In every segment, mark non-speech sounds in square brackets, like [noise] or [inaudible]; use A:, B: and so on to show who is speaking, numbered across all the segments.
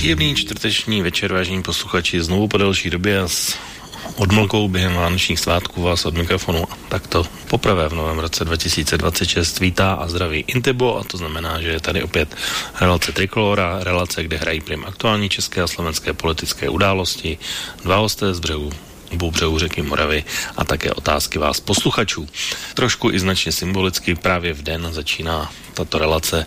A: Příjemný čtvrteční večer, vážení posluchači, znovu po delší době a s odmlkou během vánočních svátků vás od mikrofonu. Takto poprvé v novém roce 2026 vítá a zdraví Intebo a to znamená, že je tady opět relace Trikolora, relace, kde hrají prim aktuální české a slovenské politické události, dva hosté z břehu obou řeky Moravy a také otázky vás posluchačů. Trošku i značně symbolicky právě v den začíná tato relace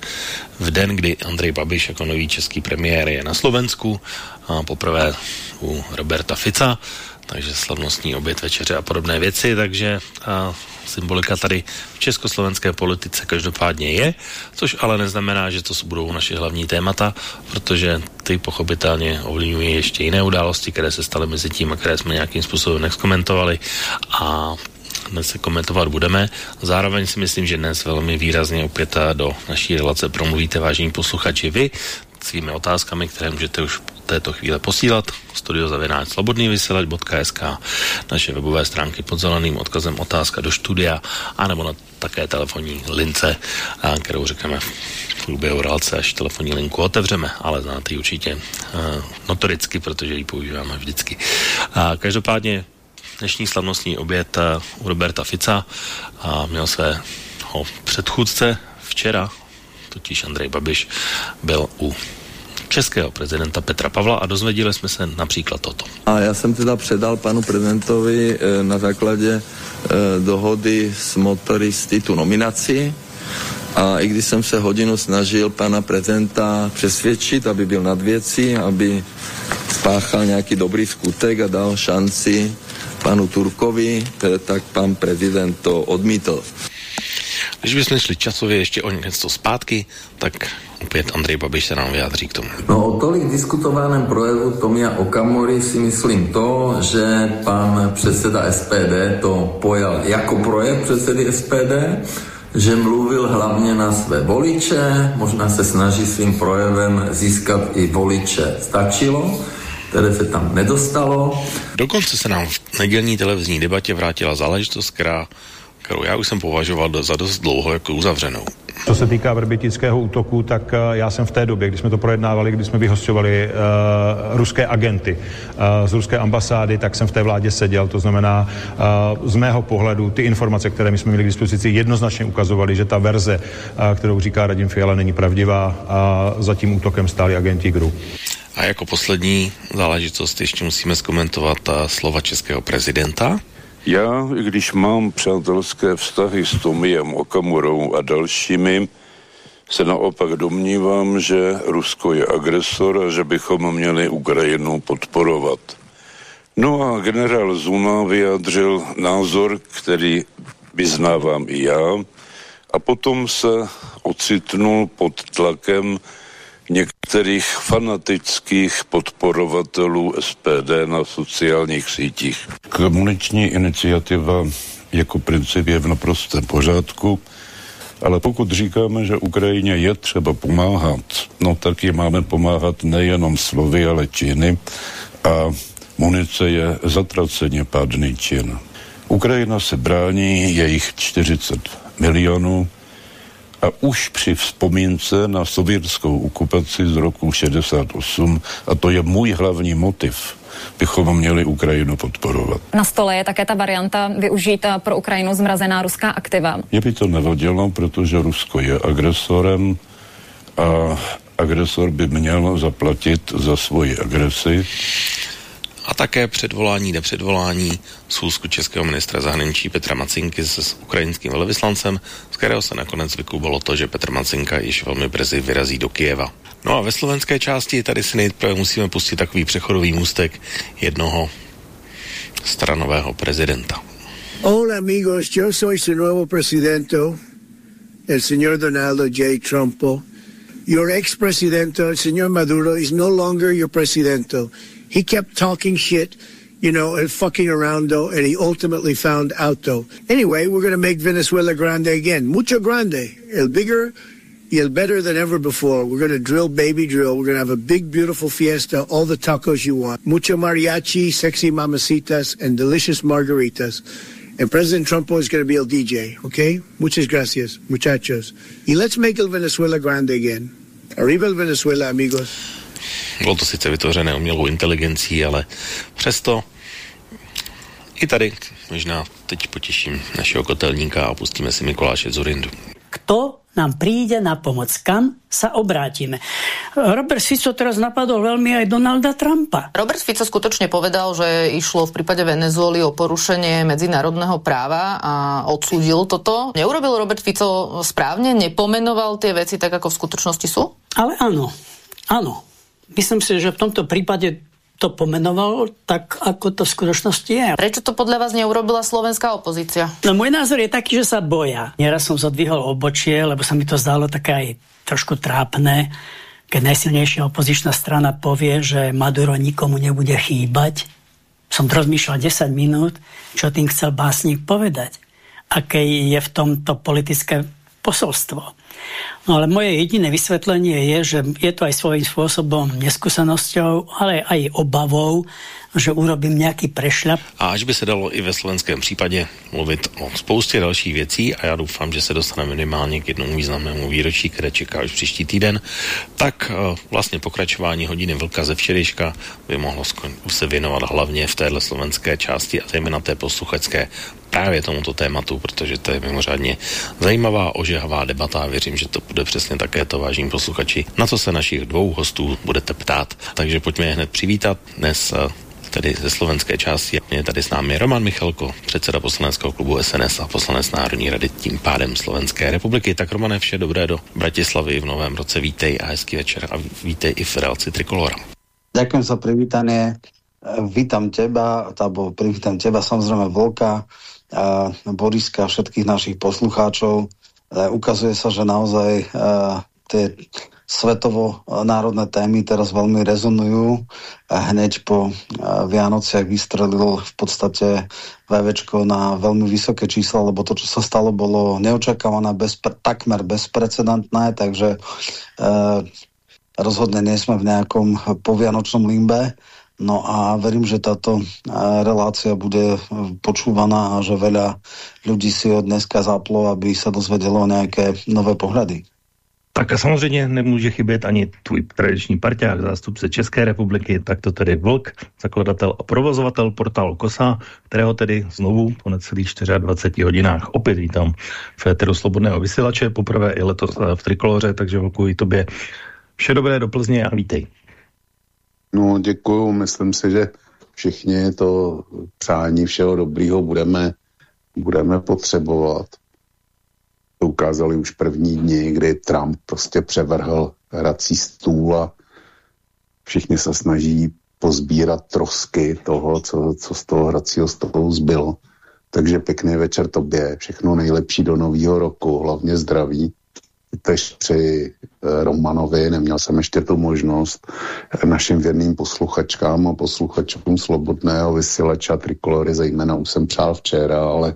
A: v den, kdy Andrej Babiš jako nový český premiér je na Slovensku a poprvé u Roberta Fica takže slavnostní oběd večeře a podobné věci, takže a symbolika tady v československé politice každopádně je, což ale neznamená, že to budou naše hlavní témata, protože ty pochopitelně ovlivňují ještě jiné události, které se staly mezi tím a které jsme nějakým způsobem neskomentovali a dnes se komentovat budeme. Zároveň si myslím, že dnes velmi výrazně opět do naší relace promluvíte, vážení posluchači, vy svými otázkami, které můžete už této chvíle posílat studiozavináč slobodnývysílač.sk naše webové stránky pod zeleným odkazem otázka do studia anebo na také telefonní lince, kterou řekneme v průběhu relace, až telefonní linku otevřeme, ale znáte ji určitě notoricky, protože ji používáme vždycky. Každopádně dnešní slavnostní oběd u Roberta Fica a měl svého předchůdce včera, totiž Andrej Babiš, byl u českého prezidenta Petra Pavla a dozvěděli jsme se například toto.
B: A já jsem teda předal panu prezidentovi e, na základě e, dohody s motoristy tu nominaci a i když jsem se hodinu snažil pana prezidenta přesvědčit, aby byl nad věcí, aby spáchal nějaký dobrý skutek a dal šanci panu Turkovi, e, tak pan prezident to odmítl.
A: Když bychom šli časově ještě o něco zpátky, tak opět Andrej Babiš se nám vyjádří k tomu.
B: No o tolik diskutovaném projevu Tomia Okamory si myslím to, že pan předseda SPD to pojal jako projev předsedy SPD, že mluvil hlavně na své voliče, možná se snaží svým projevem získat i voliče. Stačilo, které se tam nedostalo.
A: Dokonce se nám v nedělní televizní debatě vrátila záležitost, která kterou já už jsem považoval za dost dlouho jako uzavřenou.
C: Co se týká vrbětického útoku, tak uh, já jsem v té době, kdy jsme to projednávali, kdy jsme vyhostovali uh, ruské agenty uh, z ruské ambasády, tak jsem v té vládě seděl. To znamená, uh, z mého pohledu ty informace, které my jsme měli k dispozici, jednoznačně ukazovaly, že ta verze, uh, kterou říká Radim Fiala, není pravdivá a za tím útokem stáli agenti GRU.
A: A jako poslední záležitost ještě musíme zkomentovat slova českého prezidenta,
D: já, i když mám přátelské vztahy s Tomiem Okamurou a dalšími, se naopak domnívám, že Rusko je agresor a že bychom měli Ukrajinu podporovat. No a generál Zuma vyjádřil názor, který vyznávám i já, a potom se ocitnul pod tlakem některých fanatických podporovatelů SPD na sociálních sítích.
E: Komuniční iniciativa jako princip je v naprostém pořádku, ale pokud říkáme, že Ukrajině je třeba pomáhat, no tak je máme pomáhat nejenom slovy, ale činy a munice je zatraceně pádný čin. Ukrajina se brání, je jich 40 milionů, a už při vzpomínce na sovětskou okupaci z roku 68, a to je můj hlavní motiv, bychom měli Ukrajinu podporovat.
F: Na stole je také ta varianta využít pro Ukrajinu zmrazená ruská aktiva.
E: Mě by to nevadilo, protože Rusko je agresorem a agresor by měl zaplatit za svoji agresi
A: a také předvolání, nepředvolání schůzku českého ministra zahraničí Petra Macinky s ukrajinským velvyslancem, z kterého se nakonec vyklubalo to, že Petr Macinka již velmi brzy vyrazí do Kijeva. No a ve slovenské části tady si nejprve musíme pustit takový přechodový můstek jednoho stranového prezidenta.
G: Hola amigos, yo soy su nuevo presidente, el señor Donaldo J. Trump. Your ex-presidente, Senor Maduro, is no longer your presidente. He kept talking shit, you know, and fucking around though, and he ultimately found out though. Anyway, we're going to make Venezuela grande again. Mucho grande. El bigger, el better than ever before. We're going to drill baby drill. We're going to have a big, beautiful fiesta, all the tacos you want. Mucho mariachi, sexy mamacitas, and delicious margaritas. And President Trump is going to be el DJ, okay? Muchas gracias, muchachos. Y let's make el Venezuela grande again. Arriba el Venezuela, amigos.
A: Bylo to sice vytvořené umělou inteligencí, ale přesto i tady možná teď potěším našeho kotelníka a pustíme si Mikuláše Zurindu.
H: Kto nám príde na pomoc. Kam sa obrátime? Robert Fico teraz napadol veľmi aj Donalda Trumpa.
I: Robert Fico skutočne povedal, že išlo v prípade Venezuely o porušenie medzinárodného práva a odsúdil toto. Neurobil Robert Fico správne? Nepomenoval tie veci tak, ako v skutočnosti sú?
H: Ale áno, áno. Myslím si, že v tomto prípade to pomenoval tak, ako to v skutočnosti je.
I: Prečo to podľa vás neurobila slovenská opozícia?
H: No môj názor je taký, že sa boja. Nieraz som zodvihol obočie, lebo sa mi to zdalo také aj trošku trápne, keď najsilnejšia opozičná strana povie, že Maduro nikomu nebude chýbať. Som rozmýšľal 10 minút, čo tým chcel básnik povedať. Aké je v tomto politické posolstvo. No ale moje jediné vysvetlenie je, že je to aj svojím spôsobom neskúsenosťou, ale aj obavou, že urobím nějaký prešľap.
A: A až by se dalo i ve slovenském případě mluvit o spoustě dalších věcí a já doufám, že se dostane minimálně k jednomu významnému výročí, které čeká už příští týden, tak uh, vlastně pokračování hodiny Vlka ze včerejška by mohlo se věnovat hlavně v téhle slovenské části a zejména té posluchačské právě tomuto tématu, protože to je mimořádně zajímavá, ožehavá debata a věřím, že to bude přesně také to, vážení posluchači, na co se našich dvou hostů budete ptát. Takže pojďme je hned přivítat. Dnes eh, tedy ze slovenské části. Je tady s námi Roman Michalko, předseda poslaneckého klubu SNS a poslanec Národní rady tím pádem Slovenské republiky. Tak Romane, vše dobré do Bratislavy v novém roce. Vítej a hezký večer a vítej i v relaci Trikolora.
J: Ďakujem za privítanie. Vítam teba, alebo privítam teba, samozrejme Volka, Boriska, všetkých našich poslucháčov. Ukazuje sa, že naozaj tie svetovo národné témy teraz veľmi rezonujú. Hneď po Vianociach vystrelil v podstate VVčko na veľmi vysoké čísla, lebo to, čo sa stalo, bolo neočakávané, bezpre, takmer bezprecedentné, takže rozhodne nie sme v nejakom povianočnom limbe. No a verím, že táto relácia bude počúvaná a že veľa ľudí si od dneska zaplo, aby sa dozvedelo nejaké nové pohľady.
K: Tak a samozřejmě nemůže chybět ani tvůj tradiční parťák, zástupce České republiky, tak to tedy Vlk, zakladatel a provozovatel portálu KOSA, kterého tedy znovu po necelých 24 hodinách opět vítám v Féteru Slobodného vysílače, poprvé i letos v Trikoloře, takže Vlku i tobě vše dobré do Plzně a vítej.
L: No děkuju, myslím si, že všichni to přání všeho dobrýho budeme, budeme potřebovat. To ukázali už první dny, kdy Trump prostě převrhl hrací stůl a všichni se snaží pozbírat trosky toho, co, co z toho hracího stolu zbylo. Takže pěkný večer tobě, všechno nejlepší do nového roku, hlavně zdraví tež při eh, Romanovi, neměl jsem ještě tu možnost našim věrným posluchačkám a posluchačům Slobodného vysílača Trikolory, zejména už jsem přál včera, ale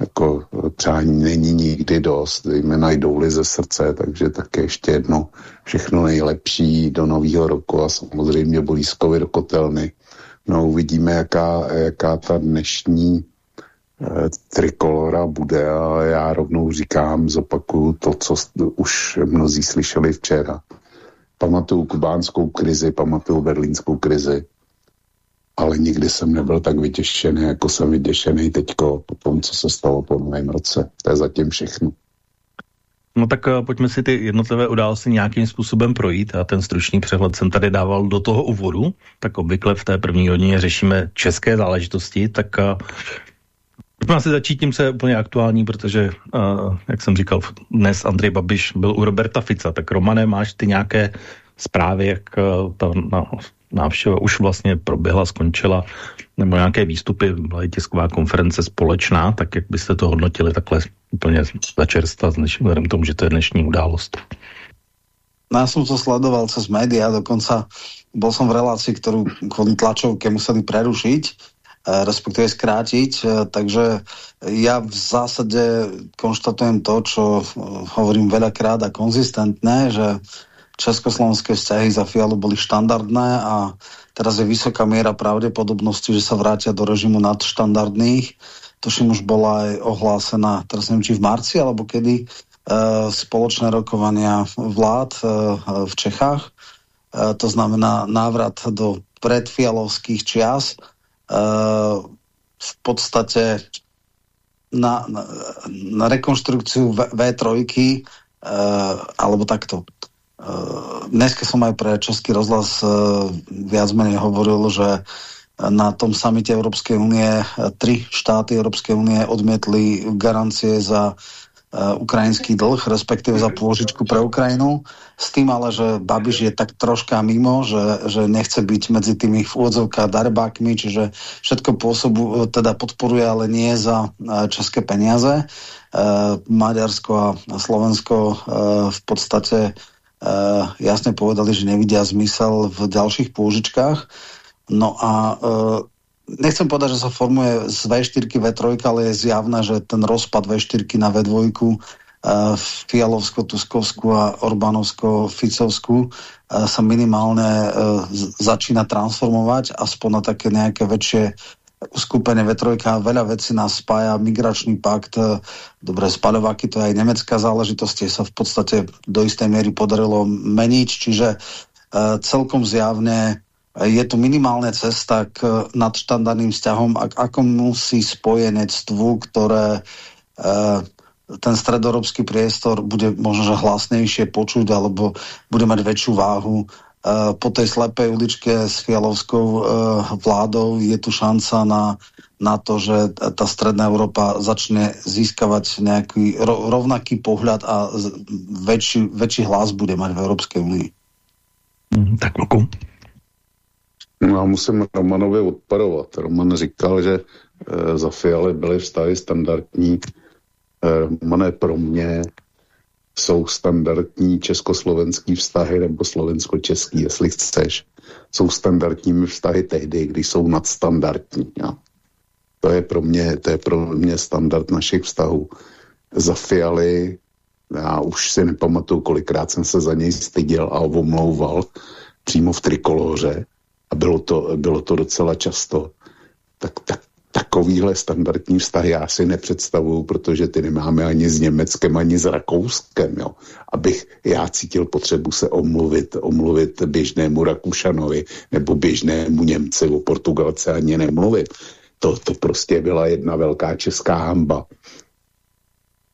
L: jako eh, přání není nikdy dost, zejména jdou ze srdce, takže také ještě jedno všechno nejlepší do nového roku a samozřejmě Borískovi do kotelny. No uvidíme, jaká, jaká ta dnešní Eh, trikolora bude a já rovnou říkám, zopakuju to, co už mnozí slyšeli včera. Pamatuju kubánskou krizi, pamatuju berlínskou krizi, ale nikdy jsem nebyl tak vytěšený, jako jsem vytěšený teďko po tom, co se stalo po novém roce. To je zatím všechno.
K: No tak uh, pojďme si ty jednotlivé události nějakým způsobem projít a ten stručný přehled jsem tady dával do toho úvodu, tak obvykle v té první hodině řešíme české záležitosti, tak uh, Pojďme asi začít tím, co je úplně aktuální, protože, uh, jak jsem říkal, dnes Andrej Babiš byl u Roberta Fica, tak Romane, máš ty nějaké zprávy, jak uh, ta návštěva už vlastně proběhla, skončila, nebo nějaké výstupy, byla i tisková konference společná, tak jak byste to hodnotili takhle úplně začerstva, vzhledem tomu, že to je dnešní událost?
J: No ja som to sledoval cez médiá, dokonca bol som v relácii, ktorú kvôli tlačovke museli prerušiť, e, respektíve skrátiť, e, takže ja v zásade konštatujem to, čo e, hovorím veľakrát a konzistentné, že československé vzťahy za Fialu boli štandardné a teraz je vysoká miera pravdepodobnosti, že sa vrátia do režimu nadštandardných. Tuším už bola aj ohlásená, teraz neviem, či v marci alebo kedy, Eh, spoločné rokovania vlád eh, v Čechách. Eh, to znamená návrat do predfialovských čias. V podstate na, na, na rekonštrukciu V3 alebo takto. Dneska som aj pre Český rozhlas viac menej hovoril, že na tom samite Európskej únie tri štáty Európskej únie odmietli garancie za Eh, ukrajinský dlh, respektíve za pôžičku pre Ukrajinu. S tým ale, že Babiš je tak troška mimo, že, že nechce byť medzi tými v úvodzovkách darebákmi, čiže všetko pôsobu eh, teda podporuje, ale nie za eh, české peniaze. Maďarsko a Slovensko v podstate jasne povedali, že nevidia zmysel v ďalších pôžičkách. No a nechcem povedať, že sa formuje z V4 V3, ale je zjavné, že ten rozpad V4 na V2 uh, Fialovsko-Tuskovsku a Orbánovsko-Ficovsku uh, sa minimálne uh, začína transformovať, aspoň na také nejaké väčšie uskupenie V3 a veľa vecí nás spája, migračný pakt, uh, dobre, spaľováky, to je aj nemecká záležitosť, sa v podstate do istej miery podarilo meniť, čiže uh, celkom zjavne je tu minimálne cesta k nadštandardným vzťahom, ak, ako musí spojenectvu, ktoré e, ten stredoeurópsky priestor bude možno že hlasnejšie počuť alebo bude mať väčšiu váhu. E, po tej slepej uličke s fialovskou e, vládou je tu šanca na, na to, že tá stredná Európa začne získavať nejaký ro, rovnaký pohľad a väčší, väčší hlas bude mať v Európskej únii.
K: Mm, tak, Luku.
L: No já musím Romanovi odparovat. Roman říkal, že e, za Fialy byly vztahy standardní. E, Romane, pro mě jsou standardní československý vztahy nebo slovensko-český, jestli chceš. Jsou standardními vztahy tehdy, když jsou nadstandardní. Ja. To je pro mě, to je pro mě standard našich vztahů. Za Fialy já už si nepamatuju, kolikrát jsem se za něj styděl a omlouval přímo v trikoloře a bylo to, bylo to docela často, tak, tak takovýhle standardní vztah já si nepředstavuju, protože ty nemáme ani s Německem, ani s Rakouskem, jo. Abych já cítil potřebu se omluvit, omluvit běžnému Rakušanovi nebo běžnému Němci, o Portugalce ani nemluvit. To, to prostě byla jedna velká česká hamba.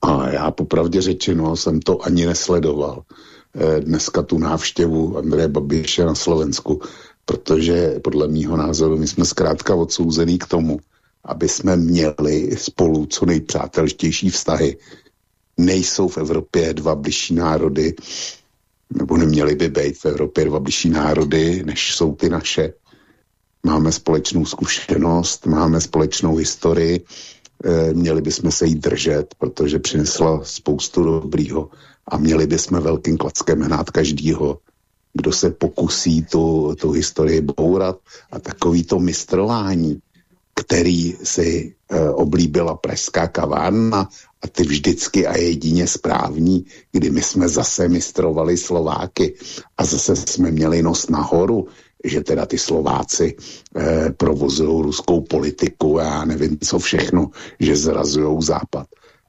L: A já popravdě řečeno jsem to ani nesledoval. Eh, dneska tu návštěvu Andreje Babiše na Slovensku protože podle mýho názoru my jsme zkrátka odsouzení k tomu, aby jsme měli spolu co nejpřátelštější vztahy. Nejsou v Evropě dva bližší národy, nebo neměly by být v Evropě dva bližší národy, než jsou ty naše. Máme společnou zkušenost, máme společnou historii, e, měli bychom se jí držet, protože přinesla spoustu dobrýho a měli bychom velkým klackem hnát každýho, kdo se pokusí tu, tu historii bourat a takový to mistrování, který si e, oblíbila pražská kavárna a ty vždycky a jedině správní, kdy my jsme zase mistrovali Slováky a zase jsme měli nos nahoru, že teda ty Slováci e, provozují ruskou politiku a já nevím co všechno, že zrazují západ.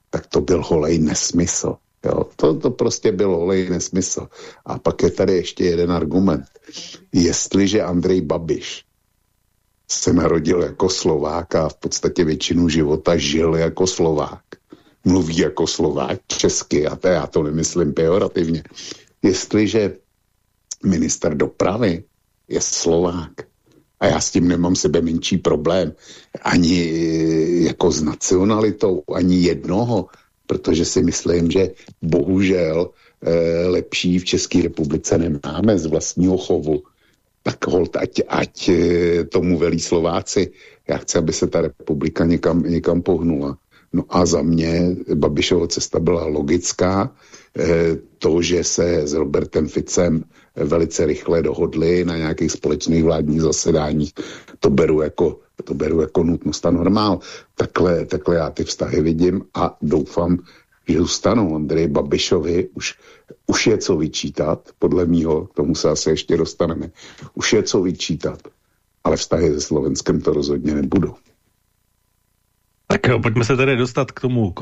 L: Tak to byl holej nesmysl. Jo, to, to prostě byl holej nesmysl. A pak je tady ještě jeden argument. Jestliže Andrej Babiš se narodil jako Slovák a v podstatě většinu života žil jako Slovák, mluví jako Slovák česky, a to já to nemyslím pejorativně. Jestliže minister dopravy je Slovák, a já s tím nemám sebe menší problém, ani jako s nacionalitou, ani jednoho, protože si myslím, že bohužel e, lepší v České republice nemáme z vlastního chovu. Tak hold, ať, ať e, tomu velí Slováci. Já chci, aby se ta republika někam, někam pohnula. No a za mě Babišovo cesta byla logická. to, že se s Robertem Ficem velice rychle dohodli na nějakých společných vládních zasedáních, to beru jako, to beru jako nutnost a normál. Takhle, takhle já ty vztahy vidím a doufám, že zůstanou Andrej Babišovi, už, už je co vyčítat, podle mýho, k tomu se asi ještě dostaneme, už je co vyčítat, ale vztahy se Slovenskem to rozhodně nebudou.
K: Tak jo, pojďme se tedy dostat k tomu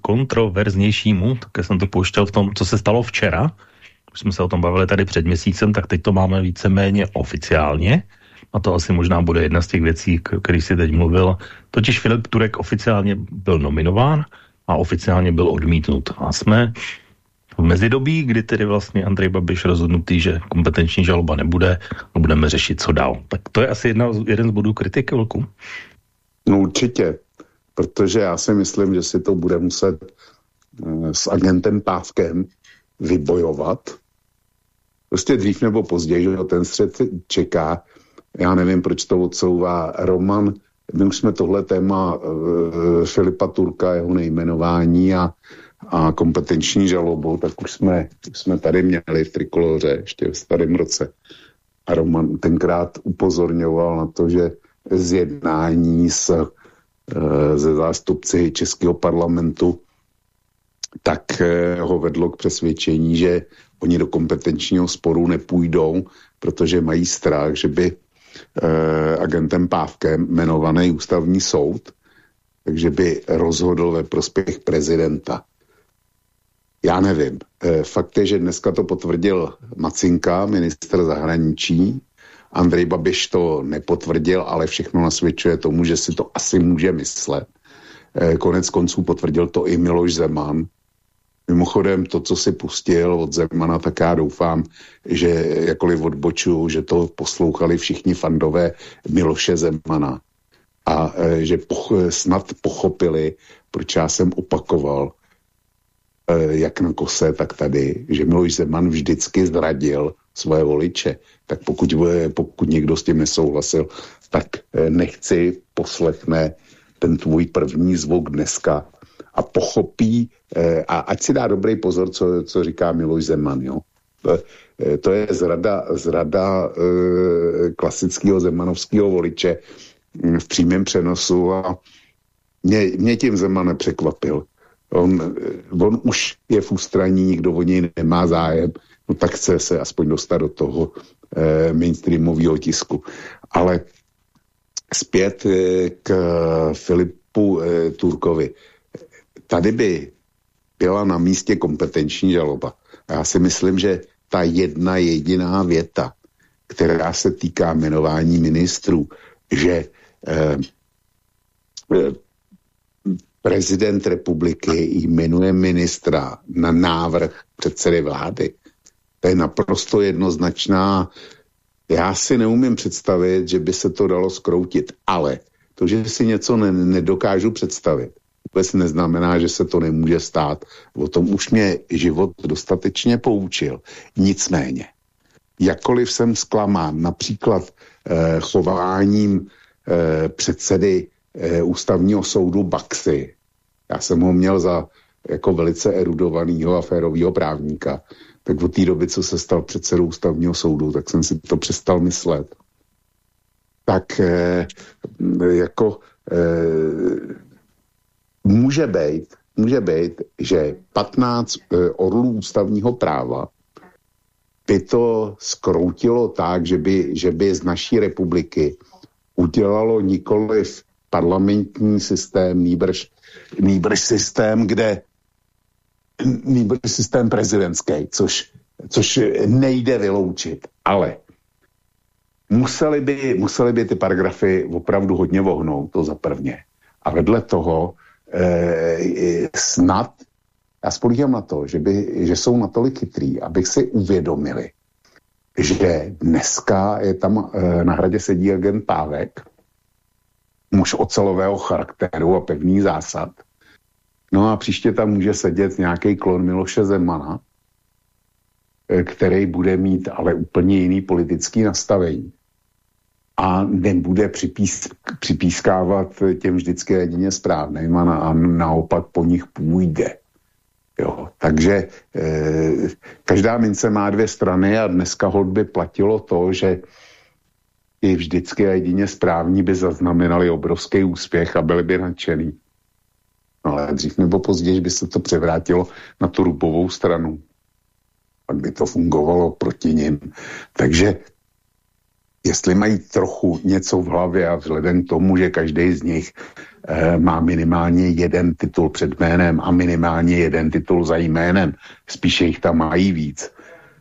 K: kontroverznějšímu, také jsem to pouštěl v tom, co se stalo včera. Už jsme se o tom bavili tady před měsícem, tak teď to máme víceméně oficiálně. A to asi možná bude jedna z těch věcí, který si teď mluvil. Totiž Filip Turek oficiálně byl nominován a oficiálně byl odmítnut. A jsme v mezidobí, kdy tedy vlastně Andrej Babiš rozhodnutý, že kompetenční žaloba nebude a budeme řešit, co dál. Tak to je asi jedna, jeden z bodů kritiky velkou.
L: No určitě, protože já si myslím, že si to bude muset eh, s agentem Pávkem vybojovat. Prostě dřív nebo později, že ten střed čeká. Já nevím, proč to odsouvá Roman. My už jsme tohle téma uh, Filipa Turka, jeho nejmenování a, a kompetenční žalobu, tak už jsme, už jsme tady měli v Trikoloře ještě v starém roce. A Roman tenkrát upozorňoval na to, že zjednání s Eh, ze zástupci Českého parlamentu, tak eh, ho vedlo k přesvědčení, že oni do kompetenčního sporu nepůjdou, protože mají strach, že by eh, agentem Pávkem jmenovaný ústavní soud, takže by rozhodl ve prospěch prezidenta. Já nevím. Fakt je, že dneska to potvrdil Macinka, minister zahraničí, Andrej Babiš to nepotvrdil, ale všechno nasvědčuje tomu, že si to asi může myslet. Eh, konec konců potvrdil to i Miloš Zeman. Mimochodem to, co si pustil od Zemana, tak já doufám, že jakoliv odboču, že to poslouchali všichni fandové Miloše Zemana. A eh, že poch snad pochopili, proč já jsem opakoval, eh, jak na kose, tak tady, že Miloš Zeman vždycky zradil svoje voliče. Tak pokud, pokud někdo s tím nesouhlasil, tak eh, nechci poslechne ten tvůj první zvuk dneska a pochopí, a ať si dá dobrý pozor, co, co říká Miloš Zeman, jo. Eh, to je zrada, zrada klasického zemanovského voliče hm, v přímém přenosu a mě, mě tím Zeman nepřekvapil. On, on už je v ústraní, nikdo o něj nemá zájem, no tak chce se aspoň dostat do toho eh, mainstreamového tisku. Ale zpět eh, k Filipu eh, Turkovi. Tady by byla na místě kompetenční žaloba. Já si myslím, že ta jedna jediná věta, která se týká jmenování ministrů, že eh, eh prezident republiky jmenuje ministra na návrh předsedy vlády, to je naprosto jednoznačná. Já si neumím představit, že by se to dalo skroutit, ale to, že si něco ne, nedokážu představit, vůbec neznamená, že se to nemůže stát. O tom už mě život dostatečně poučil. Nicméně, jakkoliv jsem zklamán například eh, chováním eh, předsedy eh, ústavního soudu Baxy, já jsem ho měl za jako velice erudovaného a férového právníka, tak od té doby, co se stal předsedou ústavního soudu, tak jsem si to přestal myslet. Tak eh, jako eh, může být, může být, že 15 eh, orlů ústavního práva by to skroutilo tak, že by, že by z naší republiky udělalo nikoliv parlamentní systém, nýbrž, nýbrž systém, kde nýbrž systém prezidentský, což, což nejde vyloučit. Ale museli by, museli by ty paragrafy opravdu hodně vohnout, to za prvně. A vedle toho eh, snad, já spolíhám na to, že, by, že jsou natolik chytrý, abych si uvědomili, že dneska je tam eh, na hradě sedí agent Pávek, muž ocelového charakteru a pevný zásad, No a příště tam může sedět nějaký klon Miloše Zemana, eh, který bude mít ale úplně jiný politický nastavení a nebude připís, připískávat těm vždycky jedině správným a, na, a naopak po nich půjde. Jo, takže e, každá mince má dvě strany a dneska hod by platilo to, že i vždycky a jedině správní by zaznamenali obrovský úspěch a byli by nadšený. No ale dřív nebo později by se to převrátilo na tu rubovou stranu. Pak by to fungovalo proti nim. Takže jestli mají trochu něco v hlavě a vzhledem k tomu, že každý z nich e, má minimálně jeden titul před jménem a minimálně jeden titul za jménem, spíše jich tam mají víc,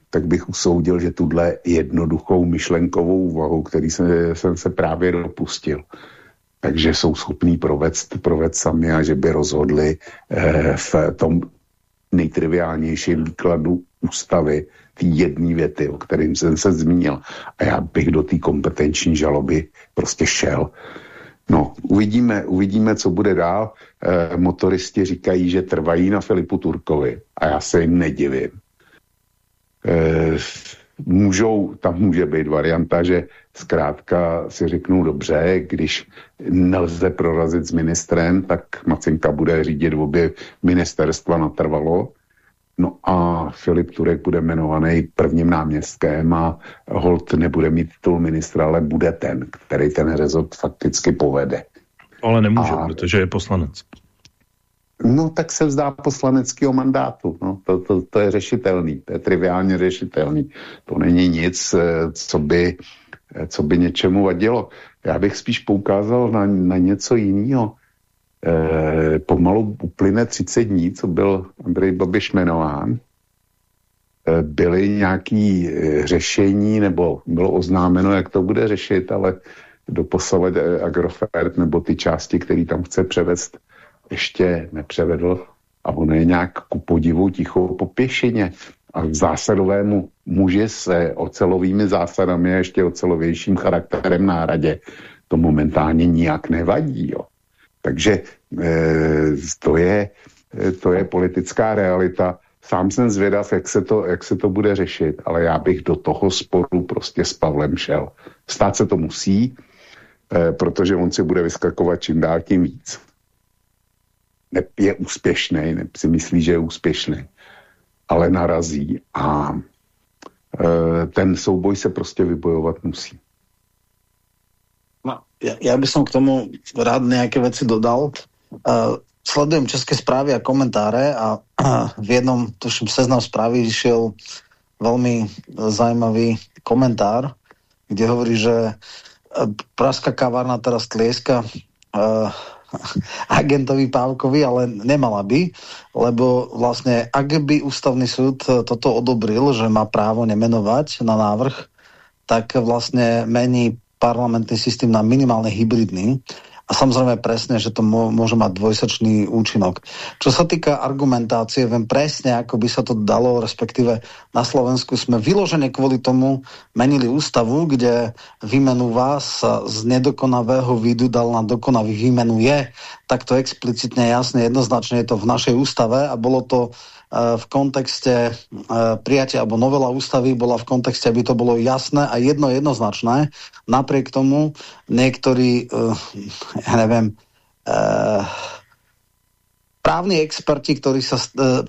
L: tak bych usoudil, že tuhle jednoduchou myšlenkovou úvahu, který jsem, jsem se právě dopustil, takže jsou schopní provést, provést sami a že by rozhodli eh, v tom nejtriviálnějším výkladu ústavy jedné věty, o kterým jsem se zmínil. A já bych do té kompetenční žaloby prostě šel. No, uvidíme, uvidíme, co bude dál. E, motoristi říkají, že trvají na Filipu Turkovi a já se jim nedivím. E, můžou, tam může být varianta, že zkrátka si řeknou dobře, když nelze prorazit s ministrem, tak Macinka bude řídit obě ministerstva natrvalo. No a Filip Turek bude jmenovaný prvním náměstkem a Holt nebude mít titul ministra, ale bude ten, který ten rezort fakticky povede.
K: Ale nemůže, a... protože je poslanec.
L: No tak se vzdá poslaneckého mandátu. No, to, to, to je řešitelný, to je triviálně řešitelný. To není nic, eh, co by, eh, co by něčemu vadilo. Já bych spíš poukázal na, na něco jiného. E, pomalu uplyne 30 dní, co byl Andrej Babiš jmenován. E, byly nějaké řešení, nebo bylo oznámeno, jak to bude řešit, ale doposavat Agrofert nebo ty části, které tam chce převést ještě nepřevedl a on je nějak ku podivu ticho po pěšině. A k zásadovému muži se ocelovými zásadami a ještě ocelovějším charakterem náradě to momentálně nijak nevadí. Jo. Takže e, to, je, e, to je politická realita. Sám jsem zvědav, jak se, to, jak se to bude řešit, ale já bych do toho sporu prostě s Pavlem šel. Stát se to musí, e, protože on si bude vyskakovat čím dál tím víc je úspěšný, ne, si myslí, že je úspěšný, ale narazí a ten souboj se prostě vybojovat musí.
J: No, ja, ja by som k tomu rád nejaké veci dodal. Uh, sledujem české správy a komentáre a uh, v jednom, tuším, seznam správy vyšiel veľmi zajímavý komentár, kde hovorí, že pražská kavárna teraz tlieska uh, [laughs] agentovi Pávkovi, ale nemala by, lebo vlastne ak by ústavný súd toto odobril, že má právo nemenovať na návrh, tak vlastne mení parlamentný systém na minimálne hybridný a samozrejme presne, že to môže mať dvojsečný účinok. Čo sa týka argumentácie, viem presne, ako by sa to dalo, respektíve na Slovensku sme vyložené kvôli tomu menili ústavu, kde výmenu vás z nedokonavého vidu dal na dokonavý výmenu je, tak to explicitne, jasne, jednoznačne je to v našej ústave a bolo to v kontexte eh, prijatia alebo novela ústavy bola v kontexte, aby to bolo jasné a jedno jednoznačné. Napriek tomu niektorí, eh, ja neviem, právni experti, ktorí sa,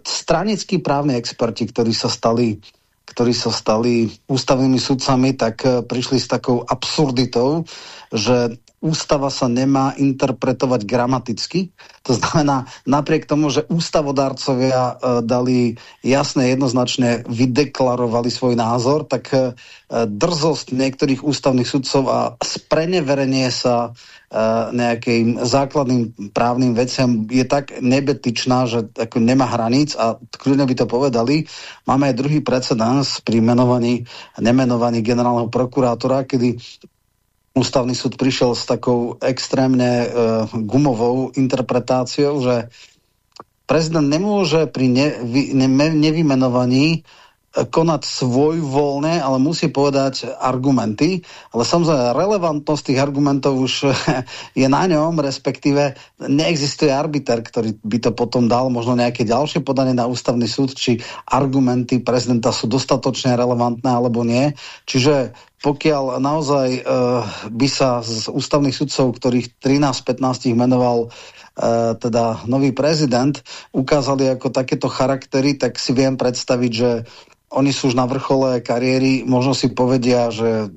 J: stranickí právni experti, ktorí sa stali ktorí sa stali ústavnými sudcami, tak prišli s takou absurditou, že ústava sa nemá interpretovať gramaticky. To znamená, napriek tomu, že ústavodárcovia uh, dali jasne, jednoznačne vydeklarovali svoj názor, tak uh, drzosť niektorých ústavných sudcov a spreneverenie sa uh, nejakým základným právnym veciam je tak nebetičná, že nemá hraníc a kľudne by to povedali. Máme aj druhý precedens pri menovaní, nemenovaní generálneho prokurátora, kedy ústavný súd prišiel s takou extrémne uh, gumovou interpretáciou, že prezident nemôže pri ne, ne, nevymenovaní konať svoj voľne, ale musí povedať argumenty. Ale samozrejme, relevantnosť tých argumentov už [laughs] je na ňom, respektíve neexistuje arbiter, ktorý by to potom dal, možno nejaké ďalšie podanie na ústavný súd, či argumenty prezidenta sú dostatočne relevantné alebo nie. Čiže pokiaľ naozaj uh, by sa z ústavných sudcov, ktorých 13-15 menoval uh, teda nový prezident, ukázali ako takéto charaktery, tak si viem predstaviť, že oni sú už na vrchole kariéry, možno si povedia, že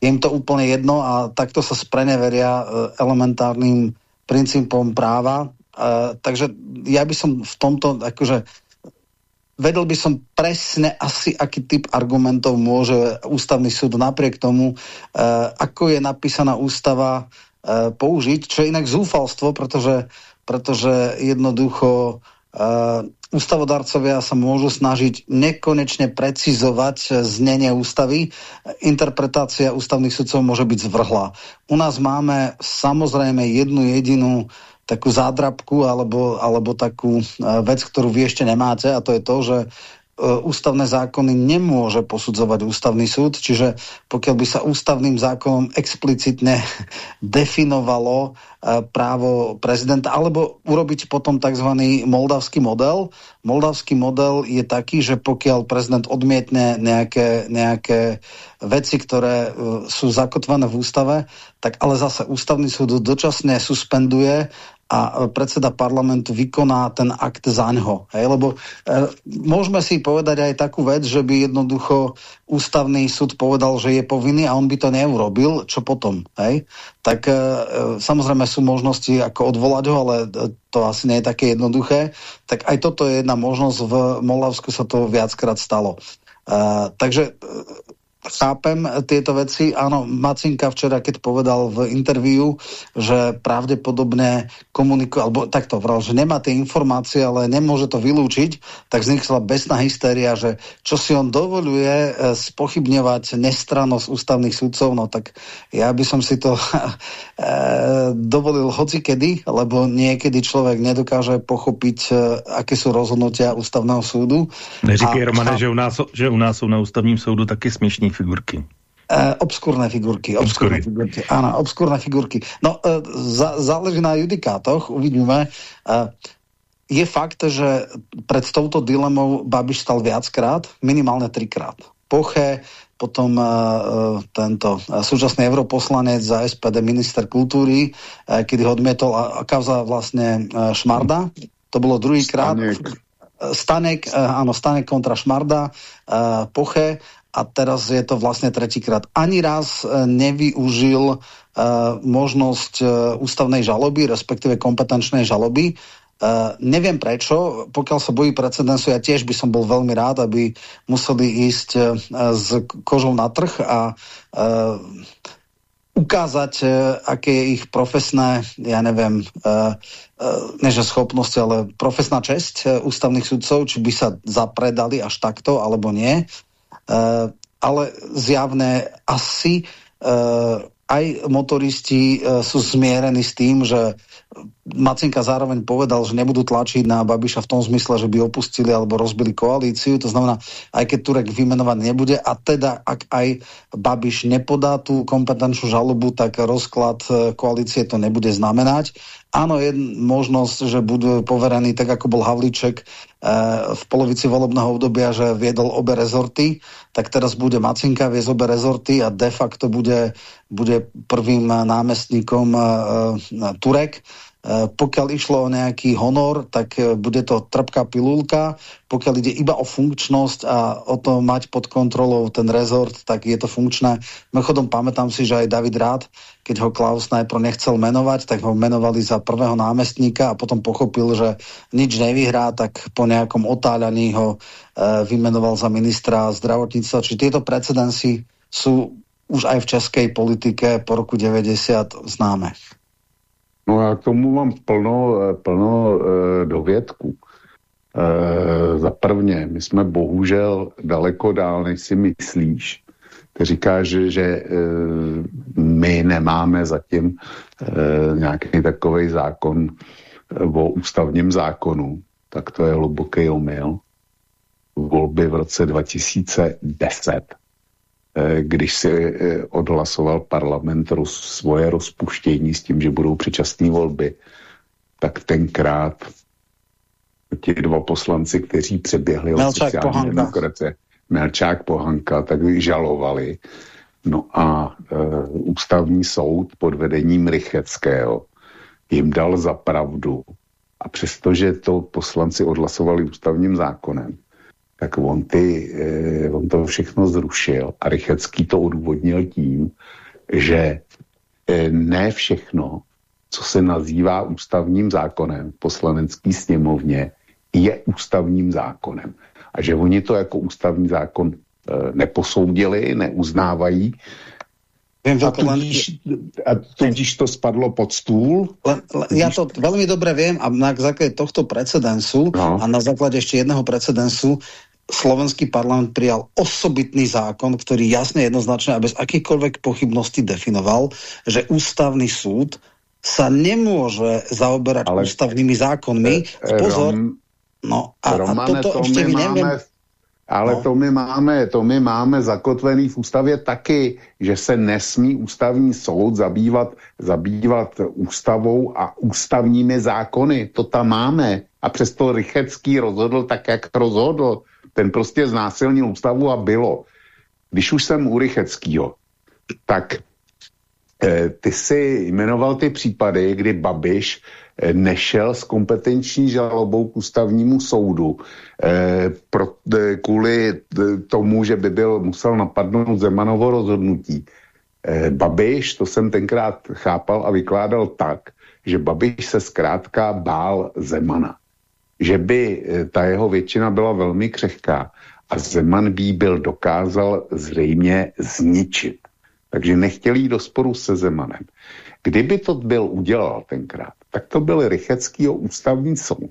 J: je im to úplne jedno a takto sa spreneveria uh, elementárnym princípom práva. Uh, takže ja by som v tomto akože vedel by som presne asi, aký typ argumentov môže ústavný súd napriek tomu, uh, ako je napísaná ústava uh, použiť, čo je inak zúfalstvo, pretože, pretože jednoducho ústavodarcovia sa môžu snažiť nekonečne precizovať znenie ústavy. Interpretácia ústavných sudcov môže byť zvrhlá. U nás máme samozrejme jednu jedinú takú zádrabku alebo, alebo takú e, vec, ktorú vy ešte nemáte a to je to, že ústavné zákony nemôže posudzovať ústavný súd, čiže pokiaľ by sa ústavným zákonom explicitne [laughs] definovalo E, právo prezidenta, alebo urobiť potom tzv. moldavský model. Moldavský model je taký, že pokiaľ prezident odmietne nejaké, nejaké veci, ktoré e, sú zakotvené v ústave, tak ale zase ústavný súd dočasne suspenduje a predseda parlamentu vykoná ten akt za ňo. Hej? Lebo e, môžeme si povedať aj takú vec, že by jednoducho ústavný súd povedal, že je povinný a on by to neurobil, čo potom? Hej? Tak e, e samozrejme sú možnosti, ako odvolať ho, ale to asi nie je také jednoduché. Tak aj toto je jedna možnosť. V Molavsku sa to viackrát stalo. E, takže e, chápem tieto veci. Áno, Macinka včera, keď povedal v interviu, že pravdepodobne komunikuje, alebo takto vral, že nemá tie informácie, ale nemôže to vylúčiť, tak vznikla besná hystéria, že čo si on dovoluje e, spochybňovať nestrannosť ústavných sudcov, no tak ja by som si to [laughs] e, dovolil hocikedy, lebo niekedy človek nedokáže pochopiť, e, aké sú rozhodnutia ústavného súdu.
K: Neříkej, Romane, a... že, u nás, že u nás jsou na ústavním soudu taky směšní figurky.
J: Uh, obskúrne figurky, obskúrne figurky, áno, obskúrne figurky. No, uh, za, záleží na judikátoch, uvidíme. Uh, je fakt, že pred touto dilemou Babiš stal viackrát, minimálne trikrát. Poche, potom uh, tento uh, súčasný europoslanec za SPD, minister kultúry, uh, kedy ho odmietol a, a kauza vlastne uh, Šmarda. To bolo druhýkrát. Stanek. Stanek, áno, Stanek kontra Šmarda, Poche a teraz je to vlastne tretíkrát. Ani raz e, nevyužil uh, možnosť uh, ústavnej žaloby, respektíve kompetenčnej žaloby. Uh, neviem prečo, pokiaľ sa bojí precedensu, ja tiež by som bol veľmi rád, aby museli ísť uh, s kožou na trh a uh, ukázať, aké je ich profesné, ja neviem, neže schopnosti, ale profesná česť uh, ústavných sudcov, či by sa zapredali až takto, alebo nie. Uh, ale zjavné asi uh, aj motoristi uh, sú zmierení s tým, že Macinka zároveň povedal, že nebudú tlačiť na Babiša v tom zmysle, že by opustili alebo rozbili koalíciu. To znamená, aj keď Turek vymenovať nebude a teda ak aj Babiš nepodá tú kompetenčnú žalobu, tak rozklad koalície to nebude znamenať. Áno, je možnosť, že budú poverení tak, ako bol Havlíček v polovici volebného obdobia, že viedol obe rezorty, tak teraz bude Macinka viesť obe rezorty a de facto bude, bude prvým námestníkom e, Turek. Eh, pokiaľ išlo o nejaký honor, tak eh, bude to trpká pilulka. Pokiaľ ide iba o funkčnosť a o to mať pod kontrolou ten rezort, tak je to funkčné. Mimochodom, pamätám si, že aj David Rád, keď ho Klaus najprv nechcel menovať, tak ho menovali za prvého námestníka a potom pochopil, že nič nevyhrá, tak po nejakom otáľaní ho e, vymenoval za ministra zdravotníctva. Či tieto precedensy sú už aj v českej politike po roku 90 známe.
L: No já k tomu mám plno, plno e, dovědků. E, za prvně, my jsme bohužel daleko dál, než si myslíš. Ty říkáš, že, že e, my nemáme zatím e, nějaký takový zákon o ústavním zákonu, tak to je hluboký omyl. Volby v roce 2010 Eh, když si eh, odhlasoval parlament svoje rozpuštění s tím, že budou předčasné volby, tak tenkrát ti dva poslanci, kteří přeběhli od sociální demokracie, Melčák Pohanka, tak žalovali No a e, ústavní soud pod vedením Rycheckého jim dal za pravdu. A přestože to poslanci odhlasovali ústavním zákonem, tak on, ty, e, on to všechno zrušil a Rychecký to odůvodnil tím, že e, ne všechno, co se nazývá ústavním zákonem v poslanecké sněmovně, je ústavním zákonem. A že oni to jako ústavní zákon e, neposoudili, neuznávají.
J: Viem,
L: a, tudíž, a tudíž to spadlo pod stůl?
J: Le, le, ja to veľmi dobre viem a na základe tohto precedensu no. a na základe ešte jedného precedensu slovenský parlament prijal osobitný zákon, ktorý jasne jednoznačne a bez akýkoľvek pochybnosti definoval, že ústavný súd sa nemôže zaoberať Ale, ústavnými zákonmi.
L: Eh, Pozor, Rom, no a, Romane, a toto to ešte my neviem... Ale no. to, my máme, to my máme zakotvený v ústavě taky, že se nesmí ústavní soud zabývat, zabývat ústavou a ústavními zákony. To tam máme. A přesto Rychecký rozhodl tak, jak rozhodl. Ten prostě znásilnil ústavu a bylo. Když už jsem u Rycheckýho, tak eh, ty si jmenoval ty případy, kdy Babiš Eh, nešel s kompetenční žalobou k ústavnímu soudu eh, pro, eh, kvůli eh, tomu, že by byl musel napadnout Zemanovo rozhodnutí. Eh, Babiš, to jsem tenkrát chápal a vykládal tak, že Babiš se zkrátka bál Zemana. Že by eh, ta jeho většina byla velmi křehká a Zeman by byl dokázal zřejmě zničit. Takže nechtěl jít do sporu se Zemanem. Kdyby to byl udělal tenkrát, tak to byl Rycheckýho ústavní soud,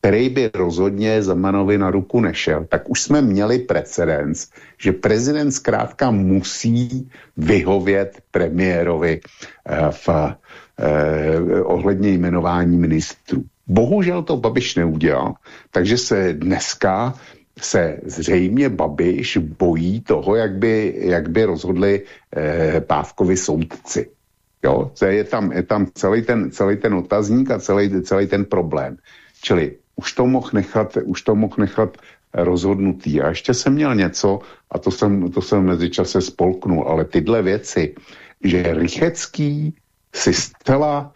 L: který by rozhodně Zemanovi na ruku nešel, tak už jsme měli precedens, že prezident zkrátka musí vyhovět premiérovi eh, v, eh, ohledně jmenování ministrů. Bohužel to Babiš neudělal, takže se dneska se zřejmě Babiš bojí toho, jak by, jak by rozhodli eh, Pávkovi soudci. Jo, je tam, je tam celý, ten, celý ten otazník a celý, celý ten problém. Čili už to mohl nechat, už to mohl nechat rozhodnutý. A ještě jsem měl něco, a to jsem, to jsem mezičase spolknul, ale tyhle věci, že Rychecký si zcela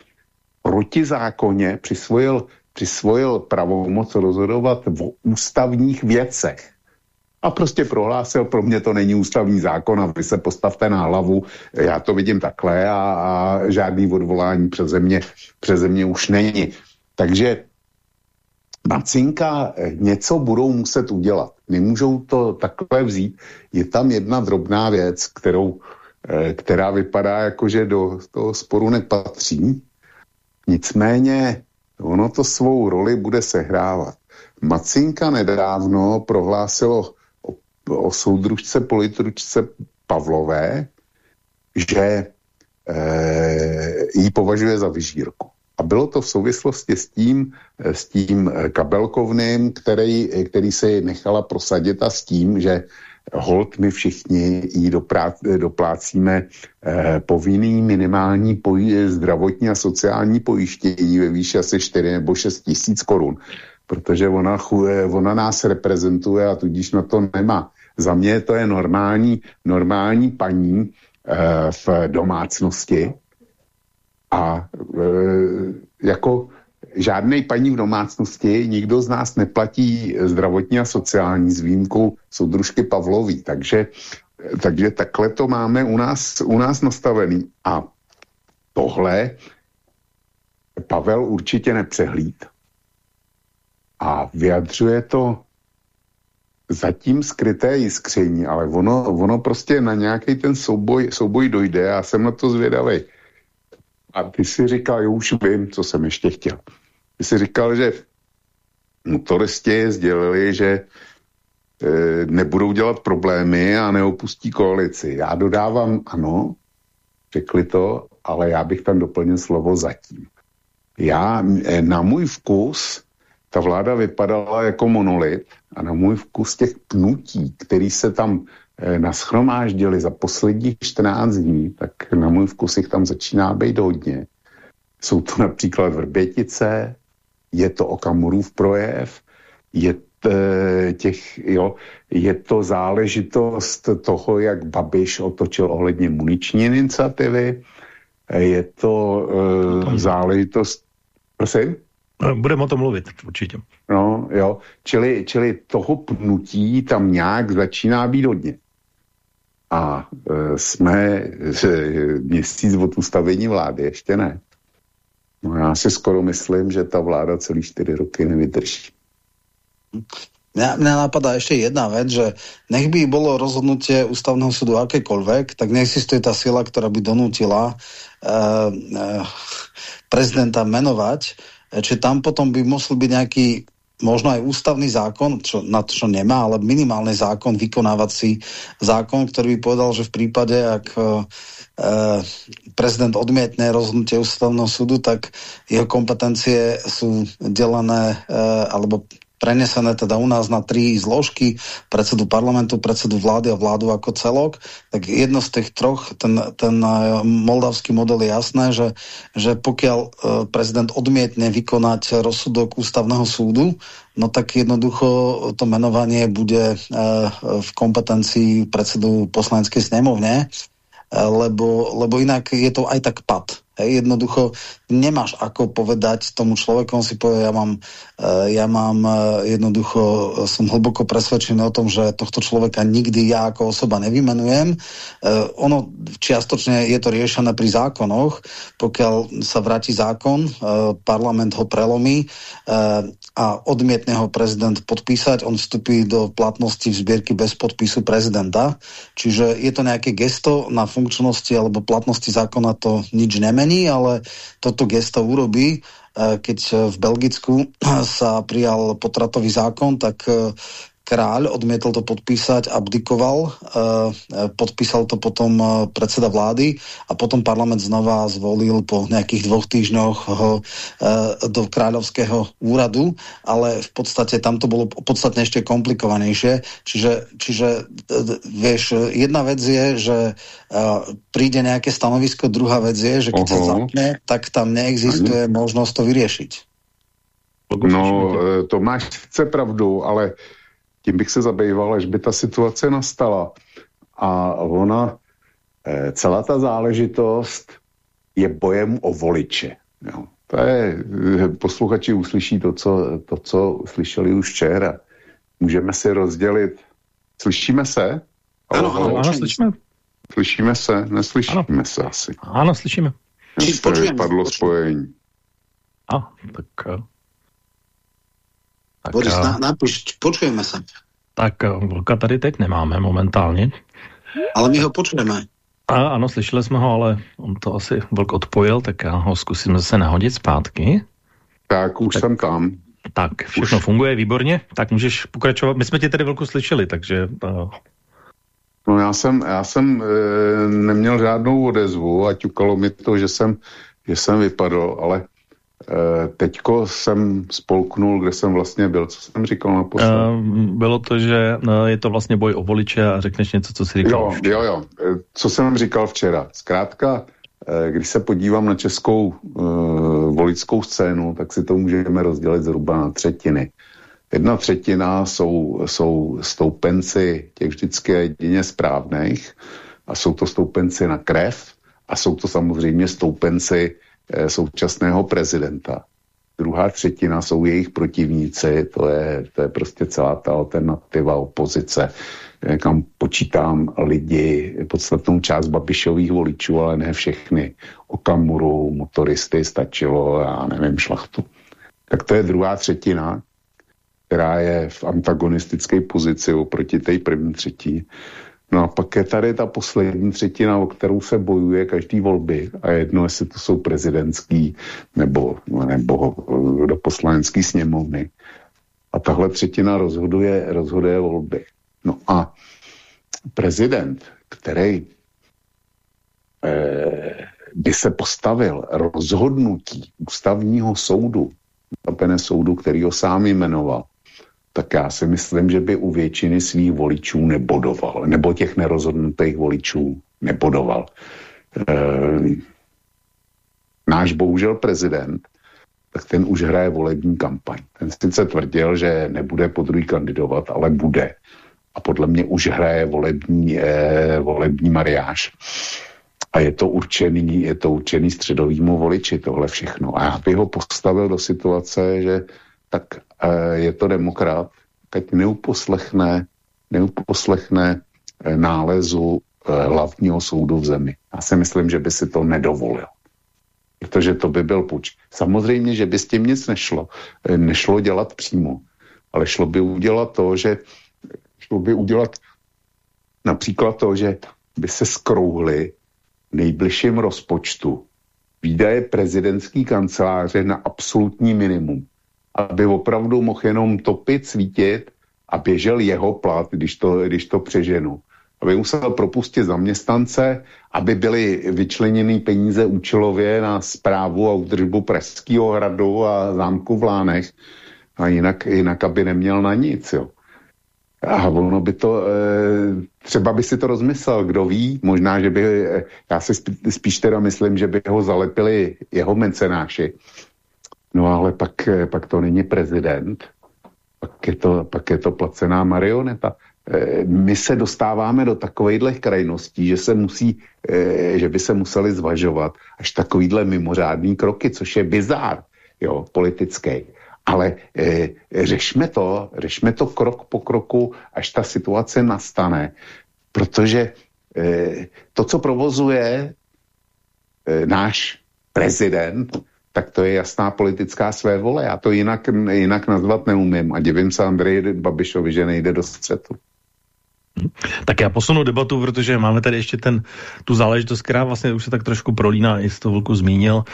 L: protizákonně přisvojil, přisvojil pravomoc rozhodovat o ústavních věcech a prostě prohlásil, pro mě to není ústavní zákon a vy se postavte na hlavu, já to vidím takhle a, a žádný odvolání přeze země, přeze země už není. Takže Macinka eh, něco budou muset udělat. Nemůžou to takhle vzít. Je tam jedna drobná věc, kterou, eh, která vypadá jako, že do toho sporu nepatří. Nicméně ono to svou roli bude sehrávat. Macinka nedávno prohlásilo o soudružce politručce Pavlové, že e, ji považuje za vyžírku. A bylo to v souvislosti s tím, eh, s tím eh, kabelkovným, který, který se nechala prosadit a s tím, že hold my všichni doprá, doplácíme eh, povinný minimální poj- zdravotní a sociální pojištění ve výši asi 4 nebo 6 tisíc korun, protože ona, ona nás reprezentuje a tudíž na to nemá. Za mě to je normální, normální paní e, v domácnosti a e, jako žádnej paní v domácnosti, nikdo z nás neplatí zdravotní a sociální s výjimkou soudružky Pavlový, takže, takže takhle to máme u nás, u nás nastavený. A tohle Pavel určitě nepřehlíd. A vyjadřuje to zatím skryté jiskření, ale ono, ono prostě na nějaký ten souboj, souboj dojde, já jsem na to zvědavý. A ty si říkal, jo už vím, co jsem ještě chtěl. Ty si říkal, že motoristi sdělili, že e, nebudou dělat problémy a neopustí koalici. Já dodávám ano, řekli to, ale já bych tam doplnil slovo zatím. Já, e, na můj vkus, ta vláda vypadala jako monolit a na můj vkus těch pnutí, který se tam eh, naschromáždili za posledních 14 dní, tak na můj vkus jich tam začíná být hodně. Jsou to například Vrbětice, je to Okamurův projev, je těch, jo, je to záležitost toho, jak Babiš otočil ohledně muniční iniciativy, je to uh, záležitost, prosím?
K: No, budeme o tom mluvit, určitě.
L: No, jo, čili, čili toho pnutí tam nějak začíná být hodně. A e, jsme e, měsíc od ustavení vlády, ještě ne. No já si skoro myslím, že ta vláda celý čtyři roky nevydrží.
J: Mňa, mňa napadá ešte jedna vec, že nech by bolo rozhodnutie ústavného súdu akékoľvek, tak neexistuje tá sila, ktorá by donútila uh, uh, prezidenta menovať, čiže tam potom by musel byť nejaký možno aj ústavný zákon, čo, na to, čo nemá, ale minimálny zákon, vykonávací zákon, ktorý by povedal, že v prípade, ak uh, prezident odmietne rozhodnutie ústavného súdu, tak jeho kompetencie sú delené uh, alebo prenesené teda u nás na tri zložky, predsedu parlamentu, predsedu vlády a vládu ako celok, tak jedno z tých troch, ten, ten eh, moldavský model je jasné, že, že pokiaľ eh, prezident odmietne vykonať rozsudok ústavného súdu, no tak jednoducho to menovanie bude eh, v kompetencii predsedu poslaneckej snemovne, lebo, lebo inak je to aj tak pad Hej, jednoducho nemáš ako povedať tomu človeku, on si povie, ja mám, eh, ja mám eh, jednoducho, eh, som hlboko presvedčený o tom, že tohto človeka nikdy ja ako osoba nevymenujem. Ono čiastočne je to riešené pri zákonoch, pokiaľ sa vráti zákon, parlament ho prelomí a odmietne ho prezident podpísať, on vstupí do platnosti v zbierky bez podpisu prezidenta. Čiže je to nejaké gesto na funkčnosti alebo platnosti zákona, to nič nemení nemení, ale toto gesto urobí. Eh, keď v Belgicku [clears throat] sa prijal potratový zákon, tak eh, kráľ odmietol to podpísať, abdikoval, uh, podpísal to potom uh, predseda vlády a potom parlament znova zvolil po nejakých dvoch týždňoch ho uh, do kráľovského úradu, ale v podstate tam to bolo podstatne ešte komplikovanejšie. Čiže, čiže vieš, jedna vec je, že príde nejaké stanovisko, druhá vec je, že keď Oho. sa zapne, tak tam neexistuje Ani. možnosť to vyriešiť.
L: No, to máš chce pravdu, ale tím bych se zabýval, až by ta situace nastala. A ona, eh, celá ta záležitost je bojem o voliče. Jo. To je, eh, posluchači uslyší to co, to, co slyšeli už včera. Můžeme si rozdělit. Slyšíme se?
K: Ano, ano, ano slyšíme.
L: Slyšíme se? Neslyšíme ano. se asi.
K: Ano, slyšíme.
L: Padlo spojení.
K: A, tak eh,
J: tak, Boris, na, napiš, počujeme se.
K: Tak eh, vlka tady teď nemáme momentálně.
J: Ale my ho počujeme.
K: A, ano, slyšeli jsme ho, ale on to asi vlk odpojil, tak já ho zkusím zase nahodit zpátky.
L: Tak, už tak, jsem tam.
K: Tak, všechno už. funguje výborně, tak můžeš pokračovat. My jsme tě tady velkou slyšeli, takže... Uh...
L: No já jsem, já jsem e, neměl žádnou odezvu a ťukalo mi to, že jsem, že jsem vypadl, ale Eh, teďko jsem spolknul, kde jsem vlastně byl. Co jsem říkal naposled? Uh,
K: bylo to, že uh, je to vlastně boj o voliče a řekneš něco, co jsi říkal.
L: Jo, jo, jo. Co jsem říkal včera. Zkrátka, když se podívám na českou uh, voličskou scénu, tak si to můžeme rozdělit zhruba na třetiny. Jedna třetina jsou, jsou stoupenci těch vždycky jedině správných a jsou to stoupenci na krev a jsou to samozřejmě stoupenci Eh, současného prezidenta. Druhá třetina jsou jejich protivníci, to je, to je prostě celá ta alternativa opozice, eh, kam počítám lidi, podstatnou část Babišových voličů, ale ne všechny. Okamuru, motoristy stačilo, já nevím, šlachtu. Tak to je druhá třetina, která je v antagonistické pozici oproti té první třetí. No a pak je tady ta poslední třetina, o kterou se bojuje každý volby a jedno, jestli to jsou prezidentský nebo, nebo do poslanecký sněmovny. A tahle třetina rozhoduje, rozhoduje volby. No a prezident, který eh, by se postavil rozhodnutí ústavního soudu, soudu, který ho sám jmenoval, tak já si myslím, že by u většiny svých voličů nebodoval, nebo těch nerozhodnutých voličů nebodoval. E, náš bohužel prezident tak ten už hraje volební kampaň. Ten sice tvrdil, že nebude po druhý kandidovat, ale bude. A podle mě už hraje volební, eh, volební mariáž. A je to určený, je to určený středovýmu voliči, tohle všechno. A já bych ho postavil do situace, že tak eh, je to demokrat, ať neuposlechne, neuposlechne eh, nálezu eh, hlavního soudu v zemi. Já si myslím, že by si to nedovolil protože to by byl puč. Samozřejmě, že by s tím nic nešlo. Nešlo dělat přímo, ale šlo by udělat to, že šlo by udělat například to, že by se skrouhly v nejbližším rozpočtu výdaje prezidentský kanceláře na absolutní minimum, aby opravdu mohl jenom topit, svítit a běžel jeho plat, když to, když to přeženu aby musel propustit zaměstnance, aby byly vyčleněny peníze účelově na zprávu a údržbu Pražského hradu a zámku v Lánech a jinak, jinak aby neměl na nic. Jo. A ono by to, e, třeba by si to rozmyslel, kdo ví, možná, že by, e, já si spíš teda myslím, že by ho zalepili jeho mencenáši. No ale pak, e, pak to není prezident, pak je to, pak je to placená marioneta. Eh, my se dostáváme do takovýchhle krajností, že, se musí, eh, že by se museli zvažovat až takovýhle mimořádný kroky, což je bizár jo, politický. Ale e, řešme to, řešme to krok po kroku, až ta situace nastane. Protože e, to, co provozuje e, náš prezident, tak to je jasná politická své vole. Já to jinak, jinak nazvat neumím a divím se Andreji Babišovi, že nejde do střetu.
K: Tak já posunu debatu, protože máme tady ještě ten, tu záležitost, která vlastně už se tak trošku prolíná, i z toho Vlku zmínil.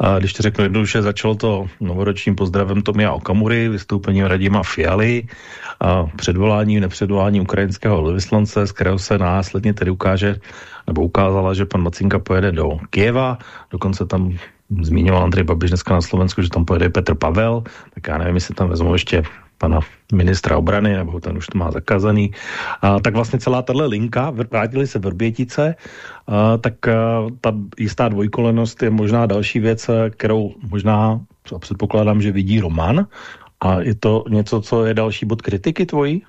K: A když to řeknu jednoduše, začalo to novoročním pozdravem Tomia Okamury, vystoupením Radima Fialy, a předvolání, nepředvolání ukrajinského vyslance, z kterého se následně tedy ukáže, nebo ukázala, že pan Macinka pojede do Kieva, dokonce tam zmiňoval Andrej Babiš dneska na Slovensku, že tam pojede Petr Pavel, tak já nevím, jestli tam vezmu ještě pana ministra obrany, nebo ten už to má zakazaný, a, tak vlastně celá tahle linka, vrátili se Vrbětice, a, tak a, ta jistá dvojkolenost je možná další věc, kterou možná předpokládám, že vidí Roman, a je to něco, co je další bod kritiky tvojí?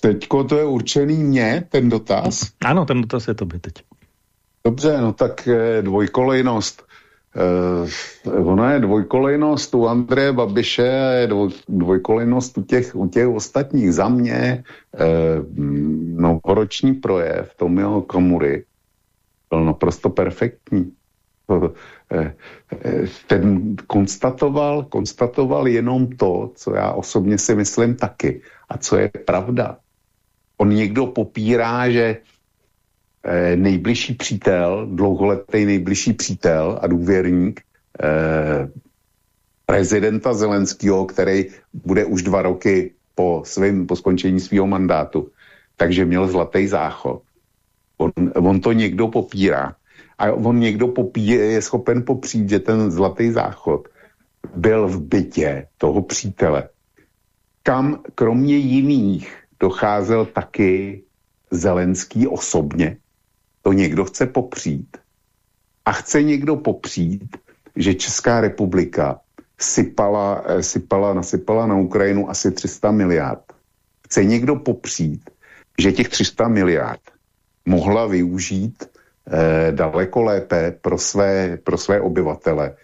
L: Teďko to je určený mě, ten dotaz?
K: Ano, ten dotaz je to by teď.
L: Dobře, no tak eh, dvojkolejnost. Uh, ona je dvojkolejnost u Andreje Babiše a je dvoj, dvojkolejnost u těch, u těch ostatních. Za mě uh, novoroční projev Tomio Kamury byl naprosto perfektní. Uh, ten konstatoval, konstatoval jenom to, co já osobně si myslím taky a co je pravda. On někdo popírá, že eh, nejbližší přítel, dlouholetý nejbližší přítel a důvěrník eh, prezidenta Zelenského, který bude už dva roky po, svým, po skončení svého mandátu, takže měl zlatý záchod. On, on to někdo popírá. A on někdo popí, je schopen popřít, že ten zlatý záchod byl v bytě toho přítele, kam kromě jiných docházel taky Zelenský osobně, to někdo chce popřít. A chce někdo popřít, že Česká republika sypala, eh, sypala, nasypala na Ukrajinu asi 300 miliard. Chce někdo popřít, že těch 300 miliard mohla využít eh, daleko lépe pro své, pro své obyvatele.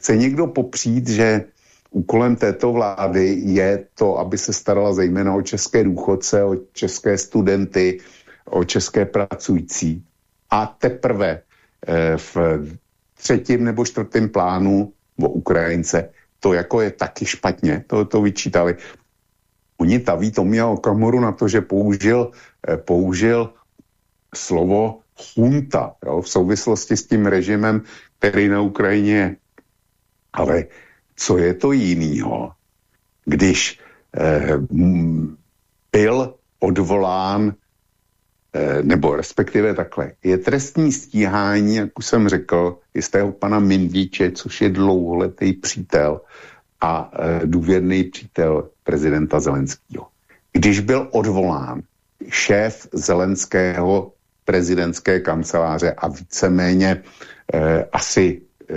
L: Chce někdo popřít, že úkolem této vlády je to, aby se starala zejména o české důchodce, o české studenty, o české pracující a teprve eh, v třetím nebo čtvrtém plánu o Ukrajince, to jako je taky špatně, to, to vyčítali. Oni taví Tomia Okamoru na to, že použil, eh, použil slovo junta jo, v souvislosti s tím režimem, který na Ukrajině je. Ale co je to jinýho, když eh, byl odvolán nebo respektive takhle, je trestní stíhání, jak už jsem řekl, jistého pana Mindíče, což je dlouholetý přítel a e, důvěrný přítel prezidenta Zelenského. Když byl odvolán šéf Zelenského prezidentské kanceláře a víceméně e, asi e,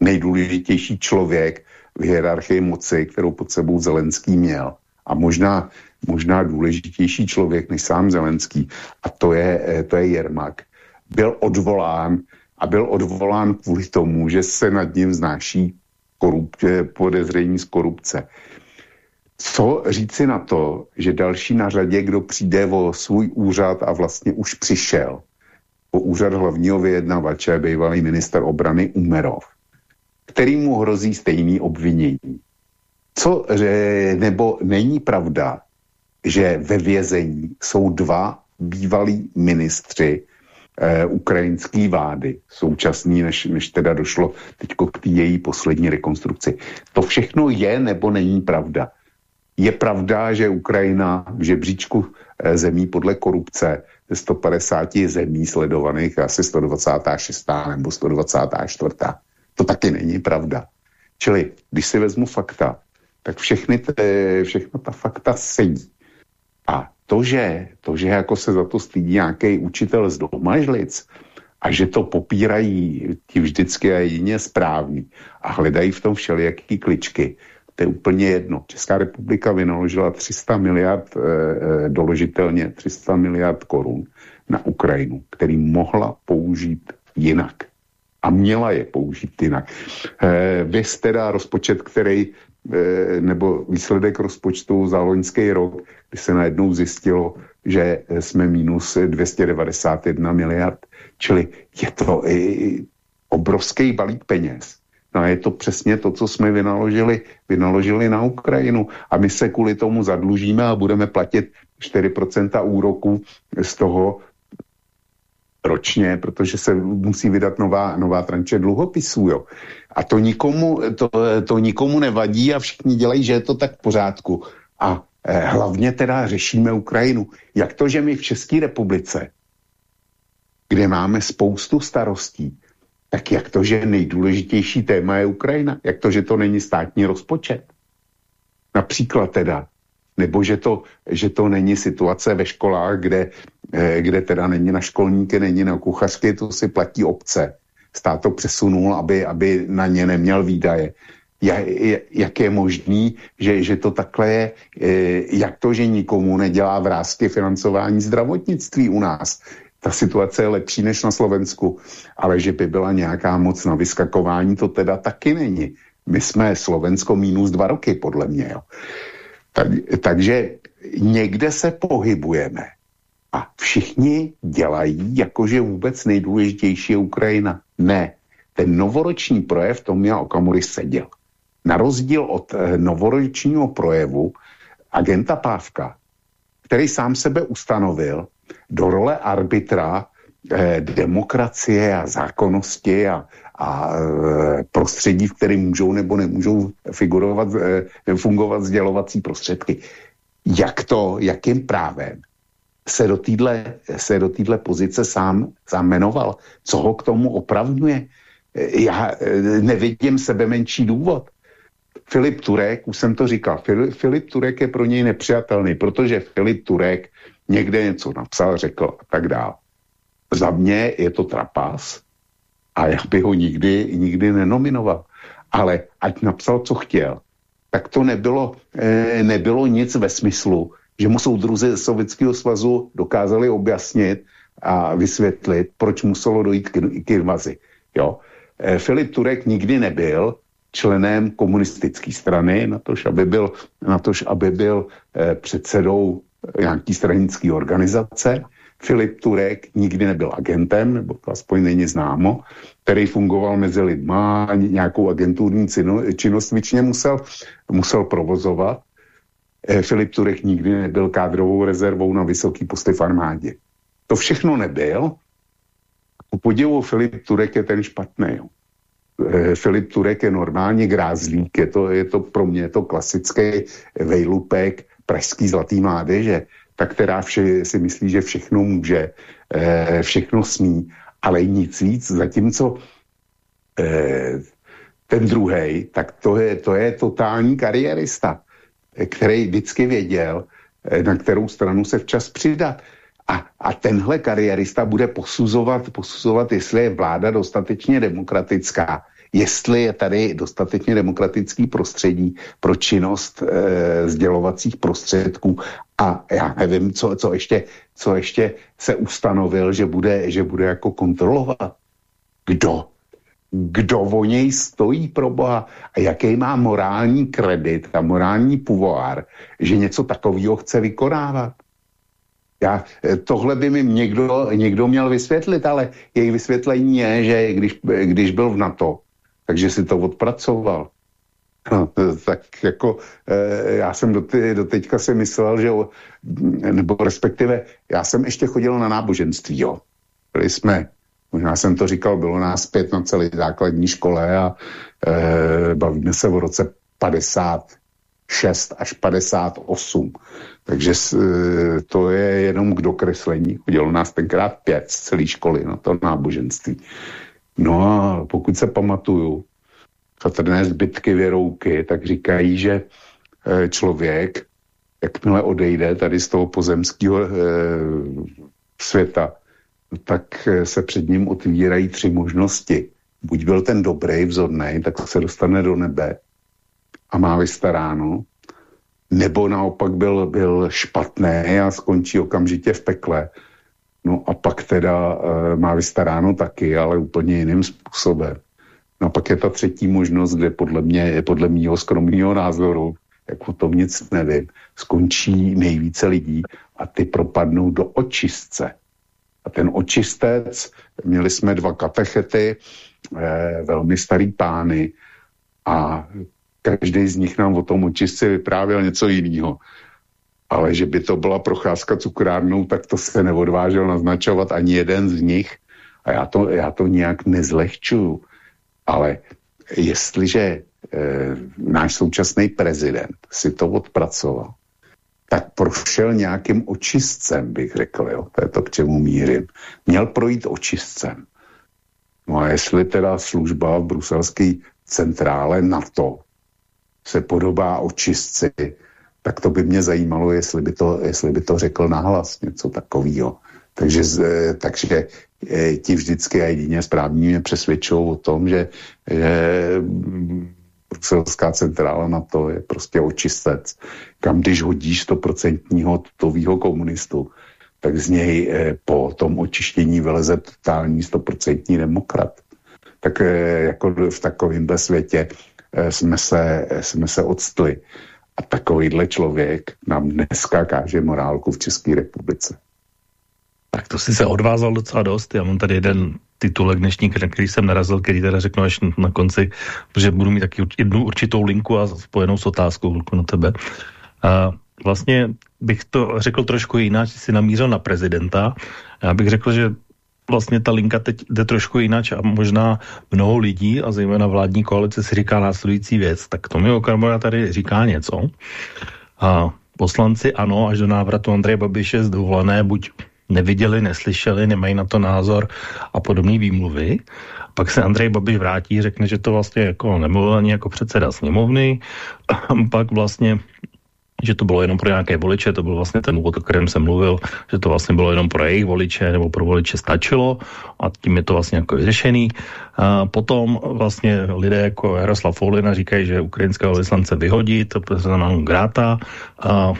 L: nejdůležitější člověk v hierarchii moci, kterou pod sebou Zelenský měl. A možná, možná důležitější člověk než sám Zelenský. A to je, eh, to je Jermak. Byl odvolán a byl odvolán kvůli tomu, že se nad ním znáší korup, podezření z korupce. Co říci na to, že další na řadě, kdo přijde o svůj úřad a vlastně už přišel, o úřad hlavního vyjednavače, bývalý minister obrany Umerov, který mu hrozí stejný obvinění. Co, nebo není pravda, že ve vězení jsou dva bývalí ministři eh, ukrajinské vlády, současný, než, než teda došlo teď k té její poslední rekonstrukci. To všechno je nebo není pravda. Je pravda, že Ukrajina v žebříčku eh, zemí podle korupce ze 150 zemí sledovaných asi 126. nebo 124. To taky není pravda. Čili, když si vezmu fakta, tak všechny te, všechno ta fakta sedí. To, že, to, že jako se za to stydí nějaký učitel z domažlic a že to popírají ti vždycky a jedině správní a hledají v tom všelijaký kličky, to je úplně jedno. Česká republika vynaložila 300 miliard, e, doložitelně 300 miliard korun na Ukrajinu, který mohla použít jinak. A měla je použít jinak. E, vys teda rozpočet, který nebo výsledek rozpočtu za loňský rok, kdy se najednou zjistilo, že jsme minus 291 miliard. Čili je to i obrovský balík peněz No a je to přesně to, co jsme vynaložili, vynaložili na Ukrajinu. A my se kvůli tomu zadlužíme a budeme platit 4% úroků z toho ročně, protože se musí vydat nová, nová tranče dluhopisů. Jo. A to nikomu, to, to nikomu nevadí a všichni dělají, že je to tak v pořádku. A eh, hlavně teda řešíme Ukrajinu. Jak to, že my v České republice, kde máme spoustu starostí, tak jak to, že nejdůležitější téma je Ukrajina? Jak to, že to není státní rozpočet? Například teda. Nebo že to, že to není situace ve školách, kde, kde teda není na školníky, není na kuchařky, to si platí obce. Stát to přesunul, aby, aby na ně neměl výdaje. Jak je možný, že, že to takhle je, eh, jak to, že nikomu nedělá vrázky financování zdravotnictví u nás, ta situace je lepší než na Slovensku, ale že by byla nějaká moc na vyskakování, to teda taky není. My jsme Slovensko minus dva roky, podle mě. Jo. Tak, takže někde se pohybujeme a všichni dělají, jakože vůbec nejdůležitější je Ukrajina. Ne, ten novoroční projev Tomia Okamury seděl. Na rozdíl od eh, novoročního projevu agenta Pávka, který sám sebe ustanovil do role arbitra eh, demokracie a zákonnosti a, a eh, prostředí, v kterém můžou nebo nemůžou figurovat, eh, fungovat sdělovací prostředky. Jak to, jakým právem se do téhle se do týdle pozice sám, jmenoval? Co ho k tomu opravňuje? Eh, já eh, nevidím sebe menší důvod. Filip Turek, už jsem to říkal, Filip, Turek je pro něj nepřijatelný, protože Filip Turek někde něco napsal, řekl a tak dále. Za mě je to trapas a já bych ho nikdy, nikdy nenominoval. Ale ať napsal, co chtěl, tak to nebylo, e, nebylo nic ve smyslu, že mu soudruzi Sovětského svazu dokázali objasnit a vysvětlit, proč muselo dojít k, k invazi. Jo? E, Filip Turek nikdy nebyl členem komunistické strany, natož aby byl, natož aby byl e, předsedou nějaký stranický organizace. Filip Turek nikdy nebyl agentem, nebo to aspoň není známo, který fungoval mezi lidma a nějakou agenturní činnost většině musel, musel provozovat. Eh, Filip Turek nikdy nebyl kádrovou rezervou na vysoký posty v armádě. To všechno nebyl. U podivu Filip Turek je ten špatný. Jo. Eh, Filip Turek je normálně grázlík, je to, je to pro mě to klasický vejlupek, pražský zlatý mládeže, tak která vše, si myslí, že všechno může, eh, všechno smí, ale nic víc, zatímco ten druhý, tak to je, to je totální kariérista, který vždycky věděl, eh, na kterou stranu se včas přidat. A, a tenhle kariérista bude posuzovat, posuzovat, jestli je vláda dostatečně demokratická, jestli je tady dostatečně demokratický prostředí pro činnost e, sdělovacích prostředků a já nevím, co, co, ještě, co ještě se ustanovil, že bude, že bude jako kontrolovat. Kdo? Kdo o něj stojí pro Boha a jaký má morální kredit a morální puvár, že něco takového chce vykonávat. Já, eh, tohle by mi někdo, někdo měl vysvětlit, ale její vysvětlení je, že když, když byl v NATO, takže si to odpracoval. No, tak jako e, já jsem do, do teďka si myslel, že nebo respektive já jsem ještě chodil na náboženství, jo. Byli jsme, možná jsem to říkal, bylo nás pět na celé základní škole a e, bavíme se o roce 56 až 58. Takže e, to je jenom k dokreslení. Chodilo nás tenkrát pět z celé školy na to náboženství. No a pokud se pamatuju, patrné zbytky věrouky, tak říkají, že e, člověk, jakmile odejde tady z toho pozemského e, světa, tak se před ním otvírají tři možnosti. Buď byl ten dobrý, vzorný, tak se dostane do nebe a má vystaráno, nebo naopak byl, byl špatný a skončí okamžitě v pekle. No a pak teda e, má vystaráno taky, ale úplně jiným způsobem. No a pak je ta třetí možnost, kde podle mě, podle mýho skromného názoru, jak o tom nic nevím, skončí nejvíce lidí a ty propadnou do očistce. A ten očistec, měli jsme dva katechety, eh, velmi starý pány a každý z nich nám o tom očistci vyprávěl něco jiného. Ale že by to byla procházka cukrárnou, tak to se neodvážel naznačovat ani jeden z nich. A já to, já to nějak nezlehčuju. Ale jestliže e, náš současný prezident si to odpracoval, tak prošel nějakým očistcem, bych řekl, jo. To je to, k čemu mířím. Měl projít očistcem. No a jestli teda služba v bruselské centrále NATO se podobá očistci, tak to by mě zajímalo, jestli by to, jestli by to řekl nahlas něco takového. Takže, takže e, ti vždycky a jedině správně mě přesvědčují o tom, že, že bruselská centrála na to je prostě očistec. Kam když hodíš stoprocentního tutovýho komunistu, tak z něj e, po tom očištění vyleze totální stoprocentní demokrat. Tak e, jako v takovémhle světě jsme se, jsme se odstli. A takovýhle člověk nám dneska káže morálku v České republice.
K: Tak to si se odvázal docela dost. Já mám tady jeden titulek dnešní, který jsem narazil, který teda řeknu až na konci, protože budu mít taky jednu určitou linku a spojenou s otázkou na tebe. A vlastně bych to řekl trošku jinak, že si namířil na prezidenta. Já bych řekl, že vlastně ta linka teď jde trošku jinak a možná mnoho lidí a zejména vládní koalice si říká následující věc. Tak to mi Okamura tady říká něco. A poslanci ano, až do návratu Andreje Babiše z dovolené buď neviděli, neslyšeli, nemají na to názor a podobné výmluvy. Pak se Andrej Babiš vrátí, řekne, že to vlastně jako nemluvil ani jako předseda sněmovny. A pak vlastně že to bylo jenom pro nějaké voliče, to byl vlastně ten úvod, o kterém jsem mluvil, že to vlastně bylo jenom pro jejich voliče nebo pro voliče stačilo a tím je to vlastně jako vyřešený. A potom vlastně lidé jako Jaroslav Foulina říkají, že ukrajinského vyslance vyhodí, to znamená gráta a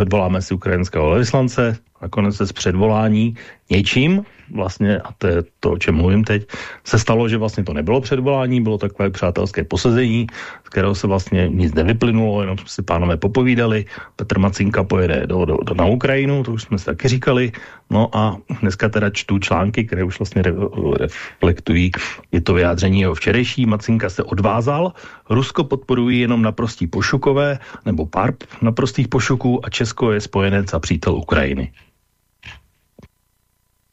K: odvoláme si ukrajinského vyslance, nakonec se z předvolání něčím, vlastně, a to je to, o čem mluvím teď, se stalo, že vlastně to nebylo předvolání, bylo takové přátelské posezení, z kterého se vlastně nic nevyplynulo, jenom jsme si pánové popovídali, Petr Macinka pojede do, do, do, na Ukrajinu, to už jsme si taky říkali, no a dneska teda čtu články, které už vlastně re, reflektují, je to vyjádření jeho včerejší, Macinka se odvázal, Rusko podporují jenom naprostí pošukové, nebo pár naprostých pošuků a Česko je spojenec a přítel Ukrajiny.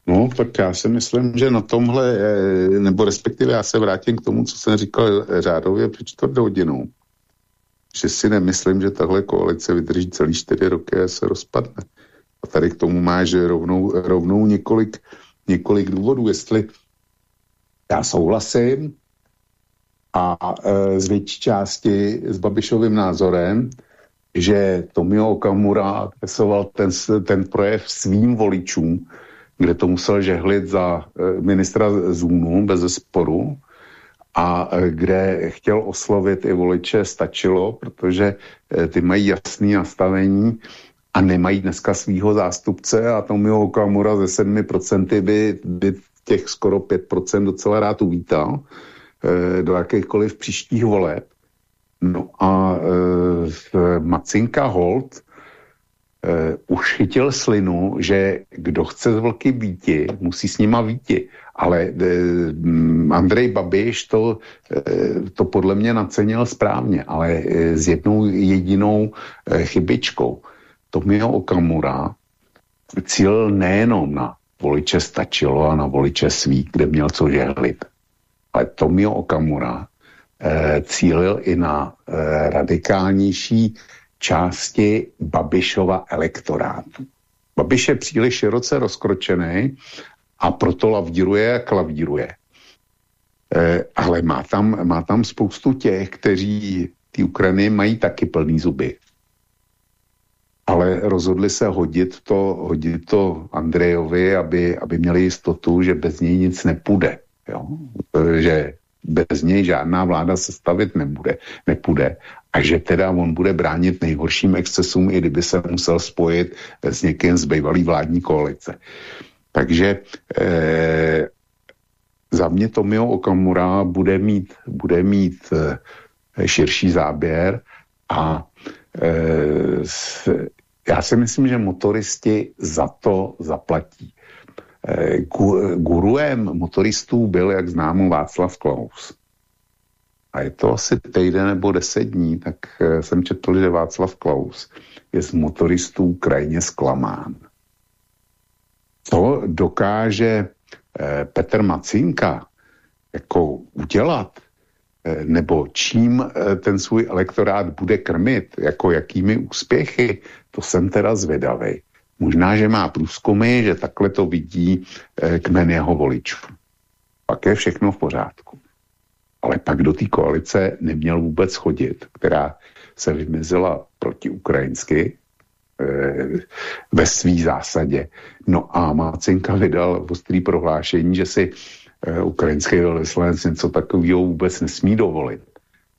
L: No, tak já si myslím, že na tomhle, eh, nebo respektive já se vrátím k tomu, co jsem říkal řádově před čtvrt hodinou. Že si nemyslím, že tahle koalice vydrží celý čtyři roky a se rozpadne. A tady k tomu máš rovnou, rovnou několik, několik důvodů. Jestli já souhlasím a e, z větší části s Babišovým názorem, že Tomio Okamura adresoval ten, ten projev svým voličům, kde to musel žehlit za eh, ministra Zůnu bez sporu a kde chtěl oslovit i voliče, stačilo, protože ty mají jasný nastavení a nemají dneska svýho zástupce a Tomio Okamura ze 7% by, by těch skoro 5% docela rád uvítal do jakýchkoliv příštích voleb. No a e, Macinka Holt e, už chytil slinu, že kdo chce z vlky býti, musí s nima výti. Ale e, Andrej Babiš to, e, to podle mě nacenil správně, ale e, s jednou jedinou e, chybičkou. Tomio Okamura cíl nejenom na voliče stačilo a na voliče svý, kde měl co žehlit. Ale Tomio Okamura eh, cílil i na eh, radikálnější části Babišova elektorátu. Babiš je příliš široce rozkročený a proto lavdíruje a klavíruje. Eh, ale má tam, má tam spoustu těch, kteří ty Ukrajiny mají taky plný zuby. Ale rozhodli se hodit to, hodit to Andrejovi, aby, aby měli jistotu, že bez něj nic nepůjde. Jo? Že bez něj žádná vláda se stavit nebude, nepůjde a že teda on bude bránit nejhorším excesům, i kdyby se musel spojit s někým z bývalý vládní koalice. Takže eh, za mě Tomio Okamura bude mít, bude mít eh, širší záběr a eh, s, já si myslím, že motoristi za to zaplatí. Eh, guruem motoristů byl, jak známo, Václav Klaus. A je to asi týden nebo deset dní, tak eh, jsem četl, že Václav Klaus je z motoristů krajně zklamán. Co dokáže eh, Petr Macinka jako udělat, nebo čím ten svůj elektorát bude krmit, jako jakými úspěchy, to jsem teda zvědavý. Možná, že má průzkumy, že takhle to vidí eh, kmen jeho voličů. Pak je všechno v pořádku. Ale pak do té koalice neměl vůbec chodit, která se vymezila proti ukrajinsky eh, ve svý zásadě. No a Mácenka vydal ostrý prohlášení, že si eh, ukrajinský velvyslanec něco takového vůbec nesmí dovolit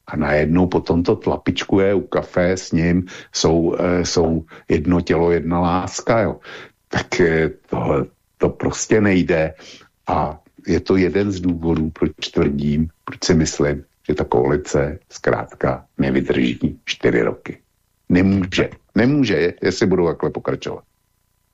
L: a najednou potom to tlapičkuje u kafe s ním, jsou, e, jsou jedno tělo, jedna láska, jo. Tak to, to prostě nejde a je to jeden z důvodů, proč tvrdím, proč si myslím, že ta koalice zkrátka nevydrží čtyři roky. Nemůže. Nemůže, jestli budou takhle pokračovat.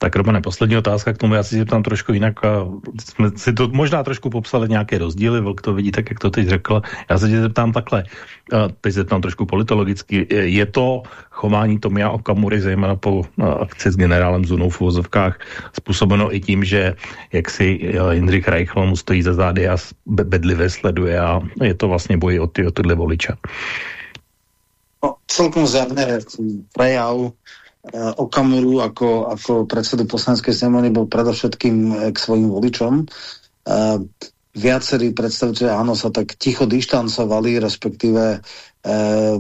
K: Tak Romane, poslední otázka k tomu, já si zeptám trošku jinak. A jsme si to možná trošku popsali nějaké rozdíly, Vlk to vidí tak, jak to teď řekl. Já se tě zeptám takhle, a teď se zeptám trošku politologicky. Je to chování Tomia Okamury, zejména po akci s generálem Zunou v uvozovkách, způsobeno i tím, že jak si Jindřich Reichl mu stojí za zády a bedlivě sleduje a je to vlastně boj o, ty, o tyhle voliče.
J: No, celkom zjavné prejav Eh, Okamuru ako, ako predsedu poslanskej snemovny bol predovšetkým eh, k svojim voličom. Uh, viacerí predstaviteľe áno sa tak ticho dištancovali, respektíve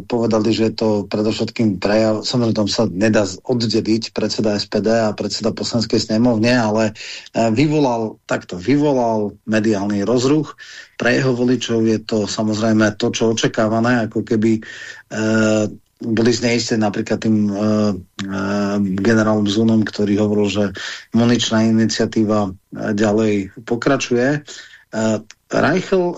J: povedali, že je to predovšetkým prejav, samozrejme tam sa nedá oddeliť predseda SPD a predseda poslanskej snemovne, ale vyvolal, takto, vyvolal mediálny rozruch. Pre jeho voličov je to samozrejme to, čo očekávané, ako keby boli zneisté napríklad tým uh, uh, generálom Zunom, ktorý hovoril, že muničná iniciatíva ďalej pokračuje. Uh, Reichel uh,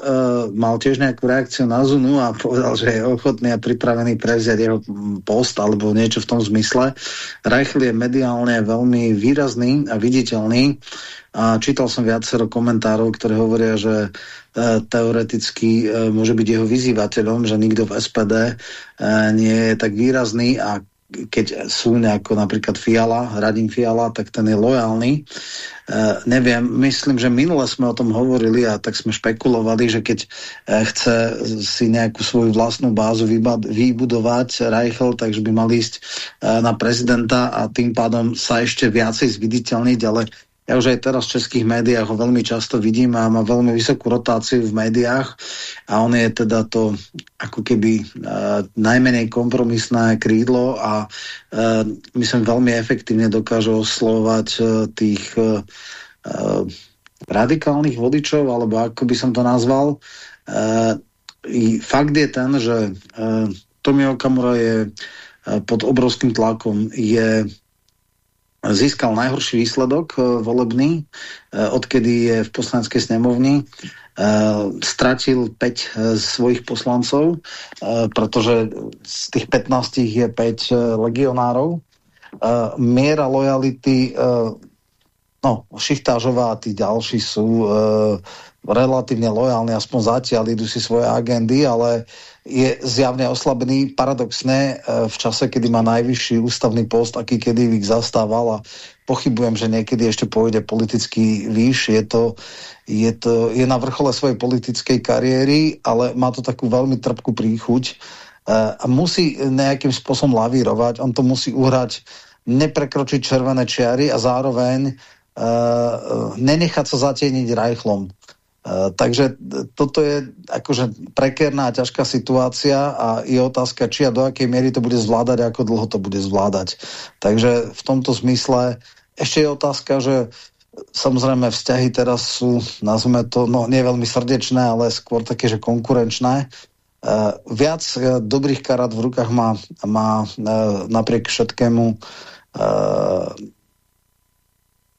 J: mal tiež nejakú reakciu na Zunu a povedal, že je ochotný a pripravený prevziať jeho post alebo niečo v tom zmysle. Reichel je mediálne veľmi výrazný a viditeľný a čítal som viacero komentárov, ktoré hovoria, že E, teoreticky e, môže byť jeho vyzývateľom, že nikto v SPD nie je tak výrazný a keď sú nejako napríklad Fiala, Radim Fiala, tak ten je lojálny. Uh, neviem, myslím, že minule sme o tom hovorili a tak sme špekulovali, že keď uh, chce si nejakú svoju vlastnú bázu vybudovať Reichel, takže by mal ísť uh, na prezidenta a tým pádom sa ešte viacej zviditeľniť, ale ja už aj teraz v českých médiách ho veľmi často vidím a má veľmi vysokú rotáciu v médiách a on je teda to ako keby uh, najmenej kompromisné krídlo a uh, myslím veľmi efektívne dokáže oslovať uh, tých uh, radikálnych vodičov, alebo ako by som to nazval. Uh, fakt je ten, že uh, Tomio Okamura je uh, pod obrovským tlakom, je získal najhorší výsledok uh, volebný, uh, odkedy je v poslaneckej snemovni. Uh, stratil 5 uh, svojich poslancov, uh, pretože z tých 15 je 5 uh, legionárov. Uh, miera lojality uh, no, Šichtážová a tí ďalší sú uh, relatívne lojálni, aspoň zatiaľ idú si svoje agendy, ale je zjavne oslabený paradoxne uh, v čase, kedy má najvyšší ústavný post, aký kedy ich zastával a pochybujem, že niekedy ešte pôjde politicky výš. Je to, je to je na vrchole svojej politickej kariéry, ale má to takú veľmi trpkú príchuť uh, a musí nejakým spôsobom lavírovať. On to musí uhrať neprekročiť červené čiary a zároveň uh, nenechať sa zatieniť rajchlom. Uh, takže toto je akože prekerná a ťažká situácia a je otázka, či a do akej miery to bude zvládať a ako dlho to bude zvládať. Takže v tomto zmysle ešte je otázka, že samozrejme vzťahy teraz sú, nazveme to, no nie veľmi srdečné, ale skôr také, že konkurenčné. Uh, viac uh, dobrých karát v rukách má, má uh, napriek všetkému uh,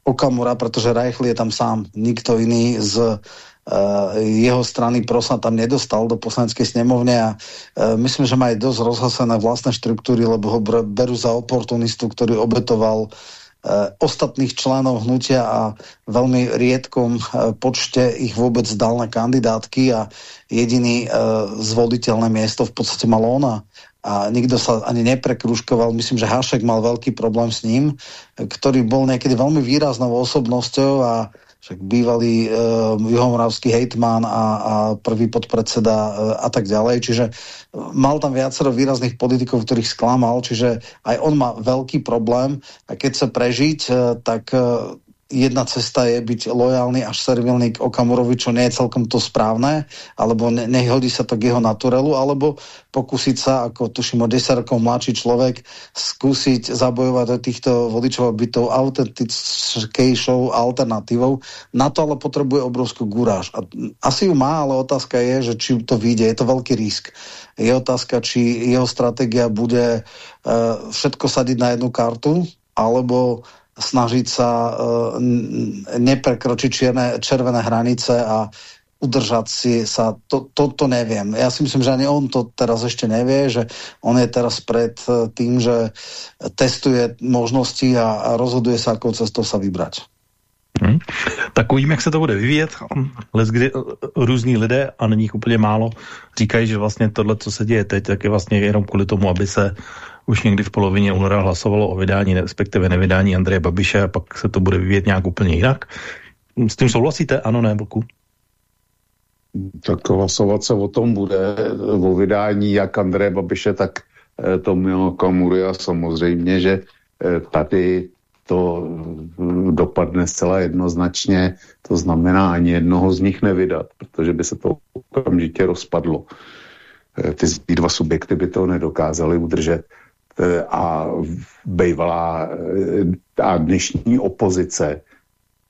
J: Okamura, protože Reichl je tam sám. Nikto iný z uh, jeho strany prosa tam nedostal do poslaneckej snemovne a uh, myslím, že má aj dosť rozhasené vlastné štruktúry, lebo ho berú za oportunistu, ktorý obetoval uh, ostatných členov hnutia a veľmi riedkom počte ich vôbec dal na kandidátky a jediný zvoliteľné miesto v podstate mal ona a nikto sa ani neprekruškoval. Myslím, že Hašek mal veľký problém s ním, ktorý bol niekedy veľmi výraznou osobnosťou a však bývalý uh, juhomoravský hejtman a, a prvý podpredseda uh, a tak ďalej. Čiže mal tam viacero výrazných politikov, ktorých sklamal, čiže aj on má veľký problém a keď sa prežiť, uh, tak uh, jedna cesta je byť lojálny až servilný k Okamurovi, čo nie je celkom to správne, alebo ne, nehodí sa to k jeho naturelu, alebo pokúsiť sa, ako tuším o 10 rokov mladší človek, skúsiť zabojovať do týchto voličov, aby tou autentickejšou alternatívou. Na to ale potrebuje obrovskú gúráž. A asi ju má, ale otázka je, že či to vyjde. Je to veľký risk. Je otázka, či jeho stratégia bude uh, všetko sadiť na jednu kartu, alebo snažiť sa uh, neprekročiť čierne, červené hranice a udržať si sa, to, to, to neviem. Ja si myslím, že ani on to teraz ešte nevie, že on je teraz pred e, tým, že testuje možnosti a, a rozhoduje sa, akou cestou sa vybrať.
K: Hmm. Tak uvidíme, jak se to bude vyvíjet. Les, kdy e, různí lidé, a není jich úplně málo, říkají, že vlastně tohle, co se děje teď, tak je vlastně jenom kvůli tomu, aby se už někdy v polovině února hlasovalo o vydání, respektive nevydání Andreje Babiše a pak se to bude vyvíjet nějak úplně jinak. S tím souhlasíte? Ano, ne, Vlku?
L: Tak hlasovat se o tom bude, o vydání jak Andreje Babiše, tak eh, Tomio Kamury a samozřejmě, že eh, tady to hm, dopadne zcela jednoznačně, to znamená ani jednoho z nich nevydat, protože by se to okamžitě rozpadlo. Eh, ty dva subjekty by to nedokázali udržet. Eh, a bývalá eh, a dnešní opozice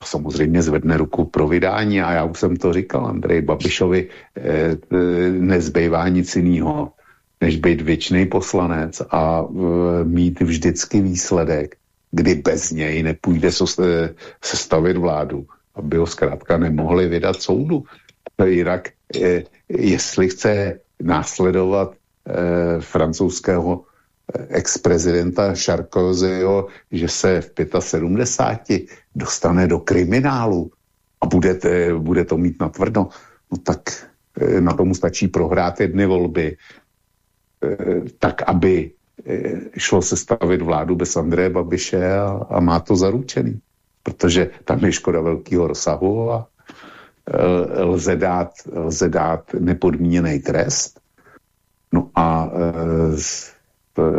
L: samozřejmě zvedne ruku pro vydání a já už jsem to říkal Andrej Babišovi, eh, nezbývá nic jiného, než být věčný poslanec a mít vždycky výsledek, kdy bez něj nepůjde sestavit vládu, aby ho zkrátka nemohli vydat soudu. Jinak, jestli chce následovat francouzského ex-prezidenta Sarkozyho, že se v 75 dostane do kriminálu a bude, bude to mít natvrdo, no tak eh, na tomu stačí prohrát jedny volby, eh, tak aby eh, šlo se stavit vládu bez Andreje Babiše a, a má to zaručený. Protože tam je škoda velkého rozsahu a lze dát, lze dát nepodmíněný trest. No a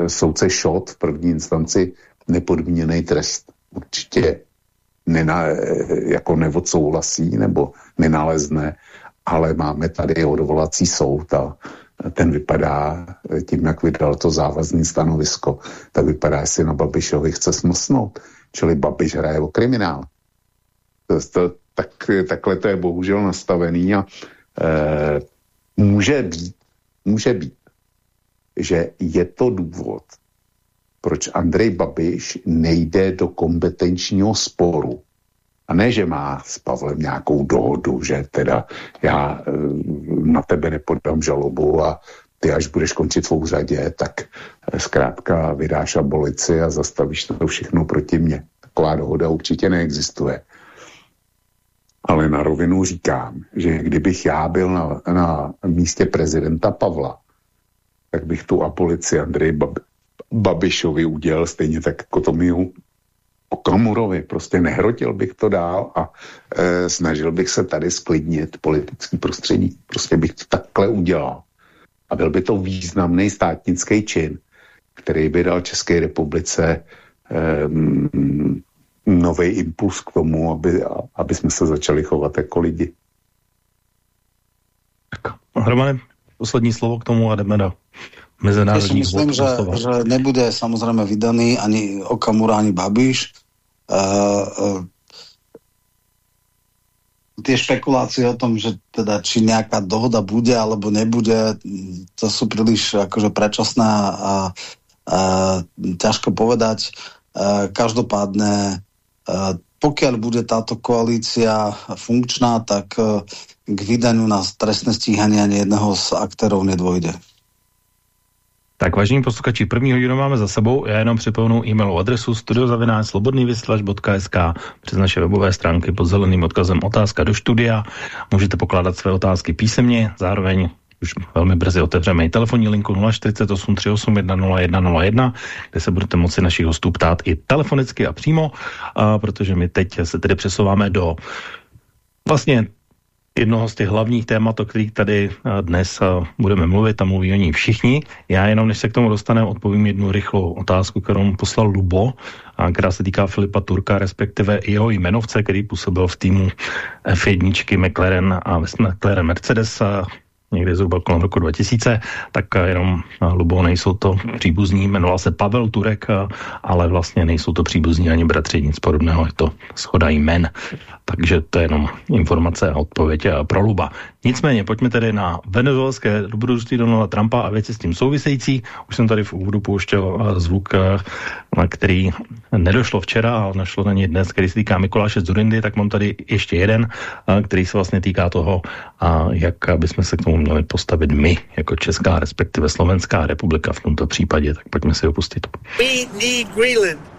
L: soudce Šot v první instanci nepodmíněný trest určitě nena, eh, jako neodsouhlasí nebo nenalezne, ale máme tady odvolací soud a ten vypadá eh, tím, jak vydal to závazné stanovisko, tak vypadá, jestli na Babišovi chce smlsnout. Čili Babiš hraje o kriminál. To, to, tak, takhle to je bohužel nastavený a e, Může být, může být, že je to důvod, proč Andrej Babiš nejde do kompetenčního sporu. A ne, že má s Pavlem nějakou dohodu, že teda já e, na tebe nepodám žalobu a ty až budeš končit v úřadě, tak e, zkrátka vydáš abolici a zastavíš to všechno proti mně. Taková dohoda určitě neexistuje. Ale na rovinu říkám, že kdybych já byl na, na místě prezidenta Pavla, tak bych tu abolici Andrej Bab Babišovi udělal stejně tak jako Tomiu Okamurovi. Prostě nehrotil bych to dál a e, snažil bych se tady sklidnit politický prostředí. Prostě bych to takhle udělal. A byl by to významný státnický čin, který by dal České republice e, nový impuls k tomu, aby, aby jsme se začali chovat jako lidi.
K: Tak, Romane, poslední slovo k tomu a jdeme do mezinárodní
J: myslím, že, že nebude samozřejmě vydaný ani Okamura, ani Babiš. Uh, uh, tie špekulácie o tom, že teda či nejaká dohoda bude alebo nebude, to sú príliš akože predčasné a, a ťažko povedať. Uh, každopádne uh, pokiaľ bude táto koalícia funkčná, tak uh, k vydaniu na trestné stíhanie ani jedného z aktérov nedvojde.
K: Tak vážení posluchači, první hodinu máme za sebou. Já jenom připomenu e-mailovou adresu studiozavináčslobodnývysilač.sk přes naše webové stránky pod zeleným odkazem otázka do studia. Můžete pokládat své otázky písemně, zároveň už velmi brzy otevřeme i telefonní linku 048 381 0101, kde se budete moci našich hostů ptát i telefonicky a přímo, a protože my teď se tedy přesouváme do vlastně jednoho z těch hlavních témat, o kterých tady eh, dnes eh, budeme mluvit a mluví o ní všichni. Já jenom, než se k tomu dostaneme, odpovím jednu rychlou otázku, kterou mu poslal Lubo, a která se týká Filipa Turka, respektive jeho jmenovce, který působil v týmu F1 McLaren a McLaren Mercedes a někdy zhruba kolem roku 2000, tak eh, jenom Lubo nejsou to příbuzní, jmenoval se Pavel Turek, ale vlastně nejsou to příbuzní ani bratři, nic podobného, je to schoda jmen. Takže to je jenom informace a odpověď pro Luba. Nicméně, pojďme tedy na venezuelské dobrodružství Donalda Trumpa a věci s tím související. Už jsem tady v úvodu pouštěl eh, zvuk, eh, na který nedošlo včera, ale našlo na něj dnes, který se týká Mikuláše Zurindy, tak mám tady ještě jeden, eh, který se vlastně týká toho, jak bychom se k tomu měli postavit my, jako Česká, respektive Slovenská republika v tomto případě. Tak pojďme si ho pustit. We need Greenland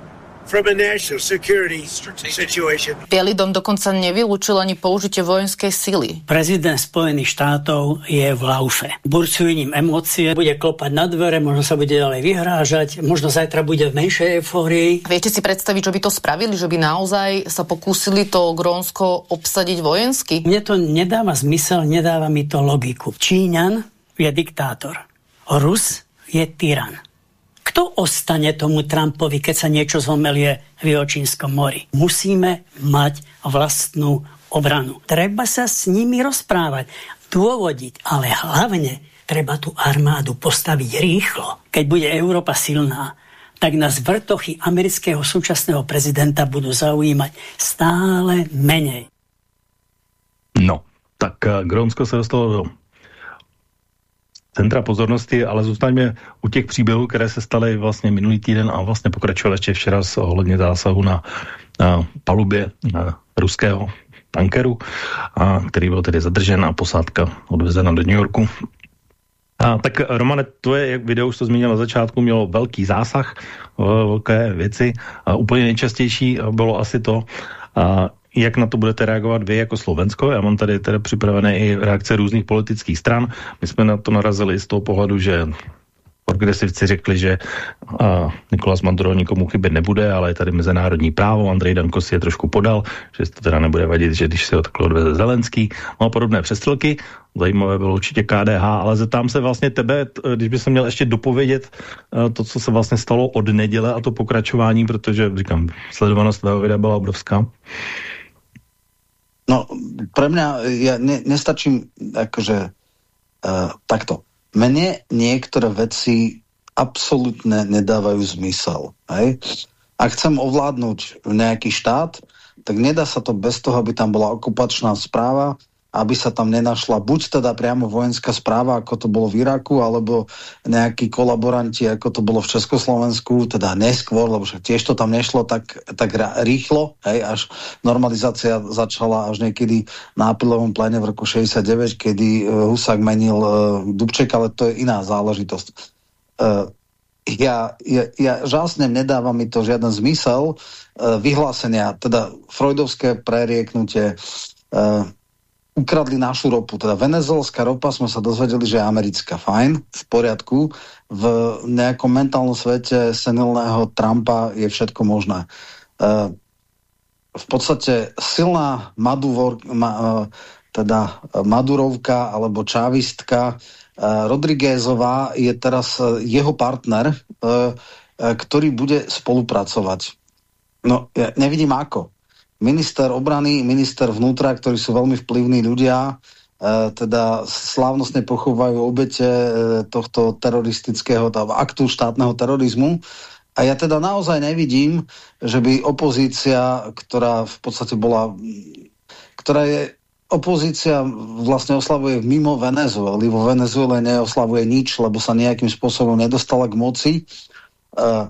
K: from a national security
I: situation. Bielý dom dokonca nevylúčil ani použitie vojenskej sily.
H: Prezident Spojených štátov je v laufe. Burcujú ním emócie, bude klopať na dvere, možno sa bude ďalej vyhrážať, možno zajtra bude v menšej eufórii.
I: Viete si predstaviť, že by to spravili, že by naozaj sa pokúsili to Grónsko obsadiť vojensky?
H: Mne to nedáva zmysel, nedáva mi to logiku. Číňan je diktátor. Rus je tyran. Kto ostane tomu Trumpovi, keď sa niečo zomelie v Jočínskom mori? Musíme mať vlastnú obranu. Treba sa s nimi rozprávať, dôvodiť, ale hlavne treba tú armádu postaviť rýchlo. Keď bude Európa silná, tak nás vrtochy amerického súčasného prezidenta budú zaujímať stále menej.
K: No, tak uh, Grónsko se dostalo do centra pozornosti, ale zůstaňme u těch příběhů, které se staly vlastně minulý týden a vlastně pokračovaly ještě včera s ohledně zásahu na, na palubě na ruského tankeru, a, který byl tedy zadržen a posádka odvezena do New Yorku. A, tak Romane, tvoje video, už to zmínil na začátku, mělo velký zásah, velké věci. A úplně nejčastější bylo asi to, a, jak na to budete reagovat vy jako Slovensko? Já mám tady teda připravené i reakce různých politických stran. My jsme na to narazili z toho pohledu, že progresivci řekli, že a, Nikolas Maduro nikomu chybět nebude, ale je tady mezinárodní právo. Andrej Danko si je trošku podal, že to teda nebude vadit, že když se ho takhle odveze Zelenský. No a podobné přestřelky. Zajímavé bylo určitě KDH, ale zeptám se vlastně tebe, když by se měl ještě dopovědět to, co se vlastně stalo od neděle a to pokračování, protože říkám, sledovanost tvého videa byla obrovská.
J: No, pre mňa, ja ne, nestačím, akože, uh, takto. Mne niektoré veci absolútne nedávajú zmysel. Hej? Ak chcem ovládnuť nejaký štát, tak nedá sa to bez toho, aby tam bola okupačná správa aby sa tam nenašla buď teda priamo vojenská správa, ako to bolo v Iraku, alebo nejakí kolaboranti, ako to bolo v Československu, teda neskôr, lebo však tiež to tam nešlo tak, tak rýchlo, hej, až normalizácia začala až niekedy na aprílovom pléne v roku 69, kedy Husák menil Dubček, ale to je iná záležitosť. Ja, ja, ja žásne nedáva mi to žiaden zmysel, Eh, vyhlásenia, teda freudovské prerieknutie, uh, ukradli našu ropu, teda venezuelská ropa, sme sa dozvedeli, že je americká, fajn, v poriadku, v nejakom mentálnom svete senilného Trumpa je všetko možné. Uh, v podstate silná Maduvor, ma, uh, teda Madurovka alebo Čávistka uh, Rodriguezová je teraz uh, jeho partner, uh, ktorý bude spolupracovať. No, ja nevidím ako. Minister obrany, minister vnútra, ktorí sú veľmi vplyvní ľudia, e, teda slávnostne pochovajú obete e, tohto teroristického aktu štátneho terorizmu. A ja teda naozaj nevidím, že by opozícia, ktorá v podstate bola, ktorá je opozícia vlastne oslavuje mimo Venezuely. Vo Venezuele neoslavuje nič, lebo sa nejakým spôsobom nedostala k moci. Uh,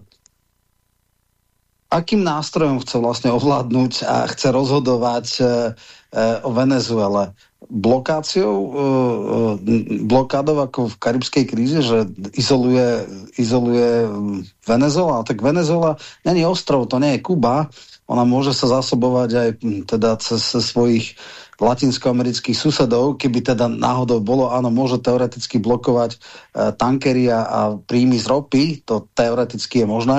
J: akým nástrojom chce vlastne ovládnuť a chce rozhodovať e, e, o Venezuele? Blokáciou, e, e, blokádou ako v karibskej kríze, že izoluje, izoluje Venezuela. Tak Venezuela není ostrov, to je Kuba. Ona môže sa zásobovať aj teda cez, cez svojich latinskoamerických susedov, keby teda náhodou bolo, áno, môže teoreticky blokovať e, tankery a, a príjmy z ropy, to teoreticky je možné,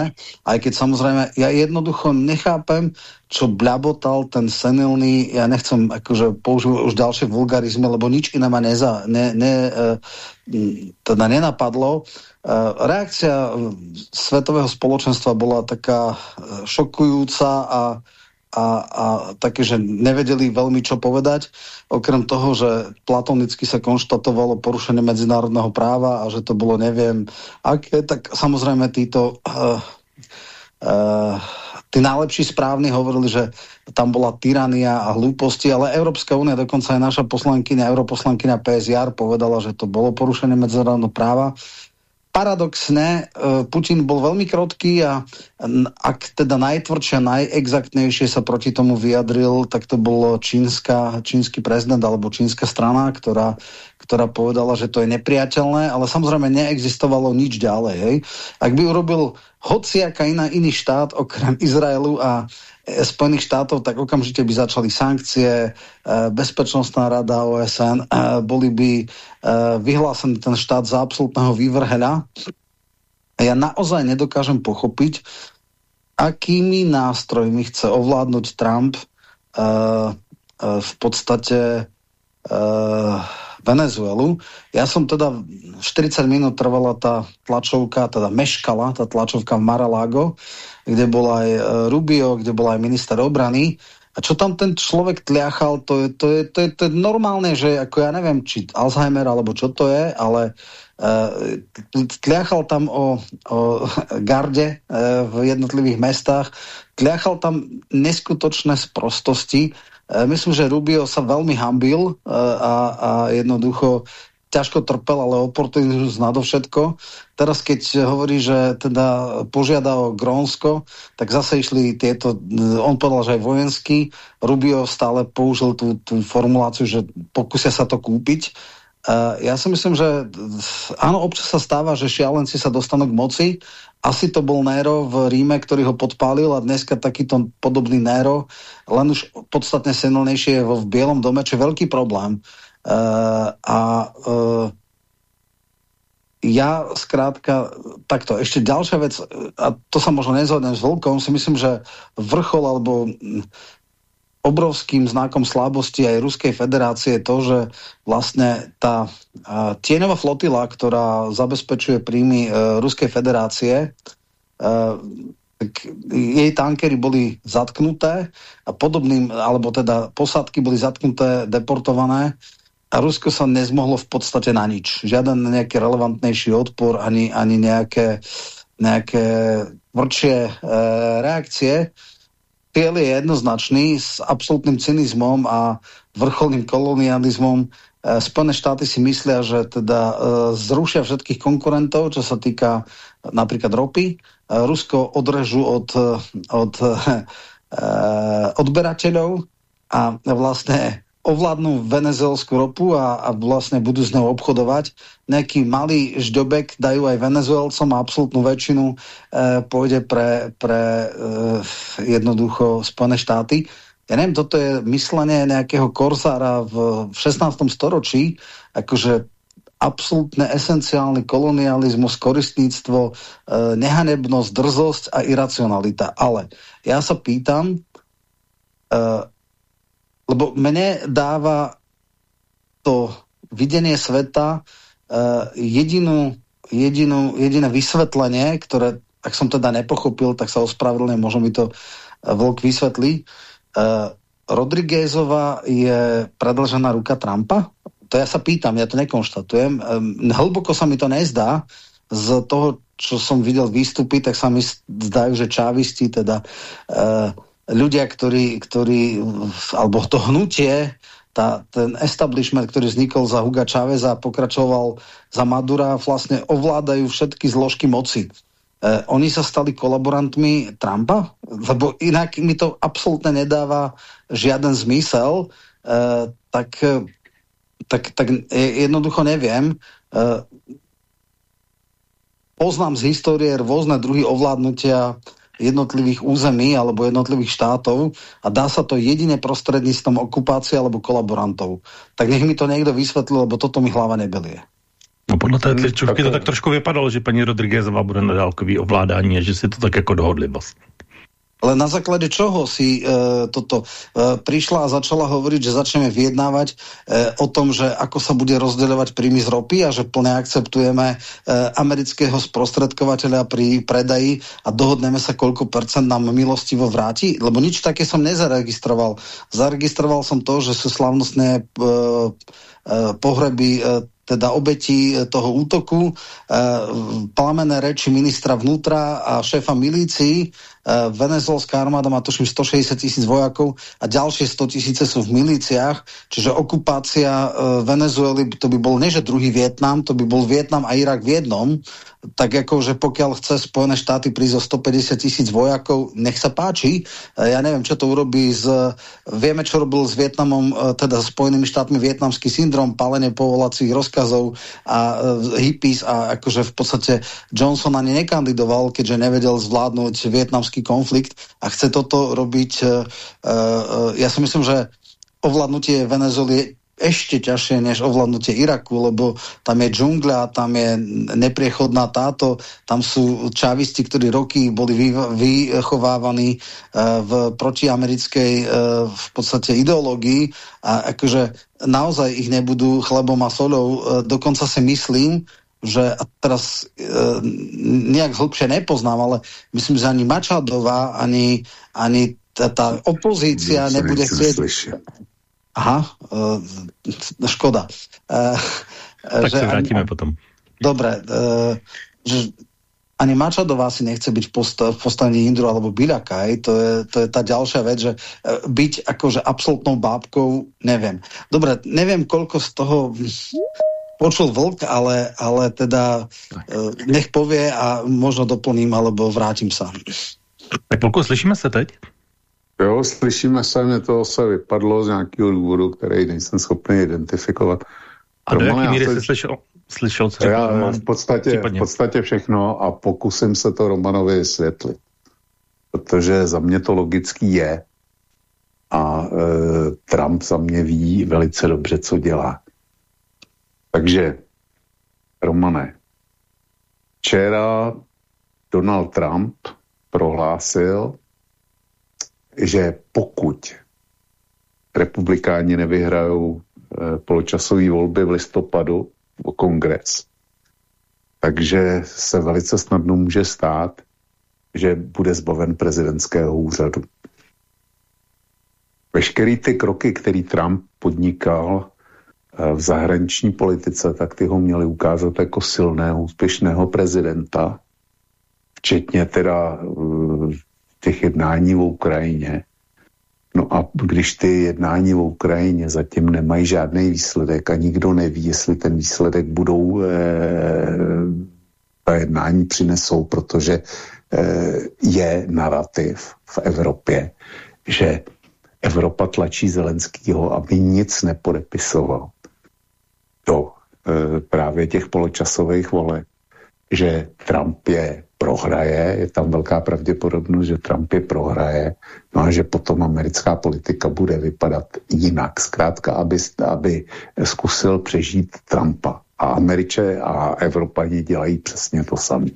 J: aj keď samozrejme, ja jednoducho nechápem, čo bľabotal ten senilný, ja nechcem akože používať už ďalšie vulgarizmy, lebo nič iné ma neza, ne, ne, e, teda nenapadlo. E, reakcia svetového spoločenstva bola taká e, šokujúca a a, a také, že nevedeli veľmi čo povedať. Okrem toho, že platonicky sa konštatovalo porušenie medzinárodného práva a že to bolo neviem aké, tak samozrejme títo uh, uh, tí najlepší správni hovorili, že tam bola tyrania a hlúposti, ale Európska únia, dokonca aj naša poslankyňa, europoslankyňa PSR povedala, že to bolo porušenie medzinárodného práva paradoxne, e, Putin bol veľmi krotký a ak teda najtvrdšie, najexaktnejšie sa proti tomu vyjadril, tak to bol čínska, čínsky prezident alebo čínska strana, ktorá, ktorá povedala, že to je nepriateľné, ale samozrejme neexistovalo nič ďalej. Hej. Ak by urobil hociaká iná iný štát okrem Izraelu a Spojených štátov, tak okamžite by začali sankcie, e, Bezpečnostná rada OSN, e, boli by e, vyhlásený ten štát za absolútneho vývrheľa. Ja naozaj nedokážem pochopiť, akými nástrojmi chce ovládnuť Trump v podstate Venezuelu. Ja som teda 40 minút trvala tá tlačovka, teda meškala tá tlačovka v Maralago kde bol aj e, Rubio, kde bol aj minister obrany. A čo tam ten človek tliachal, to je, to je, to je, to je normálne, že ako ja neviem, či Alzheimer alebo čo to je, ale uh, tliachal tam o, o garde uh, v jednotlivých mestách, tliachal tam neskutočné sprostosti. Myslím, že Rubio sa veľmi hambil a, a jednoducho ťažko trpel, ale oportunizmus nadovšetko. Teraz, keď hovorí, že teda požiada o Grónsko, tak zase išli tieto, on povedal, že aj vojenský, Rubio stále použil tú, tú formuláciu, že pokusia sa to kúpiť. Uh, ja si myslím, že áno, občas sa stáva, že šialenci sa dostanú k moci. Asi to bol Nero v Ríme, ktorý ho podpálil a dneska takýto podobný Nero, len už podstatne silnejšie je v Bielom dome, čo je veľký problém. A uh, ja skrátka, takto, ešte ďalšia vec, a to sa možno nezhodnem s Vlkom, si myslím, že vrchol alebo obrovským znakom slabosti aj Ruskej federácie je to, že vlastne tá uh, tieňová flotila, ktorá zabezpečuje príjmy uh, Ruskej federácie, uh, tak jej tankery boli zatknuté a podobným, alebo teda posádky boli zatknuté, deportované a Rusko sa nezmohlo v podstate na nič. Žiaden nejaký relevantnejší odpor, ani, ani nejaké, nejaké tvrdšie e, reakcie. Piel je jednoznačný s absolútnym cynizmom a vrcholným kolonializmom. Spojené štáty si myslia, že teda zrušia všetkých konkurentov, čo sa týka napríklad ropy. Rusko odrežu od, od odberateľov a vlastne ovládnu venezuelskú ropu a, a vlastne budú s ňou obchodovať. Nejaký malý žďobek dajú aj venezuelcom a absolútnu väčšinu e, pôjde pre, pre e, jednoducho Spojené štáty. Ja neviem, toto je myslenie nejakého korzára v, v 16. storočí, akože absolútne esenciálny kolonializmus, koristníctvo, e, nehanebnosť, drzosť a iracionalita. Ale ja sa pýtam, e, lebo mne dáva to videnie sveta uh, jedinú, jedinú, jediné vysvetlenie, ktoré, ak som teda nepochopil, tak sa ospravedlňujem, možno mi to uh, Vlk vysvetlí. Uh, Rodriguezova je predlžená ruka Trumpa? To ja sa pýtam, ja to nekonštatujem. Um, hlboko sa mi to nezdá. Z toho, čo som videl výstupy, tak sa mi zdajú, že čávisti teda uh, ľudia, ktorí, ktorí alebo to hnutie, tá, ten establishment, ktorý vznikol za Huga Cháveza a pokračoval za Madura, vlastne ovládajú všetky zložky moci. Eh, oni sa stali kolaborantmi Trumpa, lebo inak mi to absolútne nedáva žiaden zmysel, eh, tak, tak, tak jednoducho neviem. Eh, poznám z histórie rôzne druhy ovládnutia jednotlivých území alebo jednotlivých štátov a dá sa to jedine prostredníctvom okupácie alebo kolaborantov. Tak nech mi to niekto vysvetlí, lebo toto mi hlava nebelie.
K: No podle té tličovky to tak trošku vypadalo, že paní Rodriguezová bude na dálkový ovládání a že si to tak jako dohodli vlastně.
J: Ale na základe čoho si e, toto e, prišla a začala hovoriť, že začneme vyjednávať e, o tom, že ako sa bude rozdeľovať príjmy z ropy a že plne akceptujeme e, amerického sprostredkovateľa pri predaji a dohodneme sa, koľko percent nám milostivo vráti? Lebo nič také som nezaregistroval. Zaregistroval som to, že sú slavnostné e, e, pohreby e, teda obeti eh, toho útoku, e, plamené reči ministra vnútra a šéfa milícií, e, venezuelská armáda má tuším 160 tisíc vojakov a ďalšie 100 tisíce sú v milíciách, čiže okupácia e, Venezuely, to by bol neže druhý Vietnam, to by bol Vietnam a Irak v jednom, tak jako, že pokiaľ chce Spojené štáty prísť o 150 tisíc vojakov, nech sa páči. Ja neviem, čo to urobí z... Vieme, čo robil s Vietnamom, teda Spojenými štátmi vietnamský syndrom, palenie povolacích rozkazov a hippies a akože v podstate Johnson ani nekandidoval, keďže nevedel zvládnuť vietnamský konflikt a chce toto robiť. Ja si myslím, že ovládnutie Venezuely ešte ťažšie než ovládnutie Iraku, lebo tam je džungľa, tam je nepriechodná táto, tam sú čavisti, ktorí roky boli vy, vychovávaní uh, v protiamerickej v podstate ideológii a akože naozaj ich nebudú chlebom a solou. Dokonca si myslím, že a teraz e, nejak hlbšie nepoznám, ale myslím, že ani Mačadová, ani, ani tá, tá opozícia nebude chcieť... Aha, uh, škoda. Uh,
K: tak že sa vrátime ani, potom.
J: Dobre, uh, že ani Mačadová si nechce byť v, post v postavení Indru alebo Biľaka. To je, to je tá ďalšia vec, že byť akože absolútnou bábkou, neviem. Dobre, neviem, koľko z toho počul vlk, ale, ale teda uh, nech povie a možno doplním, alebo vrátim sa.
K: Tak pokud slyšíme se teď?
L: Jo, slyšíme se, mě to se vypadlo z nějakého důvodu, který nejsem schopný identifikovat.
K: A do jaké míry jsi slyšel, slyšel co
L: já Roman, v, podstatě, v podstatě všechno a pokusím se to Romanovi vysvětlit. Protože za mě to logický je a e, Trump za mě ví velice dobře, co dělá. Takže, Romane, včera Donald Trump prohlásil, že pokud republikáni nevyhrajou e, poločasové volby v listopadu o kongres, takže se velice snadno může stát, že bude zbaven prezidentského úřadu. Veškerý ty kroky, který Trump podnikal v zahraniční politice, tak ty ho měli ukázat jako silného, úspěšného prezidenta, včetně teda e, těch jednání v Ukrajině. No a když ty jednání v Ukrajině zatím nemají žádný výsledek a nikdo neví, jestli ten výsledek budou e, ta jednání přinesou, protože e, je narrativ v Evropě, že Evropa tlačí Zelenskýho, aby nic nepodepisoval do e, právě těch poločasových voleb, že Trump je prohraje, je tam velká pravděpodobnost, že Trump je prohraje, no a že potom americká politika bude vypadat jinak. Zkrátka, aby, aby zkusil přežít Trumpa. A Američe a Evropani dělají přesně to samé.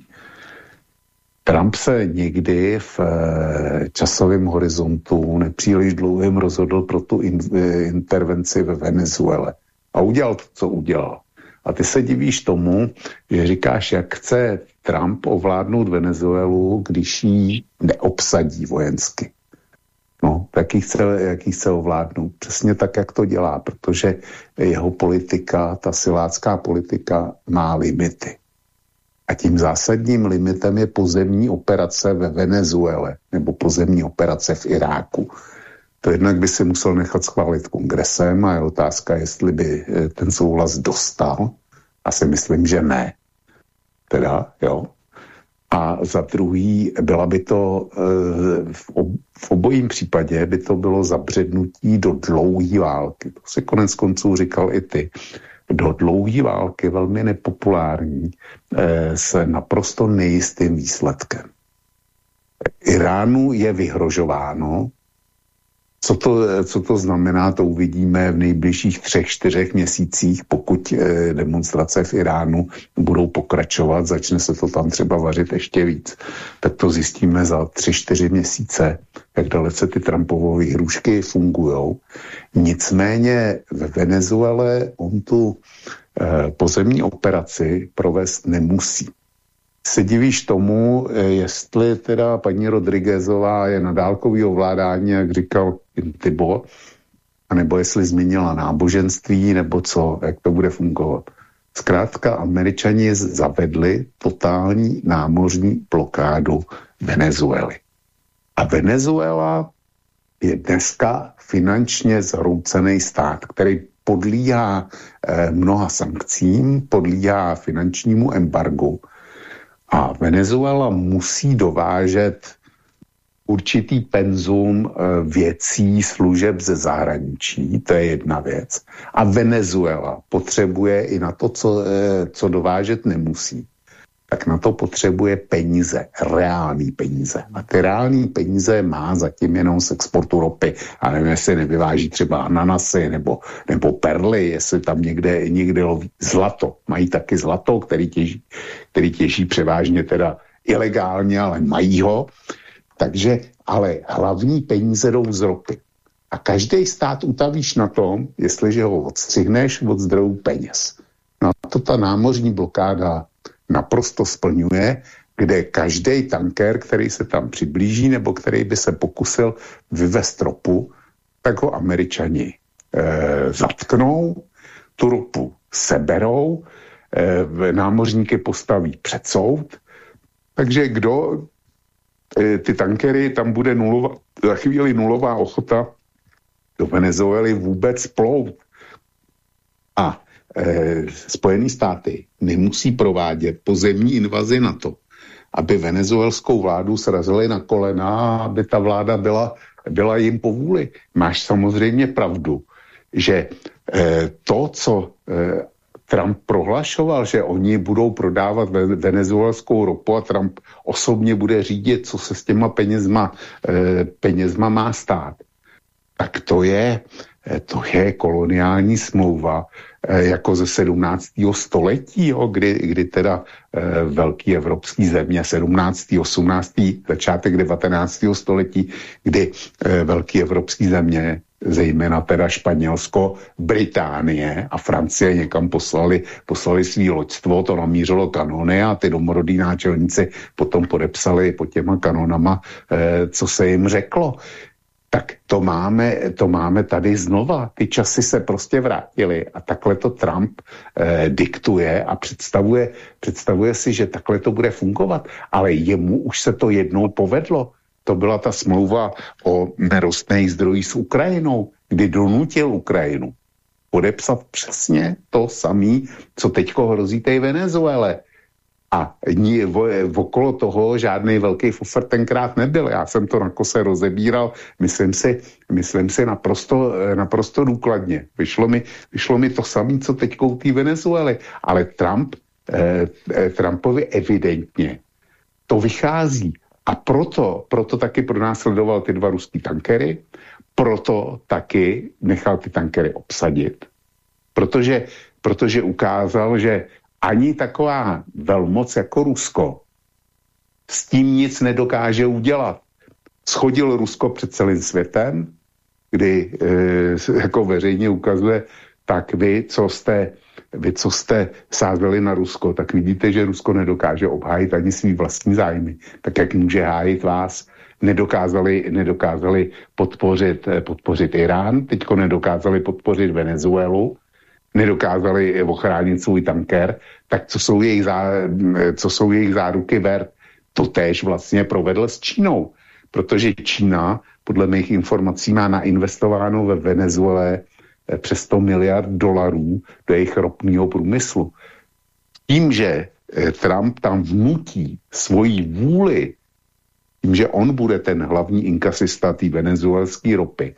L: Trump se někdy v eh, časovém horizontu nepříliš dlouhým rozhodl pro tu in, eh, intervenci ve Venezuele. A udělal to, co udělal. A ty se divíš tomu, že říkáš, jak chce Trump ovládnout Venezuelu, když ji neobsadí vojensky. No, tak ji chce, jak ji chce ovládnout. Přesně tak, jak to dělá, protože jeho politika, ta silácká politika, má limity. A tím zásadním limitem je pozemní operace ve Venezuele nebo pozemní operace v Iráku. To jednak by si musel nechat schválit kongresem a je otázka, jestli by eh, ten souhlas dostal. A si myslím, že ne. Teda, jo. A za druhý, byla by to eh, v obojím případě by to bylo zabřednutí do dlouhé války. To si konec konců říkal i ty. Do dlouhé války, velmi nepopulární, eh, s naprosto nejistým výsledkem. Iránu je vyhrožováno, co to, co to znamená, to uvidíme v nejbližších třech, čtyřech měsících, pokud eh, demonstrace v Iránu budou pokračovat, začne se to tam třeba vařit ještě víc, tak to zjistíme za tři, čtyři měsíce, jak dalece ty Trumpovové hrušky fungují. Nicméně ve Venezuele on tu eh, pozemní operaci provést nemusí se divíš tomu, eh, jestli teda paní Rodriguezová je na dálkový ovládání, jak říkal Intibo, anebo jestli změnila náboženství, nebo co, jak to bude fungovat. Zkrátka, američani zavedli totální námořní blokádu Venezuely. A Venezuela je dneska finančně zhroucený stát, který podlíhá eh, mnoha sankcím, podlíhá finančnímu embargu a Venezuela musí dovážet určitý penzum eh, věcí, služeb ze zahraničí, to je jedna věc. A Venezuela potřebuje i na to, co, eh, co dovážet nemusí, tak na to potřebuje peníze, reální peníze. A ty reální peníze má zatím jenom z exportu ropy. A nevím, jestli nevyváží třeba ananasy nebo, nebo perly, jestli tam někde, někde loví zlato. Mají taky zlato, který těží, který těží převážně teda ilegálně, ale mají ho. Takže, ale hlavní peníze jdou z ropy. A každý stát utavíš na tom, jestliže ho odstřihneš od zdrojů peněz. No to ta námořní blokáda naprosto splňuje, kde každý tanker, který se tam přiblíží nebo který by se pokusil vyvést ropu, tak ho američani e, zatknou, tu ropu seberou, námořníky postaví před soud, takže kdo e, ty tankery, tam bude nulová, za chvíli nulová ochota do Venezuely vůbec plout. A eh, Spojené státy nemusí provádět pozemní invazi na to, aby venezuelskou vládu srazili na kolena, aby ta vláda byla, byla jim povůli. Máš samozřejmě pravdu, že eh, to, co eh, Trump prohlašoval, že oni budou prodávat venezuelskou ropu a Trump osobně bude řídit, co se s těma penězma, eh, penězma má stát, tak to je, eh, to je koloniální smlouva, jako ze 17. století, jo, kdy, kdy teda e, velký evropský země, 17. 18. začátek 19. století, kdy e, velký evropský země, zejména teda Španělsko, Británie a Francie někam poslali, poslali svý loďstvo, to namířilo kanony a ty domorodí náčelníci potom podepsali pod těma kanonama, e, co se jim řeklo tak to máme, to máme tady znova. Ty časy se prostě vrátily a takhle to Trump eh, diktuje a představuje, představuje si, že takhle to bude fungovat. Ale jemu už se to jednou povedlo. to byla ta smlouva o nerostných zdrojích s Ukrajinou, kdy donutil Ukrajinu podepsat přesně to samé, co teďko hrozí té Venezuele. A ní, v, okolo toho žádný velký fufr tenkrát nebyl. Já jsem to na kose rozebíral, myslím si, myslím si naprosto, naprosto důkladně. Vyšlo mi, vyšlo mi to samé, co teď u té Venezuely. Ale Trump, eh, eh, Trumpovi evidentně to vychází. A proto, proto taky pronásledoval ty dva ruský tankery, proto taky nechal ty tankery obsadit. Protože, protože ukázal, že ani taková velmoc jako Rusko s tím nic nedokáže udělat. Schodil Rusko před celým světem, kdy e, jako veřejně ukazuje, tak vy, co jste, vy, co jste sázeli na Rusko, tak vidíte, že Rusko nedokáže obhájit ani svý vlastní zájmy. Tak jak může hájit vás? Nedokázali, nedokázali podpořit, podpořit Irán, teďko nedokázali podpořit Venezuelu, nedokázali ochránit svůj tanker, tak co jsou jejich, zá, co jsou jejich záruky ver? To též vlastně provedl s Čínou, protože Čína podle mých informací má nainvestováno ve Venezuele eh, přes 100 miliard dolarů do jejich ropného průmyslu. Tím, že eh, Trump tam vnutí svoji vůli, tím, že on bude ten hlavní inkasista té venezuelské ropy,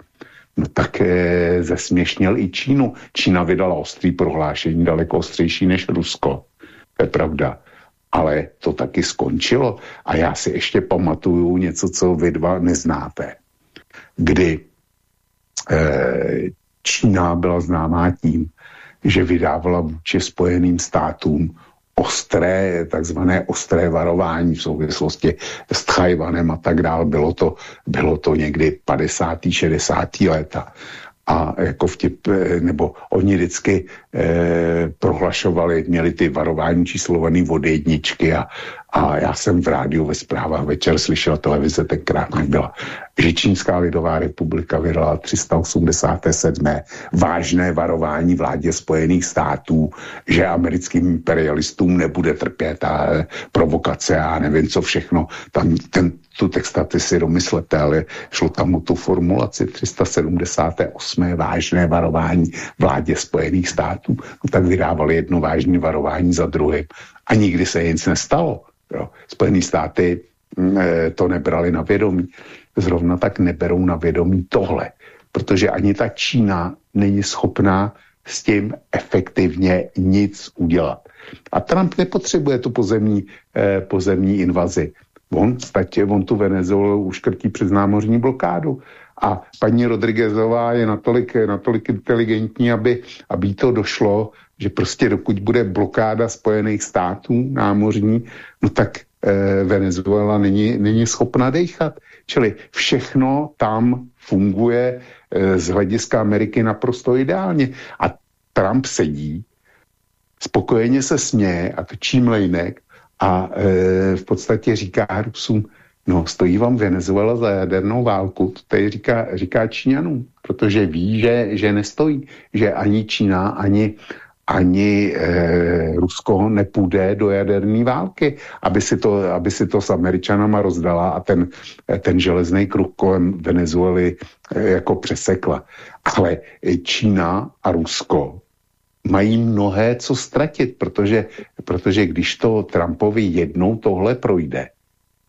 L: no tak e, zesměšnil i Čínu. Čína vydala ostrý prohlášení, daleko ostřejší než Rusko. To je pravda. Ale to taky skončilo. A já si ještě pamatuju něco, co vy dva neznáte. Kdy e, Čína byla známá tím, že vydávala vůči Spojeným státům ostré, takzvané ostré varování v souvislosti s Tchajvanem a tak dál. Bylo to, bylo to někdy 50. 60. léta a jako vtip, eh, nebo oni vždycky eh, prohlašovali, měli ty varování číslované od jedničky a, a já jsem v rádiu ve zprávách večer slyšel, televize tenkrát nebyla, že Čínská lidová republika vydala 387. vážné varování vládě Spojených států, že americkým imperialistům nebude trpět a provokace a nevím co všechno. Tam ten, tu textaci si domyslete, ale šlo tam o tu formulaci 378. vážné varování vládě Spojených států. No, tak vydávali jedno vážné varování za druhým a nikdy se nic nestalo. Jo. Spojené státy eh, to nebrali na vědomí. Zrovna tak neberou na vědomí tohle, protože ani ta Čína není schopná s tím efektivně nic udělat. A Trump nepotřebuje tu pozemní, eh, pozemní invazi. On, statě, on tu Venezuelu uškrtí přes námořní blokádu. A paní Rodriguezová je natolik, natolik inteligentní, aby, aby to došlo, že prostě dokud bude blokáda Spojených států námořní, no tak eh, Venezuela není, není schopna dechat. Čili všechno tam funguje eh, z hlediska Ameriky naprosto ideálně. A Trump sedí, spokojeně se směje a točí mlejnek a e, v podstatě říká Rusům, no stojí vám Venezuela za jadernou válku, to tady říká, říká Číňanům, protože ví, že, že nestojí, že ani Čína, ani, ani e, Rusko nepůjde do jaderné války, aby si, to, aby si to s Američanama rozdala a ten, ten železný kruh kolem Venezuely e, jako přesekla. Ale Čína a Rusko mají mnohé co ztratit, protože, protože když to Trumpovi jednou tohle projde,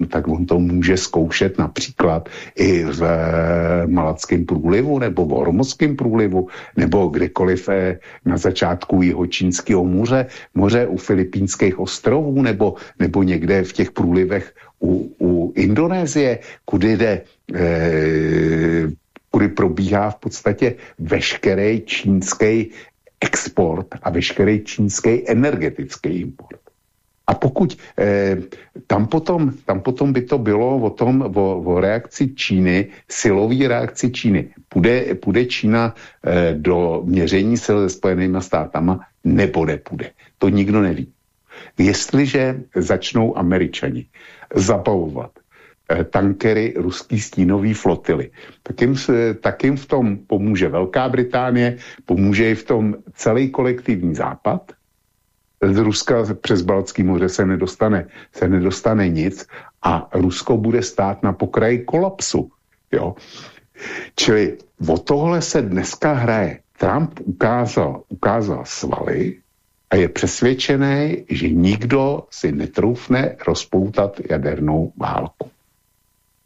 L: tak on to může zkoušet například i v e, Malackém průlivu nebo v Hormozském průlivu nebo kdekoliv e, na začátku Jihočínského moře, moře u Filipínských ostrovů nebo, nebo někde v těch průlivech u, u Indonésie, kudy jde e, kudy probíhá v podstatě veškerý čínský export a veškerý čínský energetický import. A pokud eh, tam, potom, tam potom by to bylo o tom, o, o reakci Číny, silový reakci Číny. Půjde, půjde Čína eh, do měření sil se Spojenými státama nebo nepůjde. To nikdo neví. Jestliže začnou američani zapavovat eh, tankery ruský stínový flotily, tak jim, tak jim v tom pomůže Velká Británie, pomůže i v tom celý kolektivní západ, z Ruska přes Balcký moře se nedostane, se nedostane nic a Rusko bude stát na pokraji kolapsu. Jo. Čili o tohle se dneska hraje. Trump ukázal, ukázal svaly a je přesvědčený, že nikdo si netroufne rozpoutat jadernou válku.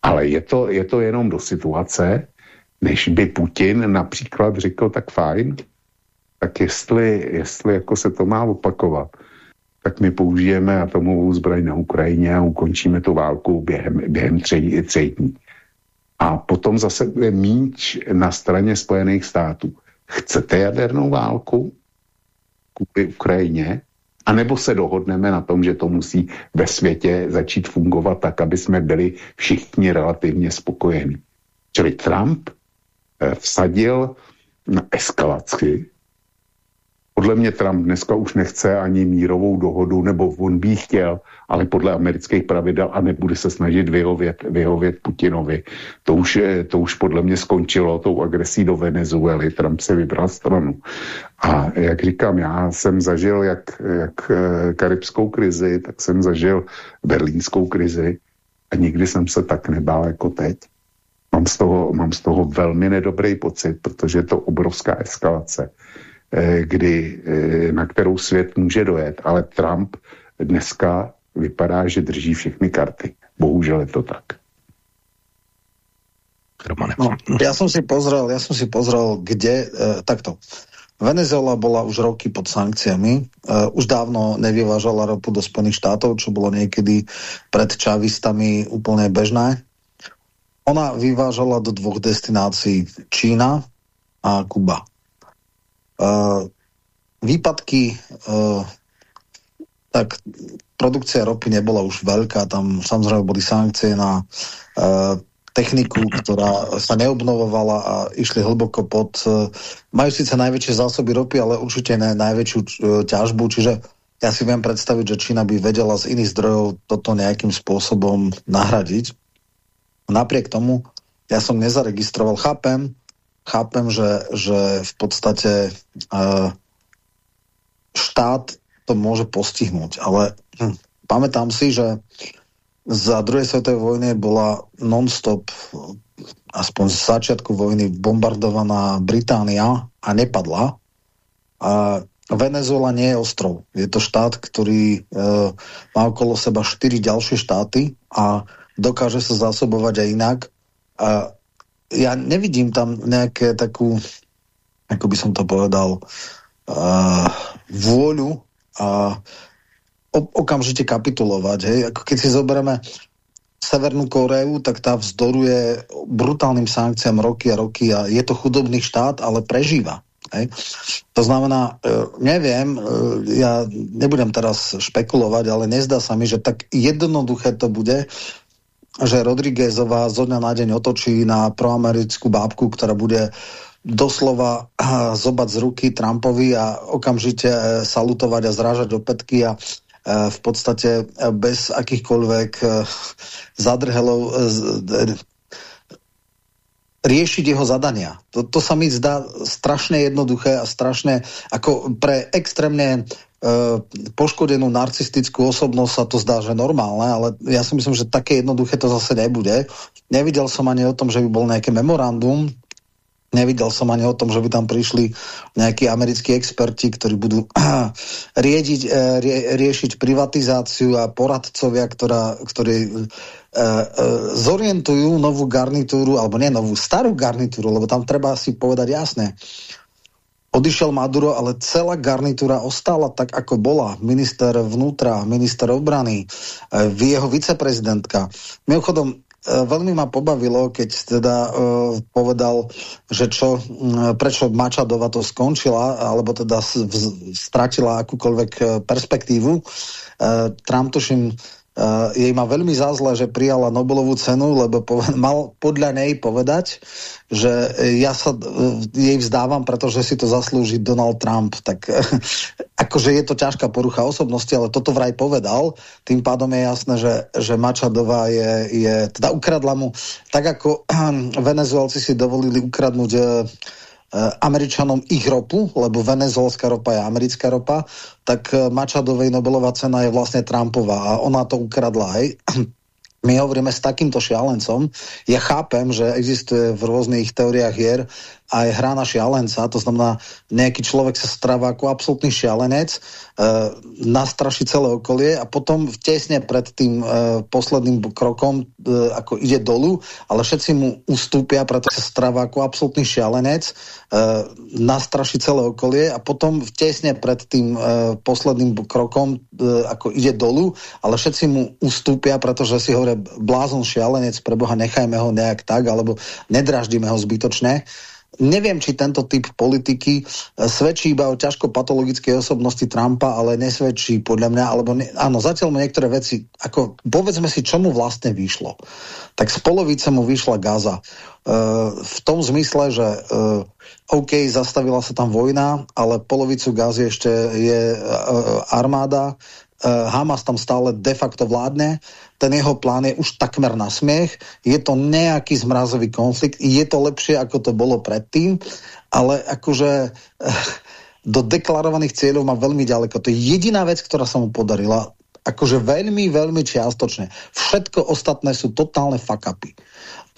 L: Ale je to, je to jenom do situace, než by Putin například řekl, tak fajn, tak jestli, jestli jako se to má opakovat, tak my použijeme atomovou zbraň na Ukrajině a ukončíme tu válku během, během tři, tři dní. A potom zase bude míč na straně Spojených států. Chcete jadernou válku kvůli Ukrajině? A nebo se dohodneme na tom, že to musí ve světě začít fungovat tak, aby jsme byli všichni relativně spokojení. Čili Trump eh, vsadil na eskalaci podle mě Trump dneska už nechce ani mírovou dohodu, nebo on by chtěl, ale podle amerických pravidel a nebude se snažit vyhovět, vyhovět Putinovi. To už, je, to už podle mě skončilo tou agresí do Venezuely. Trump se vybral stranu. A jak říkám, já jsem zažil jak, jak eh, karibskou krizi, tak jsem zažil berlínskou krizi a nikdy jsem se tak nebál jako teď. Mám z toho, mám z toho velmi nedobrý pocit, protože je to obrovská eskalace Eh, kdy, eh, na kterou svět může dojet, ale Trump dneska vypadá, že drží všechny karty. Bohužel je to tak.
J: No, ja som si pozrel, ja som si pozrel, kde, e, takto. Venezuela bola už roky pod sankciami, e, už dávno nevyvážala ropu do Spojených štátov, čo bolo niekedy pred čavistami úplne bežné. Ona vyvážala do dvoch destinácií, Čína a Kuba. Výpadky, uh, tak produkcia ropy nebola už veľká, tam samozrejme boli sankcie na uh, techniku, ktorá sa neobnovovala a išli hlboko pod... Uh, majú najväčšie zásoby ropy, ale určite ne najväčšiu uh, ťažbu, čiže ja si viem predstaviť, že Čína by vedela z iných zdrojov toto nejakým spôsobom nahradiť. Napriek tomu ja som nezaregistroval, chápem, chápem, že, že v podstate uh, štát to môže postihnúť, ale hm, pamätám si, že za druhej svetovej vojny bola non-stop aspoň z začiatku vojny bombardovaná Británia a nepadla. A Venezuela nie je ostrov. Je to štát, ktorý e, má okolo seba štyri ďalšie štáty a dokáže sa zásobovať aj inak. A ja nevidím tam nejaké takú, ako by som to povedal, uh, vôľu a uh, okamžite kapitulovať. Hej? Ako keď si zoberieme Severnú Koreu, tak tá vzdoruje brutálnym sankciám roky a roky a je to chudobný štát, ale prežíva. Hej. To znamená, uh, neviem, uh, ja nebudem teraz špekulovať, ale nezdá sa mi, že tak jednoduché to bude, že Rodriguezová zo dňa na deň otočí na proamerickú bábku, ktorá bude doslova zobať z ruky Trumpovi a okamžite eh, salutovať a zrážať do petky a eh, v podstate bez akýchkoľvek zadrhelov riešiť jeho zadania. To, to sa mi zdá strašne jednoduché a strašne ako pre extrémne poškodenú narcistickú osobnosť sa to zdá, že normálne, ale ja si myslím, že také jednoduché to zase nebude. Nevidel som ani o tom, že by bol nejaké memorandum, Nevidel som ani o tom, že by tam prišli nejakí americkí experti, ktorí budú [clears throat] riediť, eh, rie, riešiť privatizáciu a poradcovia, ktorá, ktorí E, e, zorientujú novú garnitúru, alebo nie novú, starú garnitúru, lebo tam treba si povedať jasne. Odišiel Maduro, ale celá garnitúra ostala tak, ako bola. Minister vnútra, minister obrany, e, jeho viceprezidentka. Mimochodom, veľmi ma pobavilo, keď teda uh, povedal, že čo, uh, prečo Mačadova to skončila, alebo teda stratila akúkoľvek perspektívu. Uh, Trump tuším Uh, jej má veľmi zázle, že prijala Nobelovú cenu, lebo po, mal podľa nej povedať, že ja sa uh, jej vzdávam, pretože si to zaslúži Donald Trump. Tak uh, [laughs] akože je to ťažká porucha osobnosti, ale toto vraj povedal. Tým pádom je jasné, že, že Mačadová je, je, teda ukradla mu, tak ako [clears throat] Venezuelci si dovolili ukradnúť uh, Američanom ich ropu, lebo venezuelská ropa je americká ropa, tak Mačadovej Nobelová cena je vlastne Trumpová a ona to ukradla, hej [clears throat] my hovoríme s takýmto šialencom. Ja chápem, že existuje v rôznych teóriách hier aj hra na šialenca, to znamená, nejaký človek sa stráva ako absolútny šialenec, e, nastraší celé okolie a potom tesne pred tým e, posledným krokom e, ako ide dolu, ale všetci mu ustúpia, preto sa stráva ako absolútny šialenec, e, nastraší celé okolie a potom tesne pred tým e, posledným krokom e, ako ide dolu, ale všetci mu ustúpia, pretože si hovoria blázon šialenec, preboha nechajme ho nejak tak, alebo nedraždíme ho zbytočne. Neviem, či tento typ politiky eh, svedčí iba o ťažko patologickej osobnosti Trumpa, ale nesvedčí podľa mňa, alebo ne, áno, zatiaľ mu niektoré veci, ako povedzme si, čo mu vlastne vyšlo. Tak z polovice mu vyšla Gaza. Uh, v tom zmysle, že uh, OK, zastavila sa tam vojna, ale polovicu Gazy ešte je uh, armáda, Hamas tam stále de facto vládne ten jeho plán je už takmer na smiech, je to nejaký zmrazový konflikt, je to lepšie, ako to bolo predtým, ale akože eh, do deklarovaných cieľov má veľmi ďaleko. To je jediná vec, ktorá sa mu podarila, akože veľmi, veľmi čiastočne. Všetko ostatné sú totálne fuck-upy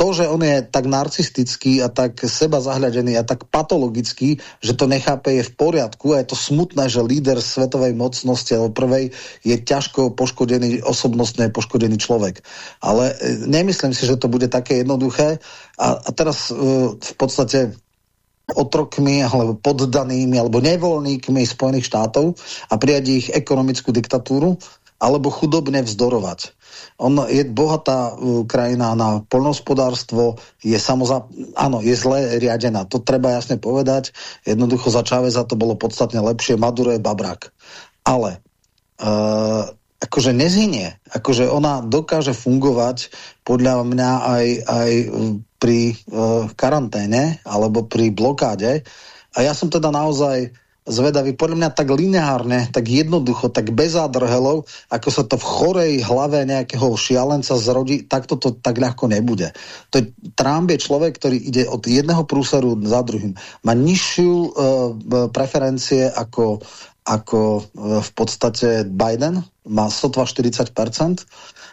J: to, že on je tak narcistický a tak seba zahľadený a tak patologický, že to nechápe, je v poriadku a je to smutné, že líder svetovej mocnosti alebo prvej je ťažko poškodený, osobnostne poškodený človek. Ale e, nemyslím si, že to bude také jednoduché a, a teraz uh, v podstate otrokmi alebo poddanými alebo nevoľníkmi Spojených štátov a prijať ich ekonomickú diktatúru alebo chudobne vzdorovať. On je bohatá uh, krajina na polnohospodárstvo, je samoza... áno, je zle riadená. To treba jasne povedať. Jednoducho za Čáveza to bolo podstatne lepšie. Maduro je babrak. Ale uh, akože nezhynie. Akože ona dokáže fungovať podľa mňa aj, aj pri uh, karanténe alebo pri blokáde. A ja som teda naozaj zvedavý, podľa mňa tak lineárne, tak jednoducho, tak bez zádrhelov, ako sa to v chorej hlave nejakého šialenca zrodí, tak to tak ľahko nebude. To je, Trump je človek, ktorý ide od jedného prúseru za druhým. Má nižšiu uh, preferencie ako, ako uh, v podstate Biden, má sotva 40%.